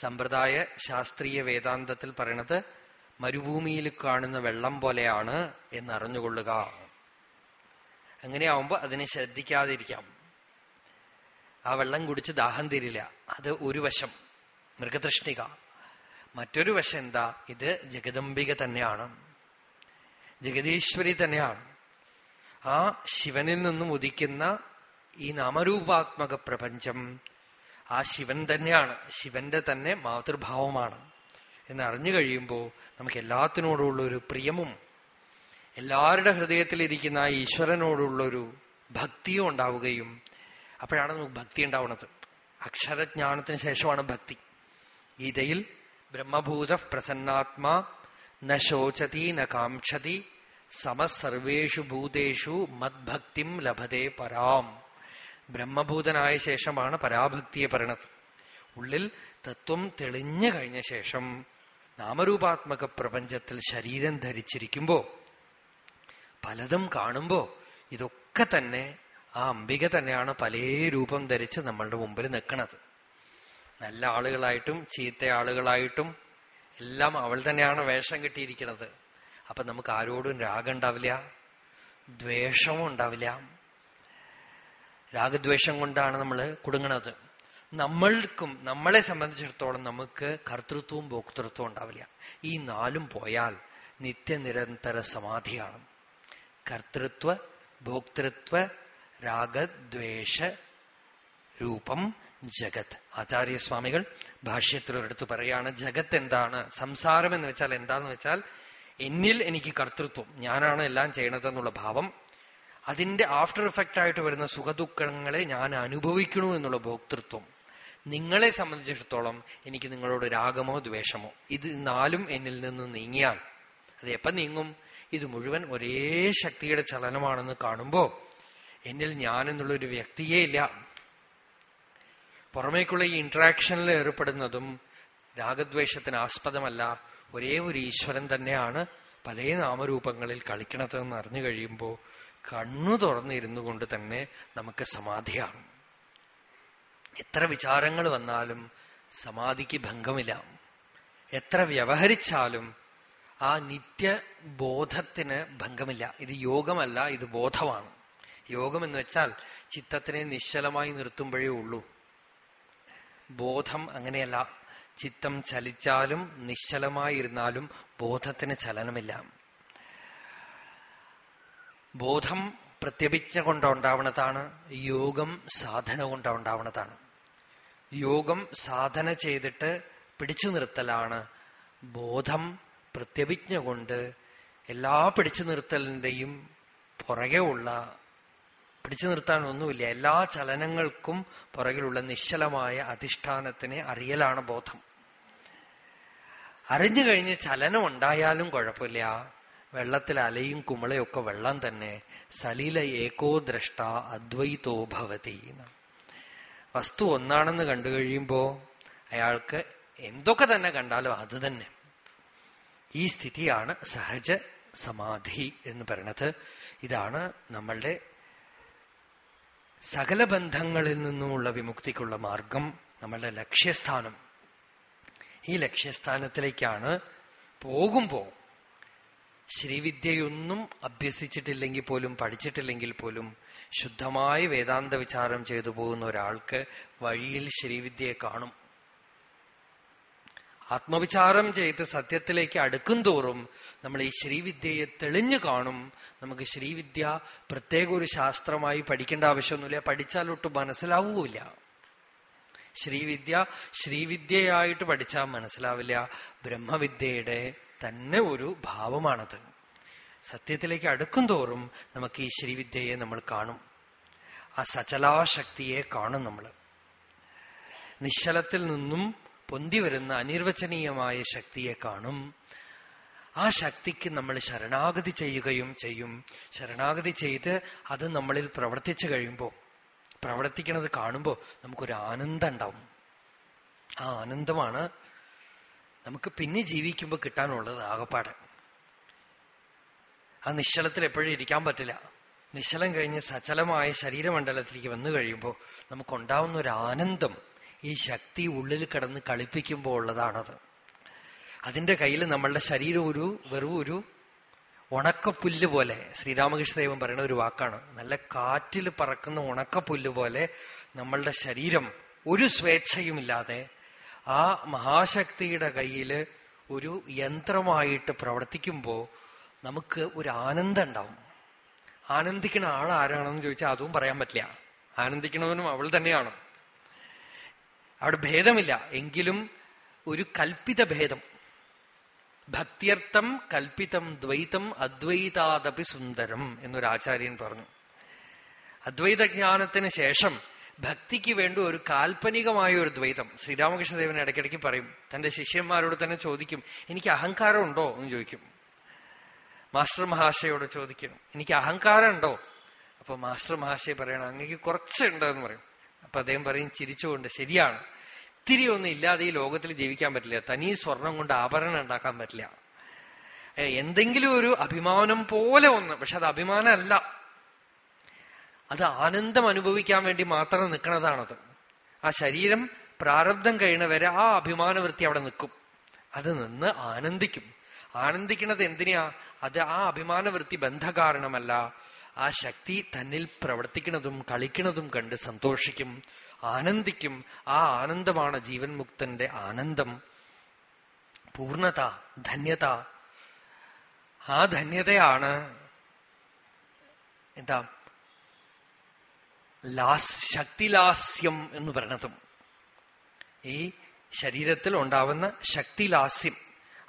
സമ്പ്രദായ ശാസ്ത്രീയ വേദാന്തത്തിൽ പറയണത് മരുഭൂമിയിൽ കാണുന്ന വെള്ളം പോലെയാണ് എന്നറിഞ്ഞുകൊള്ളുക. അങ്ങനെയാവുമ്പോ അതിനെ ശ്രദ്ധിക്കാതിരിക്കാം. ആ വെള്ളം കുടിച്ച് ദാഹം തീരില്ല. അത് ഒരു വശം മൃഗതൃഷ്ണിക. മറ്റൊരു വശം എന്താ? ഇത് ജഗദംബിക തന്നെയാണ്. ജഗദീശ്വരി തന്നെയാണ്. ആ ശിവനിൽ നിന്നും ഉദിക്കുന്ന ഈ നാമരൂപാത്മക പ്രപഞ്ചം ആ ശിവൻ തന്നെയാണ്. ശിവന്റെ തന്നെ മാതൃഭാവമാണ്. എന്ന് അറിഞ്ഞു കഴിയുമ്പോൾ നമുക്ക് എല്ലാത്തിനോടുള്ള ഒരു പ്രിയമും എല്ലാവരുടെ ഹൃദയത്തിലിരിക്കുന്ന ആ ഈശ്വരനോടുള്ള ഒരു ഭക്തിയും ഉണ്ടാവുകയും അപ്പോഴാണ് നമുക്ക് ഭക്തി ഉണ്ടാവുന്നത് അക്ഷരജ്ഞാനത്തിന് ശേഷമാണ് ഭക്തി. ഗീതയിൽ ബ്രഹ്മഭൂത പ്രസന്നാത്മാ ന ശോചതി ന കാക്ഷതി സമസർവേഷു ഭൂതേഷു മദ്ഭക്തിം ലഭതേ പരാം. ബ്രഹ്മഭൂതനായ ശേഷമാണ് പരാഭക്തിയെ പറയണത്. ഉള്ളിൽ തത്വം തെളിഞ്ഞു കഴിഞ്ഞ ശേഷം നാമരൂപാത്മക പ്രപഞ്ചത്തിൽ ശരീരം ധരിച്ചിരിക്കുമ്പോ പലതും കാണുമ്പോ ഇതൊക്കെ തന്നെ ആ അംബിക തന്നെയാണ് പല രൂപം ധരിച്ച് നമ്മളുടെ മുമ്പിൽ നിൽക്കുന്നത് നല്ല ആളുകളായിട്ടും ചീത്ത ആളുകളായിട്ടും എല്ലാം അവൾ തന്നെയാണ് വേഷം കിട്ടിയിരിക്കുന്നത് അപ്പൊ നമുക്ക് ആരോടും രാഗം ഉണ്ടാവില്ല ദ്വേഷവും ഉണ്ടാവില്ല. രാഗദ്വേഷം കൊണ്ടാണ് നമ്മൾ കുടുങ്ങണത്. നമ്മൾക്കും നമ്മളെ സംബന്ധിച്ചിടത്തോളം നമുക്ക് കർത്തൃത്വവും ഭോക്തൃത്വവും ഉണ്ടാവില്ല. ഈ നാലും പോയാൽ നിത്യനിരന്തര സമാധിയാണ്. കർത്തൃത്വ ഭോക്തൃത്വ രാഗദ്വേഷ രൂപം ജഗത്. ആചാര്യസ്വാമികൾ ഭാഷ്യത്തിലൊരിടത്ത് പറയാണ് ജഗത്ത് എന്താണ്? സംസാരം എന്ന് വെച്ചാൽ എന്താന്ന് വെച്ചാൽ എന്നിൽ എനിക്ക് കർത്തൃത്വം. ഞാനാണ് എല്ലാം ചെയ്യണതെന്നുള്ള ഭാവം. അതിന്റെ ആഫ്റ്റർ ഇഫക്റ്റ് ആയിട്ട് വരുന്ന സുഖദുഃഖങ്ങളെ ഞാൻ അനുഭവിക്കണു എന്നുള്ള ഭോക്തൃത്വം. നിങ്ങളെ സംബന്ധിച്ചിടത്തോളം എനിക്ക് നിങ്ങളോട് രാഗമോ ദ്വേഷമോ ഇത് നാലും എന്നിൽ നിന്ന് നീങ്ങിയാൽ അത് എപ്പം നീങ്ങും? ഇത് മുഴുവൻ ഒരേ ശക്തിയുടെ ചലനമാണെന്ന് കാണുമ്പോ എന്നിൽ ഞാൻ എന്നുള്ള ഒരു വ്യക്തിയേ ഇല്ല. പുറമേക്കുള്ള ഈ ഇന്ററാക്ഷനിൽ ഏർപ്പെടുന്നതും രാഗദ്വേഷത്തിന് ആസ്പദമല്ല ഒരേ ഒരു ഈശ്വരൻ തന്നെയാണ് പല നാമരൂപങ്ങളിൽ കളിക്കണതെന്ന് അറിഞ്ഞു കഴിയുമ്പോൾ കണ്ണു തുറന്നിരുന്നു കൊണ്ട് തന്നെ നമുക്ക് സമാധിയാണ് എത്ര വിചാരങ്ങൾ വന്നാലും സമാധിക്ക് ഭംഗമില്ല. എത്ര വ്യവഹരിച്ചാലും ആ നിത്യബോധത്തിന് ഭംഗമില്ല. ഇത് യോഗമല്ല ഇത് ബോധമാണ്. യോഗം എന്ന് വെച്ചാൽ ചിത്തത്തിനെ നിശ്ചലമായി നിർത്തുമ്പോഴേ ഉള്ളൂ. ബോധം അങ്ങനെയല്ല. ചിത്തം ചലിച്ചാലും നിശ്ചലമായിരുന്നാലും ബോധത്തിന് ചലനമില്ല. ബോധം പ്രത്യപിച്ച കൊണ്ടുണ്ടാവണതാണ് യോഗം സാധന കൊണ്ടുണ്ടാവണതാണ്. യോഗം സാധന ചെയ്തിട്ട് പിടിച്ചു നിർത്തലാണ് ബോധം പ്രത്യപിജ്ഞ കൊണ്ട് എല്ലാ പിടിച്ചു നിർത്തലിന്റെയും പുറകെ ഉള്ള പിടിച്ചു നിർത്താനൊന്നുമില്ല. എല്ലാ ചലനങ്ങൾക്കും പുറകിലുള്ള നിശ്ചലമായ അധിഷ്ഠാനത്തിനെ അറിയലാണ് ബോധം. അറിഞ്ഞു കഴിഞ്ഞ് ചലനം ഉണ്ടായാലും കുഴപ്പമില്ല. വെള്ളത്തിൽ അലയും കുമളയൊക്കെ വെള്ളം തന്നെ സലീല ഏകോ ദ്രഷ്ട അദ്വൈതോ ഭവതി വസ്തു ഒന്നാണെന്ന് കണ്ടു കഴിയുമ്പോ അയാൾക്ക് എന്തൊക്കെ തന്നെ കണ്ടാലും അത് തന്നെ. ഈ സ്ഥിതിയാണ് സഹജ സമാധി എന്ന് പറയണത്. ഇതാണ് നമ്മളുടെ സകല ബന്ധങ്ങളിൽ നിന്നുമുള്ള വിമുക്തിക്കുള്ള മാർഗം നമ്മളുടെ ലക്ഷ്യസ്ഥാനം. ഈ ലക്ഷ്യസ്ഥാനത്തിലേക്കാണ് പോകുമ്പോ ശ്രീവിദ്യയൊന്നും അഭ്യസിച്ചിട്ടില്ലെങ്കിൽ പോലും പഠിച്ചിട്ടില്ലെങ്കിൽ പോലും ശുദ്ധമായി വേദാന്ത വിചാരം ചെയ്തു പോകുന്ന ഒരാൾക്ക് വഴിയിൽ ശ്രീവിദ്യയെ കാണും. ആത്മവിചാരം ചെയ്ത് സത്യത്തിലേക്ക് അടുക്കും തോറും നമ്മൾ ഈ ശ്രീവിദ്യയെ തെളിഞ്ഞു കാണും. നമുക്ക് ശ്രീവിദ്യ പ്രത്യേക ഒരു ശാസ്ത്രമായി പഠിക്കേണ്ട ആവശ്യമൊന്നുമില്ല. പഠിച്ചാലൊട്ട് മനസ്സിലാവുകയില്ല ശ്രീവിദ്യ ശ്രീവിദ്യയായിട്ട് പഠിച്ചാൽ മനസ്സിലാവില്ല. ബ്രഹ്മവിദ്യയുടെ തന്നെ ഒരു ഭാവമാണത്. സത്യത്തിലേക്ക് അടുക്കും തോറും നമുക്ക് ഈ ശ്രീവിദ്യയെ നമ്മൾ കാണും. ആ സചലാശക്തിയെ കാണും നമ്മൾ. നിശ്ചലത്തിൽ നിന്നും പൊന്തി വരുന്ന അനിർവചനീയമായ ശക്തിയെ കാണും. ആ ശക്തിക്ക് നമ്മൾ ശരണാഗതി ചെയ്യുകയും ചെയ്യും. ശരണാഗതി ചെയ്ത് അത് നമ്മളിൽ പ്രവർത്തിച്ചു കഴിയുമ്പോൾ പ്രവർത്തിക്കുന്നത് കാണുമ്പോൾ നമുക്കൊരു ആനന്ദം ഉണ്ടാവും. ആ ആനന്ദമാണ് നമുക്ക് പിന്നെ ജീവിക്കുമ്പോൾ കിട്ടാനുള്ളത് ആകപ്പാട്. ആ നിശ്ചലത്തിൽ എപ്പോഴും ഇരിക്കാൻ പറ്റില്ല. നിശ്ചലം കഴിഞ്ഞ് സചലമായ ശരീരമണ്ഡലത്തിലേക്ക് വന്നു കഴിയുമ്പോൾ നമുക്കുണ്ടാവുന്ന ഒരു ആനന്ദം ഈ ശക്തി ഉള്ളിൽ കിടന്ന് കളിപ്പിക്കുമ്പോൾ ഉള്ളതാണത്. അതിന്റെ കയ്യിൽ നമ്മളുടെ ശരീരം ഒരു വെറും ഒരു ഉണക്കപ്പുല്ല് പോലെ ശ്രീരാമകൃഷ്ണദേവൻ പറയുന്ന ഒരു വാക്കാണ്. നല്ല കാറ്റിൽ പറക്കുന്ന ഉണക്കപ്പുല്ല് പോലെ നമ്മളുടെ ശരീരം ഒരു സ്വേച്ഛയുമില്ലാതെ ആ മഹാശക്തിയുടെ കയ്യിൽ ഒരു യന്ത്രമായിട്ട് പ്രവർത്തിക്കുമ്പോൾ നമുക്ക് ഒരു ആനന്ദം ഉണ്ടാവും. ആനന്ദിക്കുന്ന ആൾ ആരാണെന്ന് ചോദിച്ചാൽ അതും പറയാൻ പറ്റില്ല. ആനന്ദിക്കണവനും അവൾ തന്നെയാണ്. അവിടെ ഭേദമില്ല. എങ്കിലും ഒരു കൽപ്പിത ഭേദം. ഭക്തിയർത്ഥം കൽപ്പിതം ദ്വൈതം അദ്വൈതാദപി സുന്ദരം എന്നൊരു ആചാര്യൻ പറഞ്ഞു. അദ്വൈതജ്ഞാനത്തിന് ശേഷം ഭക്തിക്ക് വേണ്ടി ഒരു കാൽപ്പനികമായ ഒരു ദ്വൈതം. ശ്രീരാമകൃഷ്ണദേവൻ ഇടയ്ക്കിടയ്ക്ക് പറയും തന്റെ ശിഷ്യന്മാരോട് തന്നെ ചോദിക്കും എനിക്ക് അഹങ്കാരം ഉണ്ടോ? എന്ന് ചോദിക്കും. മാസ്റ്റർ മഹാശയോട് ചോദിക്കും എനിക്ക് അഹങ്കാരം ഉണ്ടോ? അപ്പൊ മാസ്റ്റർ മഹാശയ പറയണം അങ്ങേക്ക് കുറച്ചുണ്ട് എന്ന് പറയും. അപ്പൊ അദ്ദേഹം പറയും ചിരിച്ചുകൊണ്ട് ശരിയാണ്. ഇത്തിരി ഒന്നും ഇല്ലാതെ ഈ ലോകത്തിൽ ജീവിക്കാൻ പറ്റില്ല. തനി സ്വർണം കൊണ്ട് ആഭരണം ഉണ്ടാക്കാൻ പറ്റില്ല. എന്തെങ്കിലും ഒരു അഭിമാനം പോലെ ഒന്ന് പക്ഷെ അത് അഭിമാനമല്ല. അത് ആനന്ദം അനുഭവിക്കാൻ വേണ്ടി മാത്രം നിൽക്കുന്നതാണത്. ആ ശരീരം പ്രാരബ്ധം കഴിയണവരെ ആ അഭിമാനവൃത്തി അവിടെ നിൽക്കും. അത് നിന്ന് ആനന്ദിക്കും. ആനന്ദിക്കുന്നത് എന്തിനാ? അത് ആ അഭിമാനവൃത്തി ബന്ധകാരണമല്ല. ആ ശക്തി തന്നിൽ പ്രവർത്തിക്കുന്നതും കളിക്കുന്നതും കണ്ട് സന്തോഷിക്കും. ആനന്ദിക്കും. ആ ആനന്ദമാണ് ജീവൻ മുക്തന്റെ ആനന്ദം. പൂർണത ധന്യത. ആ ധന്യതയാണ് എന്താ? ലാസ് ശക്തിലാസ്യം എന്ന് പറയണതും. ഈ ശരീരത്തിൽ ഉണ്ടാവുന്ന ശക്തിലാസ്യം.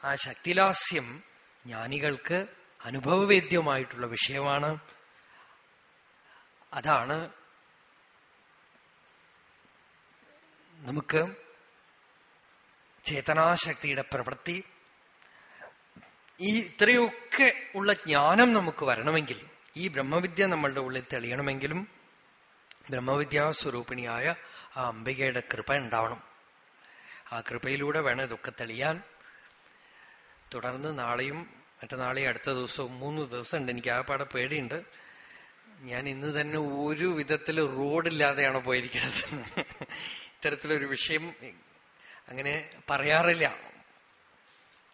ആ ശക്തിലാസ്യം ജ്ഞാനികൾക്ക് അനുഭവവേദ്യമായിട്ടുള്ള വിഷയമാണ്. അതാണ് നമുക്ക് ചേതനാശക്തിയുടെ പ്രവൃത്തി ഈ ഇത്രയൊക്കെ ഉള്ള ജ്ഞാനം നമുക്ക് വരണമെങ്കിൽ ഈ ബ്രഹ്മവിദ്യ നമ്മളുടെ ഉള്ളിൽ തെളിയണമെങ്കിലും ബ്രഹ്മവിദ്യാസ്വരൂപിണിയായ ആ അംബികയുടെ കൃപ ഉണ്ടാവണം. ആ കൃപയിലൂടെ വേണം ഇതൊക്കെ തെളിയാൻ. തുടർന്ന് നാളെയും മറ്റന്നാളെയും അടുത്ത ദിവസവും മൂന്ന് ദിവസം ഉണ്ട്. എനിക്ക് ആ പാടെ പേടിയുണ്ട്. ഞാൻ ഇന്ന് തന്നെ ഒരു വിധത്തിൽ റോഡില്ലാതെയാണ് പോയിരിക്കുന്നത്. ഇത്തരത്തിലൊരു വിഷയം അങ്ങനെ പറയാറില്ല.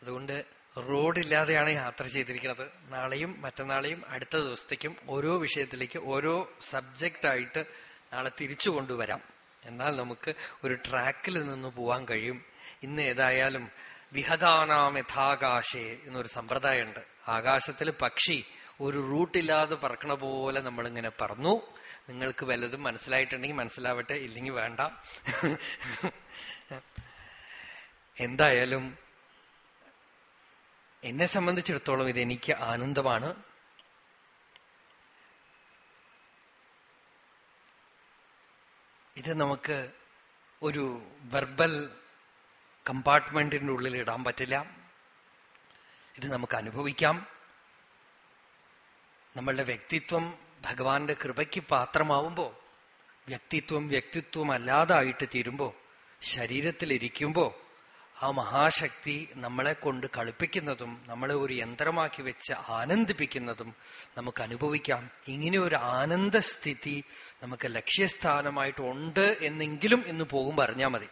അതുകൊണ്ട് റോഡില്ലാതെയാണ് യാത്ര ചെയ്തിരിക്കുന്നത്. നാളെയും മറ്റന്നാളെയും അടുത്ത ദിവസത്തേക്കും ഓരോ വിഷയത്തിലേക്ക് ഓരോ സബ്ജക്റ്റായിട്ട് നാളെ തിരിച്ചു കൊണ്ടുവരാം. എന്നാൽ നമുക്ക് ഒരു ട്രാക്കിൽ നിന്ന് പോവാൻ കഴിയും. ഇന്ന് ഏതായാലും വിഹതാനാം യഥാകാശേ എന്നൊരു സമ്പ്രദായമുണ്ട്. ആകാശത്തിൽ പക്ഷി ഒരു റൂട്ടില്ലാതെ പറക്കണ പോലെ നമ്മളിങ്ങനെ പറന്നു. നിങ്ങൾക്ക് വലതും മനസ്സിലായിട്ടുണ്ടെങ്കിൽ മനസ്സിലാവട്ടെ ഇല്ലെങ്കിൽ വേണ്ട. എന്തായാലും എന്നെ സംബന്ധിച്ചിടത്തോളം ഇത് എനിക്ക് ആനന്ദമാണ്. ഇത് നമുക്ക് ഒരു വെർബൽ കമ്പാർട്ട്മെന്റിന്റെ ഉള്ളിൽ ഇടാൻ പറ്റില്ല. ഇത് നമുക്ക് അനുഭവിക്കാം. നമ്മളുടെ വ്യക്തിത്വം ഭഗവാന്റെ കൃപയ്ക്ക് പാത്രമാവുമ്പോ വ്യക്തിത്വം വ്യക്തിത്വം അല്ലാതായിട്ട് തീരുമ്പോ ശരീരത്തിലിരിക്കുമ്പോ ആ മഹാശക്തി നമ്മളെ കൊണ്ട് കളിപ്പിക്കുന്നതും നമ്മളെ ഒരു യന്ത്രമാക്കി വെച്ച് ആനന്ദിപ്പിക്കുന്നതും നമുക്ക് അനുഭവിക്കാം. ഇങ്ങനെ ഒരു ആനന്ദസ്ഥിതി നമുക്ക് ലക്ഷ്യസ്ഥാനമായിട്ട് ഉണ്ട് എന്നെങ്കിലും ഇന്ന് പോകും അറിഞ്ഞാൽ മതി.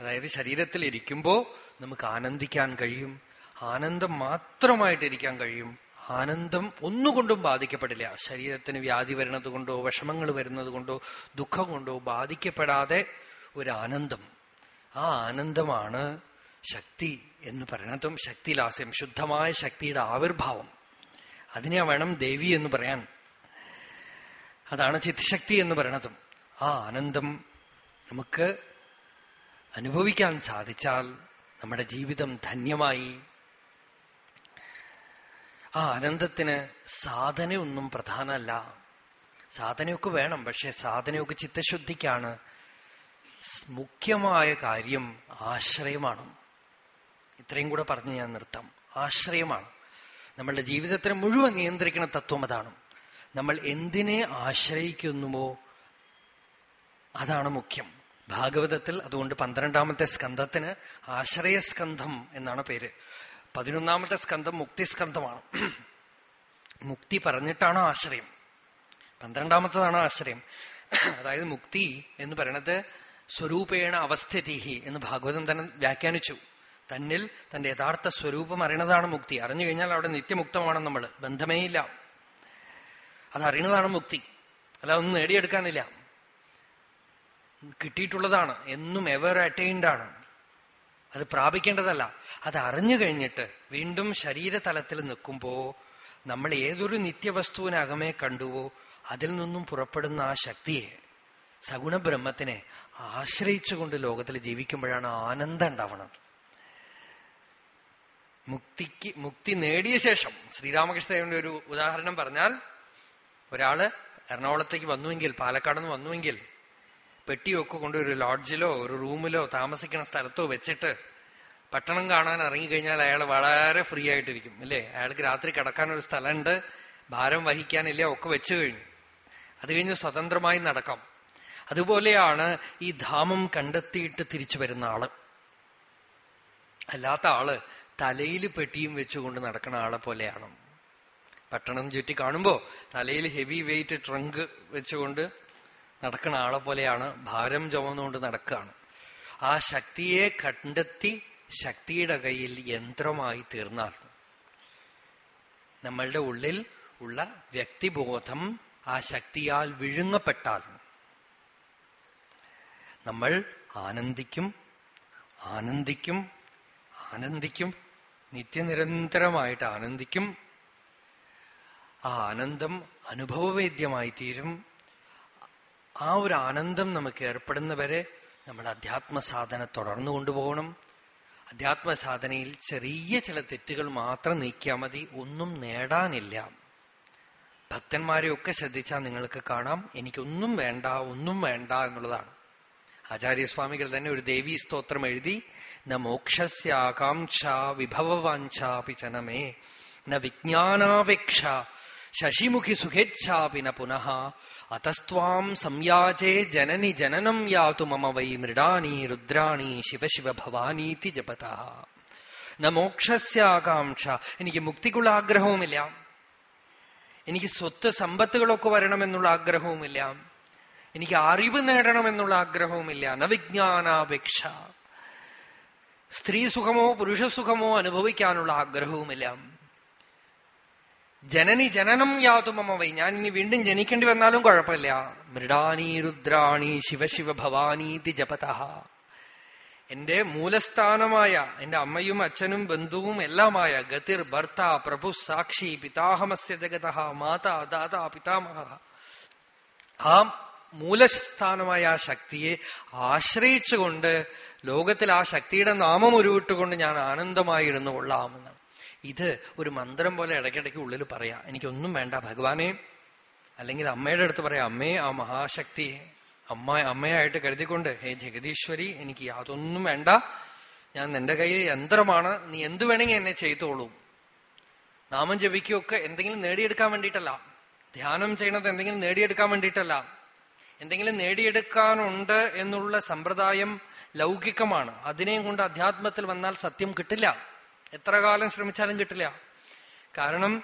അതായത് ശരീരത്തിൽ ഇരിക്കുമ്പോൾ നമുക്ക് ആനന്ദിക്കാൻ കഴിയും. ആനന്ദം മാത്രമായിട്ടിരിക്കാൻ കഴിയും. ആനന്ദം ഒന്നുകൊണ്ടും ബാധിക്കപ്പെടില്ല. ശരീരത്തിന് വ്യാധി വരുന്നത് കൊണ്ടോ വിഷമങ്ങൾ വരുന്നത് കൊണ്ടോ ദുഃഖം കൊണ്ടോ ബാധിക്കപ്പെടാതെ ഒരു ആനന്ദം. ആ ആനന്ദമാണ് ശക്തി എന്ന് പറയണതും ശക്തിലാസ്യം ശുദ്ധമായ ശക്തിയുടെ ആവിർഭാവം. അതിനെ വേണം ദേവി എന്ന് പറയാൻ. അതാണ് ചിത്തശക്തി എന്ന് പറയണതും ആ ആനന്ദം നമുക്ക് അനുഭവിക്കാൻ സാധിച്ചാൽ നമ്മുടെ ജീവിതം ധന്യമായി ആ ആനന്ദത്തിന് സാധനയൊന്നും പ്രധാനമല്ല. സാധനയൊക്കെ വേണം പക്ഷെ സാധനയൊക്കെ ചിത്തശുദ്ധിക്കാണ്. മുഖ്യമായ കാര്യം ആശ്രയമാണ്. ഇത്രയും കൂടെ പറഞ്ഞ് ഞാൻ നിർത്താം. ആശ്രയമാണ്. നമ്മളുടെ ജീവിതത്തിനെ മുഴുവൻ നിയന്ത്രിക്കുന്ന തത്വം അതാണ്. നമ്മൾ എന്തിനെ ആശ്രയിക്കുന്നുവോ അതാണ് മുഖ്യം. ഭാഗവതത്തിൽ അതുകൊണ്ട് പന്ത്രണ്ടാമത്തെ സ്കന്ധത്തിന് ആശ്രയസ്കന്ധം എന്നാണ് പേര്. പതിനൊന്നാമത്തെ സ്കന്ധം മുക്തിസ്കന്ധമാണ്. മുക്തി പറഞ്ഞിട്ടാണോ ആശ്രയം? പന്ത്രണ്ടാമത്തതാണ് ആശ്രയം. അതായത് മുക്തി എന്ന് പറയണത് സ്വരൂപേണ അവസ്ഥിതി എന്ന് ഭാഗവതം തന്നെ വ്യാഖ്യാനിച്ചു. തന്നിൽ തന്റെ യഥാർത്ഥ സ്വരൂപം അറിയണതാണ് മുക്തി. അറിഞ്ഞു കഴിഞ്ഞാൽ അവിടെ നിത്യമുക്തമാണ് നമ്മൾ ബന്ധമേ ഇല്ല. അതറിയണതാണ് മുക്തി. അല്ല ഒന്നും നേടിയെടുക്കാനില്ല. കിട്ടിയിട്ടുള്ളതാണ്. എന്നും എവർ അറ്റൈൻഡ് ആണ്. അത് പ്രാപിക്കേണ്ടതല്ല. അത് അറിഞ്ഞു കഴിഞ്ഞിട്ട് വീണ്ടും ശരീരതലത്തിൽ നിൽക്കുമ്പോ നമ്മൾ ഏതൊരു നിത്യവസ്തുവിനകമേ കണ്ടുവോ അതിൽ നിന്നും പുറപ്പെടുന്ന ആ ശക്തിയെ സഗുണ ബ്രഹ്മത്തിനെ ആശ്രയിച്ചുകൊണ്ട് ലോകത്തിൽ ജീവിക്കുമ്പോഴാണ് ആനന്ദം ഉണ്ടാവണത് മുക്തിക്ക് മുക്തി നേടിയ ശേഷം ശ്രീരാമകൃഷ്ണദേവന്റെ ഒരു ഉദാഹരണം പറഞ്ഞാൽ ഒരാൾ എറണാകുളത്തേക്ക് വന്നുവെങ്കിൽ പാലക്കാട് നിന്ന് വന്നുവെങ്കിൽ പെട്ടിയൊക്കെ കൊണ്ട് ഒരു ലോഡ്ജിലോ ഒരു റൂമിലോ താമസിക്കുന്ന സ്ഥലത്തോ വെച്ചിട്ട് പട്ടണം കാണാൻ ഇറങ്ങിക്കഴിഞ്ഞാൽ അയാൾ വളരെ ഫ്രീ ആയിട്ടിരിക്കും അല്ലേ? അയാൾക്ക് രാത്രി കിടക്കാൻ ഒരു സ്ഥലമുണ്ട് ഭാരം വഹിക്കാനില്ല ഒക്കെ വെച്ചു കഴിഞ്ഞു. അത് കഴിഞ്ഞ് സ്വതന്ത്രമായി നടക്കാം. അതുപോലെയാണ് ഈ ധാമം കണ്ടെത്തിയിട്ട് തിരിച്ചു വരുന്ന ആൾ. അല്ലാത്ത ആൾ തലയിൽ പെട്ടിയും വെച്ചുകൊണ്ട് നടക്കുന്ന ആളെ പോലെയാണ്. പട്ടണം ചുറ്റി കാണുമ്പോ തലയിൽ ഹെവി വെയിറ്റ് ട്രങ്ക് വെച്ചുകൊണ്ട് നടക്കുന്ന ആളെ പോലെയാണ് ഭാരം ചുമന്നുകൊണ്ട് നടക്കുകയാണ്. ആ ശക്തിയെ കണ്ടെത്തി ശക്തിയുടെ കയ്യിൽ യന്ത്രമായി തീർന്നാൽ നമ്മളുടെ ഉള്ളിൽ ഉള്ള വ്യക്തിബോധം ആ ശക്തിയാൽ വിഴുങ്ങപ്പെട്ടാൽ നമ്മൾ ആനന്ദിക്കും ആനന്ദിക്കും ആനന്ദിക്കും നിത്യനിരന്തരമായിട്ട് ആനന്ദിക്കും. ആ ആനന്ദം അനുഭവവേദ്യമായി തീരും. ആ ഒരു ആനന്ദം നമുക്ക് ഏർപ്പെടുന്നവരെ നമ്മൾ അധ്യാത്മ സാധന തുടർന്നു കൊണ്ടുപോകണം. അധ്യാത്മ സാധനയിൽ ചെറിയ ചില തെറ്റുകൾ മാത്രം നീക്കിയാൽ മതി ഒന്നും നേടാനില്ല. ഭക്തന്മാരെയൊക്കെ ശ്രദ്ധിച്ചാൽ നിങ്ങൾക്ക് കാണാം എനിക്കൊന്നും വേണ്ട ഒന്നും വേണ്ട എന്നുള്ളതാണ്. ആചാര്യസ്വാമികൾ തന്നെ ഒരു ദേവീ സ്തോത്രം എഴുതി ന മോക്ഷസ്യാകാംക്ഷ വിഭവവാഞ്ചാപി ചനമേ ന വിജ്ഞാനാപേക്ഷ ശശിമുഖി സുഖേച്ഛാപിന പുനഃ. അതസ്ത്വാം സംയാചേ ജനനി ജനനം യാതു മമ വൈ മൃഡാണി രുദ്രാണി ശിവശിവ ഭവാനീതി ജപത. ന മോക്ഷസ്യാകാംക്ഷ. എനിക്ക് മുക്തിക്കുള്ള ആഗ്രഹവുമില്ല. എനിക്ക് സ്വത്ത് സമ്പത്തുകളൊക്കെ വരണമെന്നുള്ള ആഗ്രഹവുമില്ല. എനിക്ക് അറിവ് നേടണമെന്നുള്ള ആഗ്രഹവുമില്ല. ന വിജ്ഞാനാപേക്ഷ. സ്ത്രീ സുഖമോ പുരുഷ സുഖമോ അനുഭവിക്കാനുള്ള ആഗ്രഹവുമില്ല. ജനനി ജനനം യാതുമമവൈ ഞാൻ ഇനി വീണ്ടും ജനിക്കേണ്ടി വന്നാലും കുഴപ്പമില്ല. മൃഡാനി രുദ്രാണി ശിവശിവ ഭവാനീതി ജപത എന്റെ മൂലസ്ഥാനമായ എന്റെ അമ്മയും അച്ഛനും ബന്ധുവും എല്ലാമായ ഗതിർ ഭർത്ത പ്രഭു സാക്ഷി പിതാഹമസ്യ ജഗത മാതാ ദാതാ പിതാമഹ. ആ മൂലസ്ഥാനമായ ആ ശക്തിയെ ആശ്രയിച്ചുകൊണ്ട് ലോകത്തിൽ ആ ശക്തിയുടെ നാമം ഉരുവിട്ടുകൊണ്ട് ഞാൻ ആനന്ദമായിരുന്നു കൊള്ളാമെന്ന് ഇത് ഒരു മന്ത്രം പോലെ ഇടയ്ക്കിടയ്ക്ക് ഉള്ളിൽ പറയാം എനിക്കൊന്നും വേണ്ട ഭഗവാനെ. അല്ലെങ്കിൽ അമ്മയുടെ അടുത്ത് പറയാം അമ്മേ ആ മഹാശക്തി അമ്മ അമ്മയായിട്ട് കരുതിക്കൊണ്ട് ഹേ ജഗദീശ്വരി എനിക്ക് യാതൊന്നും വേണ്ട. ഞാൻ നിന്റെ കയ്യിൽ യന്ത്രമാണ്. നീ എന്തു വേണമെങ്കിൽ എന്നെ ചെയ്തോളൂ. നാമം ജപിക്കുകയൊക്കെ എന്തെങ്കിലും നേടിയെടുക്കാൻ വേണ്ടിയിട്ടല്ല. ധ്യാനം ചെയ്യണത് എന്തെങ്കിലും നേടിയെടുക്കാൻ വേണ്ടിയിട്ടല്ല. എന്തെങ്കിലും നേടിയെടുക്കാനുണ്ട് എന്നുള്ള സമ്പ്രദായം ലൗകികമാണ്. അതിനെയും കൊണ്ട് അധ്യാത്മത്തിൽ വന്നാൽ സത്യം കിട്ടില്ല. എത്ര കാലം ശ്രമിച്ചാലും കിട്ടില്ല. കാരണം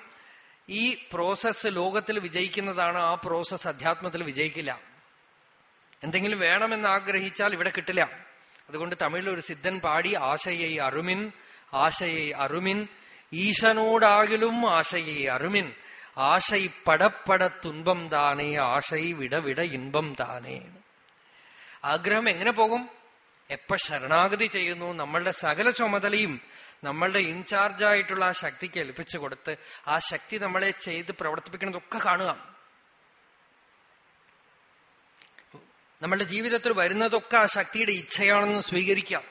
ഈ പ്രോസസ്സ് ലോകത്തിൽ വിജയിക്കുന്നതാണ് ആ പ്രോസസ്സ് അധ്യാത്മത്തിൽ വിജയിക്കില്ല. എന്തെങ്കിലും വേണമെന്ന് ആഗ്രഹിച്ചാൽ ഇവിടെ കിട്ടില്ല. അതുകൊണ്ട് തമിഴിൽ ഒരു സിദ്ധൻ പാടി ആശയെ അറുമിൻ ആശയെ അറുമിൻ ഈശനോടാകിലും ആശയെ അറുമിൻ ആശൈ പടപ്പട തുൻപം താനേ ആശൈ വിട വിട ഇൻപം താനേ. ആഗ്രഹം എങ്ങനെ പോകും? എപ്പ ശരണാഗതി ചെയ്യുന്നു? നമ്മളുടെ സകല ചുമതലയും നമ്മളുടെ ഇൻചാർജ് ആയിട്ടുള്ള ആ ശക്തിക്ക് ഏൽപ്പിച്ചു കൊടുത്ത് ആ ശക്തി നമ്മളെ ചെയ്ത് പ്രവർത്തിപ്പിക്കുന്നതൊക്കെ കാണുക. നമ്മളുടെ ജീവിതത്തിൽ വരുന്നതൊക്കെ ആ ശക്തിയുടെ ഇച്ഛയാണെന്ന് സ്വീകരിക്കാം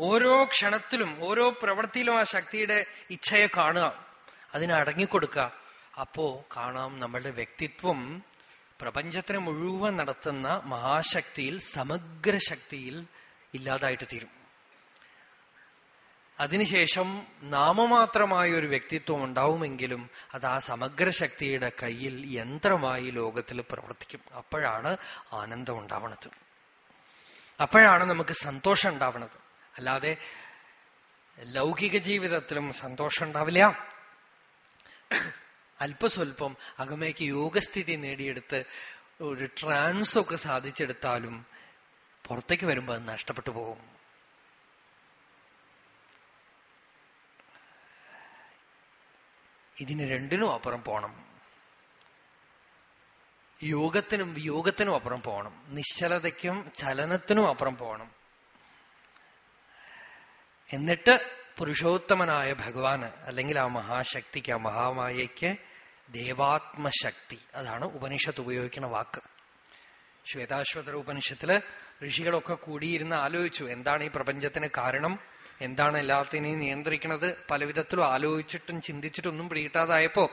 ഓരോ ക്ഷണത്തിലും ഓരോ പ്രവൃത്തിയിലും ആ ശക്തിയുടെ ഇച്ഛയെ കാണുക. അതിനടങ്ങിക്കൊടുക്കുക അപ്പോ കാണാം നമ്മളുടെ വ്യക്തിത്വം പ്രപഞ്ചത്തിനെ മുഴുവൻ നടത്തുന്ന മഹാശക്തിയിൽ സമഗ്ര ശക്തിയിൽ ഇല്ലാതായിട്ട് തീരും. അതിനുശേഷം നാമമാത്രമായ ഒരു വ്യക്തിത്വം ഉണ്ടാവുമെങ്കിലും അത് ആ സമഗ്ര ശക്തിയുടെ കയ്യിൽ യന്ത്രമായി ലോകത്തിൽ പ്രവർത്തിക്കും. അപ്പോഴാണ് ആനന്ദം ഉണ്ടാവണത്. അപ്പോഴാണ് നമുക്ക് സന്തോഷം ഉണ്ടാവണത്. അല്ലാതെ ലൗകിക ജീവിതത്തിലും സന്തോഷം ഉണ്ടാവില്ല. അല്പസ്വല്പം അകമേക്ക് യോഗസ്ഥിതി നേടിയെടുത്ത് ഒരു ട്രാൻസ് ഒക്കെ സാധിച്ചെടുത്താലും പുറത്തേക്ക് വരുമ്പോൾ അത് നഷ്ടപ്പെട്ടു പോകും. ഇതിന് രണ്ടിനും അപ്പുറം പോണം. യോഗത്തിനും വിയോഗത്തിനും അപ്പുറം പോകണം നിശ്ചലതയ്ക്കും ചലനത്തിനും അപ്പുറം പോകണം എന്നിട്ട് പുരുഷോത്തമനായ ഭഗവാന് അല്ലെങ്കിൽ ആ മഹാശക്തിക്ക് ആ മഹാമായയ്ക്ക് ദേവാത്മശക്തി. അതാണ് ഉപനിഷത്ത് ഉപയോഗിക്കുന്ന വാക്ക്. ശ്വേതാശ്വതര ഉപനിഷത്തിൽ ഋഷികളൊക്കെ കൂടിയിരുന്ന് ആലോചിച്ചു എന്താണ് ഈ പ്രപഞ്ചത്തിന് കാരണം? എന്താണ് എല്ലാത്തിനെയും നിയന്ത്രിക്കുന്നത്? പലവിധത്തിലും ആലോചിച്ചിട്ടും ചിന്തിച്ചിട്ടൊന്നും പിടികിട്ടാതായപ്പോ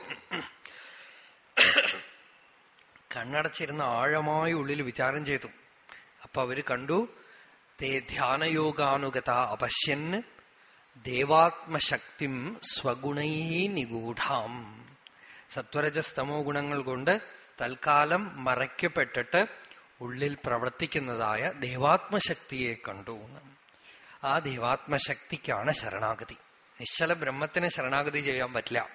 കണ്ണടച്ചിരുന്ന ആഴമായ ഉള്ളിൽ വിചാരം ചെയ്തു. അപ്പൊ അവർ കണ്ടു തേ ധ്യാനയോഗാനുഗത അപശ്യന് ദേവാത്മശക്തിം സ്വഗുണൈ നിഗൂഢാം. സത്വരജസ്തമോ ഗുണങ്ങൾ കൊണ്ട് തൽക്കാലം മറയ്ക്കപ്പെട്ടിട്ട് ഉള്ളിൽ പ്രവർത്തിക്കുന്നതായ ദേവാത്മശക്തിയെ കണ്ടു ആ ദേവാത്മശക്തിക്കാണ് ശരണാഗതി. നിശ്ചല ബ്രഹ്മത്തിന് ശരണാഗതി ചെയ്യാൻ പറ്റില്ല.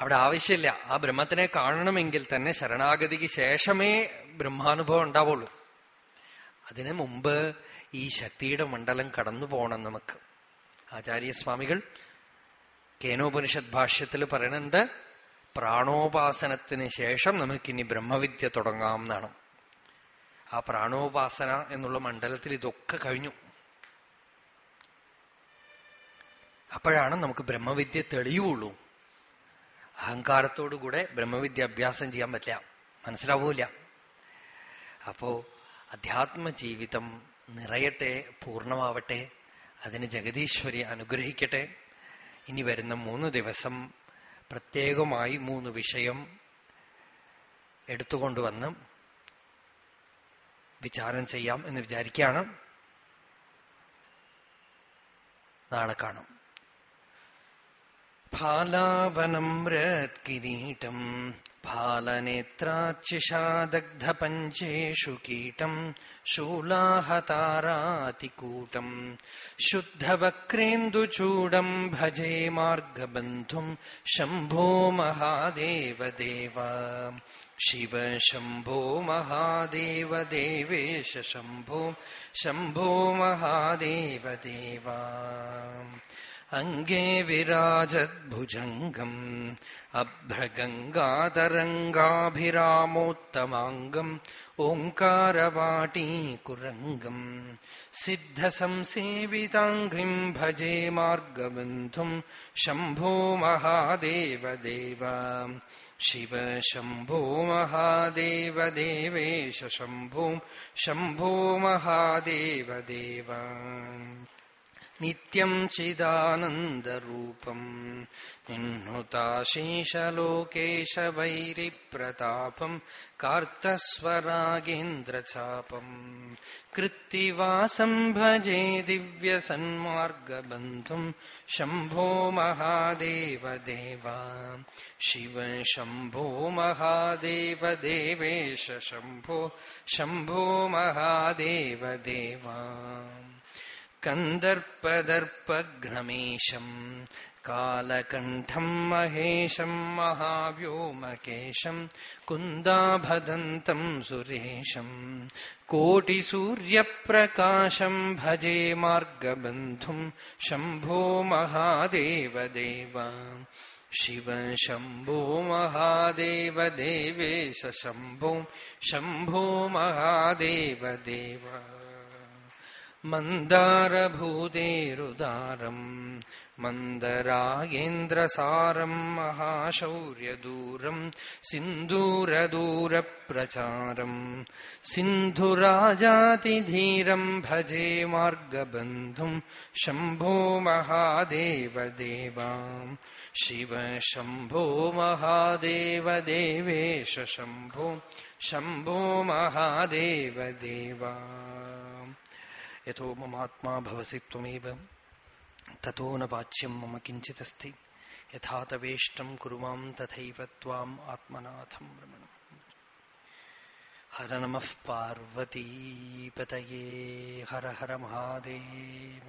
അവിടെ ആവശ്യമില്ല. ആ ബ്രഹ്മത്തിനെ കാണണമെങ്കിൽ തന്നെ ശരണാഗതിക്ക് ശേഷമേ ബ്രഹ്മാനുഭവം ഉണ്ടാവുള്ളൂ. അതിനു മുമ്പ് ഈ ശക്തിയുടെ മണ്ഡലം കടന്നു പോകണം നമുക്ക്. ആചാര്യസ്വാമികൾ കേനോപനിഷത് ഭാഷ്യത്തിൽ പറയുന്നുണ്ട് പ്രാണോപാസനത്തിന് ശേഷം നമുക്കിനി ബ്രഹ്മവിദ്യ തുടങ്ങാം എന്നാണ് ആ പ്രാണോപാസന എന്നുള്ള മണ്ഡലത്തിൽ ഇതൊക്കെ കഴിഞ്ഞു. അപ്പോഴാണ് നമുക്ക് ബ്രഹ്മവിദ്യ തെളിയുള്ളൂ. അഹങ്കാരത്തോടുകൂടെ ബ്രഹ്മവിദ്യ അഭ്യാസം ചെയ്യാൻ പറ്റില്ല. മനസ്സിലാവൂല അപ്പോ അധ്യാത്മ ജീവിതം നിറയട്ടെ പൂർണമാവട്ടെ അതിന് ജഗദീശ്വരി അനുഗ്രഹിക്കട്ടെ. ഇനി വരുന്ന മൂന്ന് ദിവസം പ്രത്യേകമായി മൂന്ന് വിഷയം എടുത്തുകൊണ്ടുവന്ന് വിചാരം ചെയ്യാം എന്ന് വിചാരിക്കുകയാണ്. നാളെ കാണും. ഫാലാവനം രത്കിരീടം फालनेत्राच्युषादग्धपञ्चेषु कीटम् शूलाहतारातिकूटम् शुद्धवक्रेन्दुचूडम् भजे मार्गबन्धुम् शम्भो महादेवदेव शिव शम्भो महादेव देवेश शम्भो शम्भो महादेव അംഗേ വിരാജദ്ഭുജംഗം അഭ്രഗംഗാതരംഗാഭിരാമോത്തമാംഗം ഓംകാരവാടീകുരംഗം സിദ്ധസംസേവിതാംഘ്രിം ഭജേ മാർഗബന്ധും ശംഭോ മഹാദേവദേവ. ശിവ ശംഭോ മഹാദേവദേവേശ ശംഭോ ശംഭോ മഹാദേവദേവ. നിത്യം ചിദാനന്ദരൂപം. നിഹ്നുതാശീശലോകേശവൈരിപ്രതാപം കാർത്തസ്വരാഗേന്ദ്രചാപം കൃത്തിവാസം ഭജേ ദിവ്യസന്മാർഗബന്ധും ശംഭോ മഹാദേവദേവാ. ശിവ ശംഭോ മഹാദേവദേവേശ ശംഭോ ശംഭോ മഹാദേവദേവാ. शम्भो महादेव देवेश शम्भो शम्भो महादेव देवा कन्दर्पदर्पघ्रमेशम् कालकण्ठम् महेशम् महाव्योमकेशम् कुन्दाभदन्तम् सुरेशम् कोटिसूर्यप्रकाशम् भजे मार्गबन्धुम् शम्भो महादेव देव शिव शम्भो महादेव देवेश शम्भो शम्भो महादेव देव मन्दारभूतेरुदारम् मन्दरागेन्द्रसारम् महाशौर्यदूरम् सिन्दूरदूरप्रचारम् सिन्धुराजातिधीरम् भजे मार्गबन्धुम् शम्भो महादेवदेवाम् शिव शम्भो महादेवदेवेश शम्भो शम्भो महादेवदेवा യഥോ മമാത്മാ ഭവസി ത്വമേവ തഥോ ന വാച്യം മമ കിഞ്ചിതസ്തി യഥാ തവേഷ്ടം കുരുമാം തഥൈവ ത്വാം ആത്മനാഥം ഭ്രമണം ഹര നമ പാർവതീപതയേ ഹര ഹര മഹാദേവ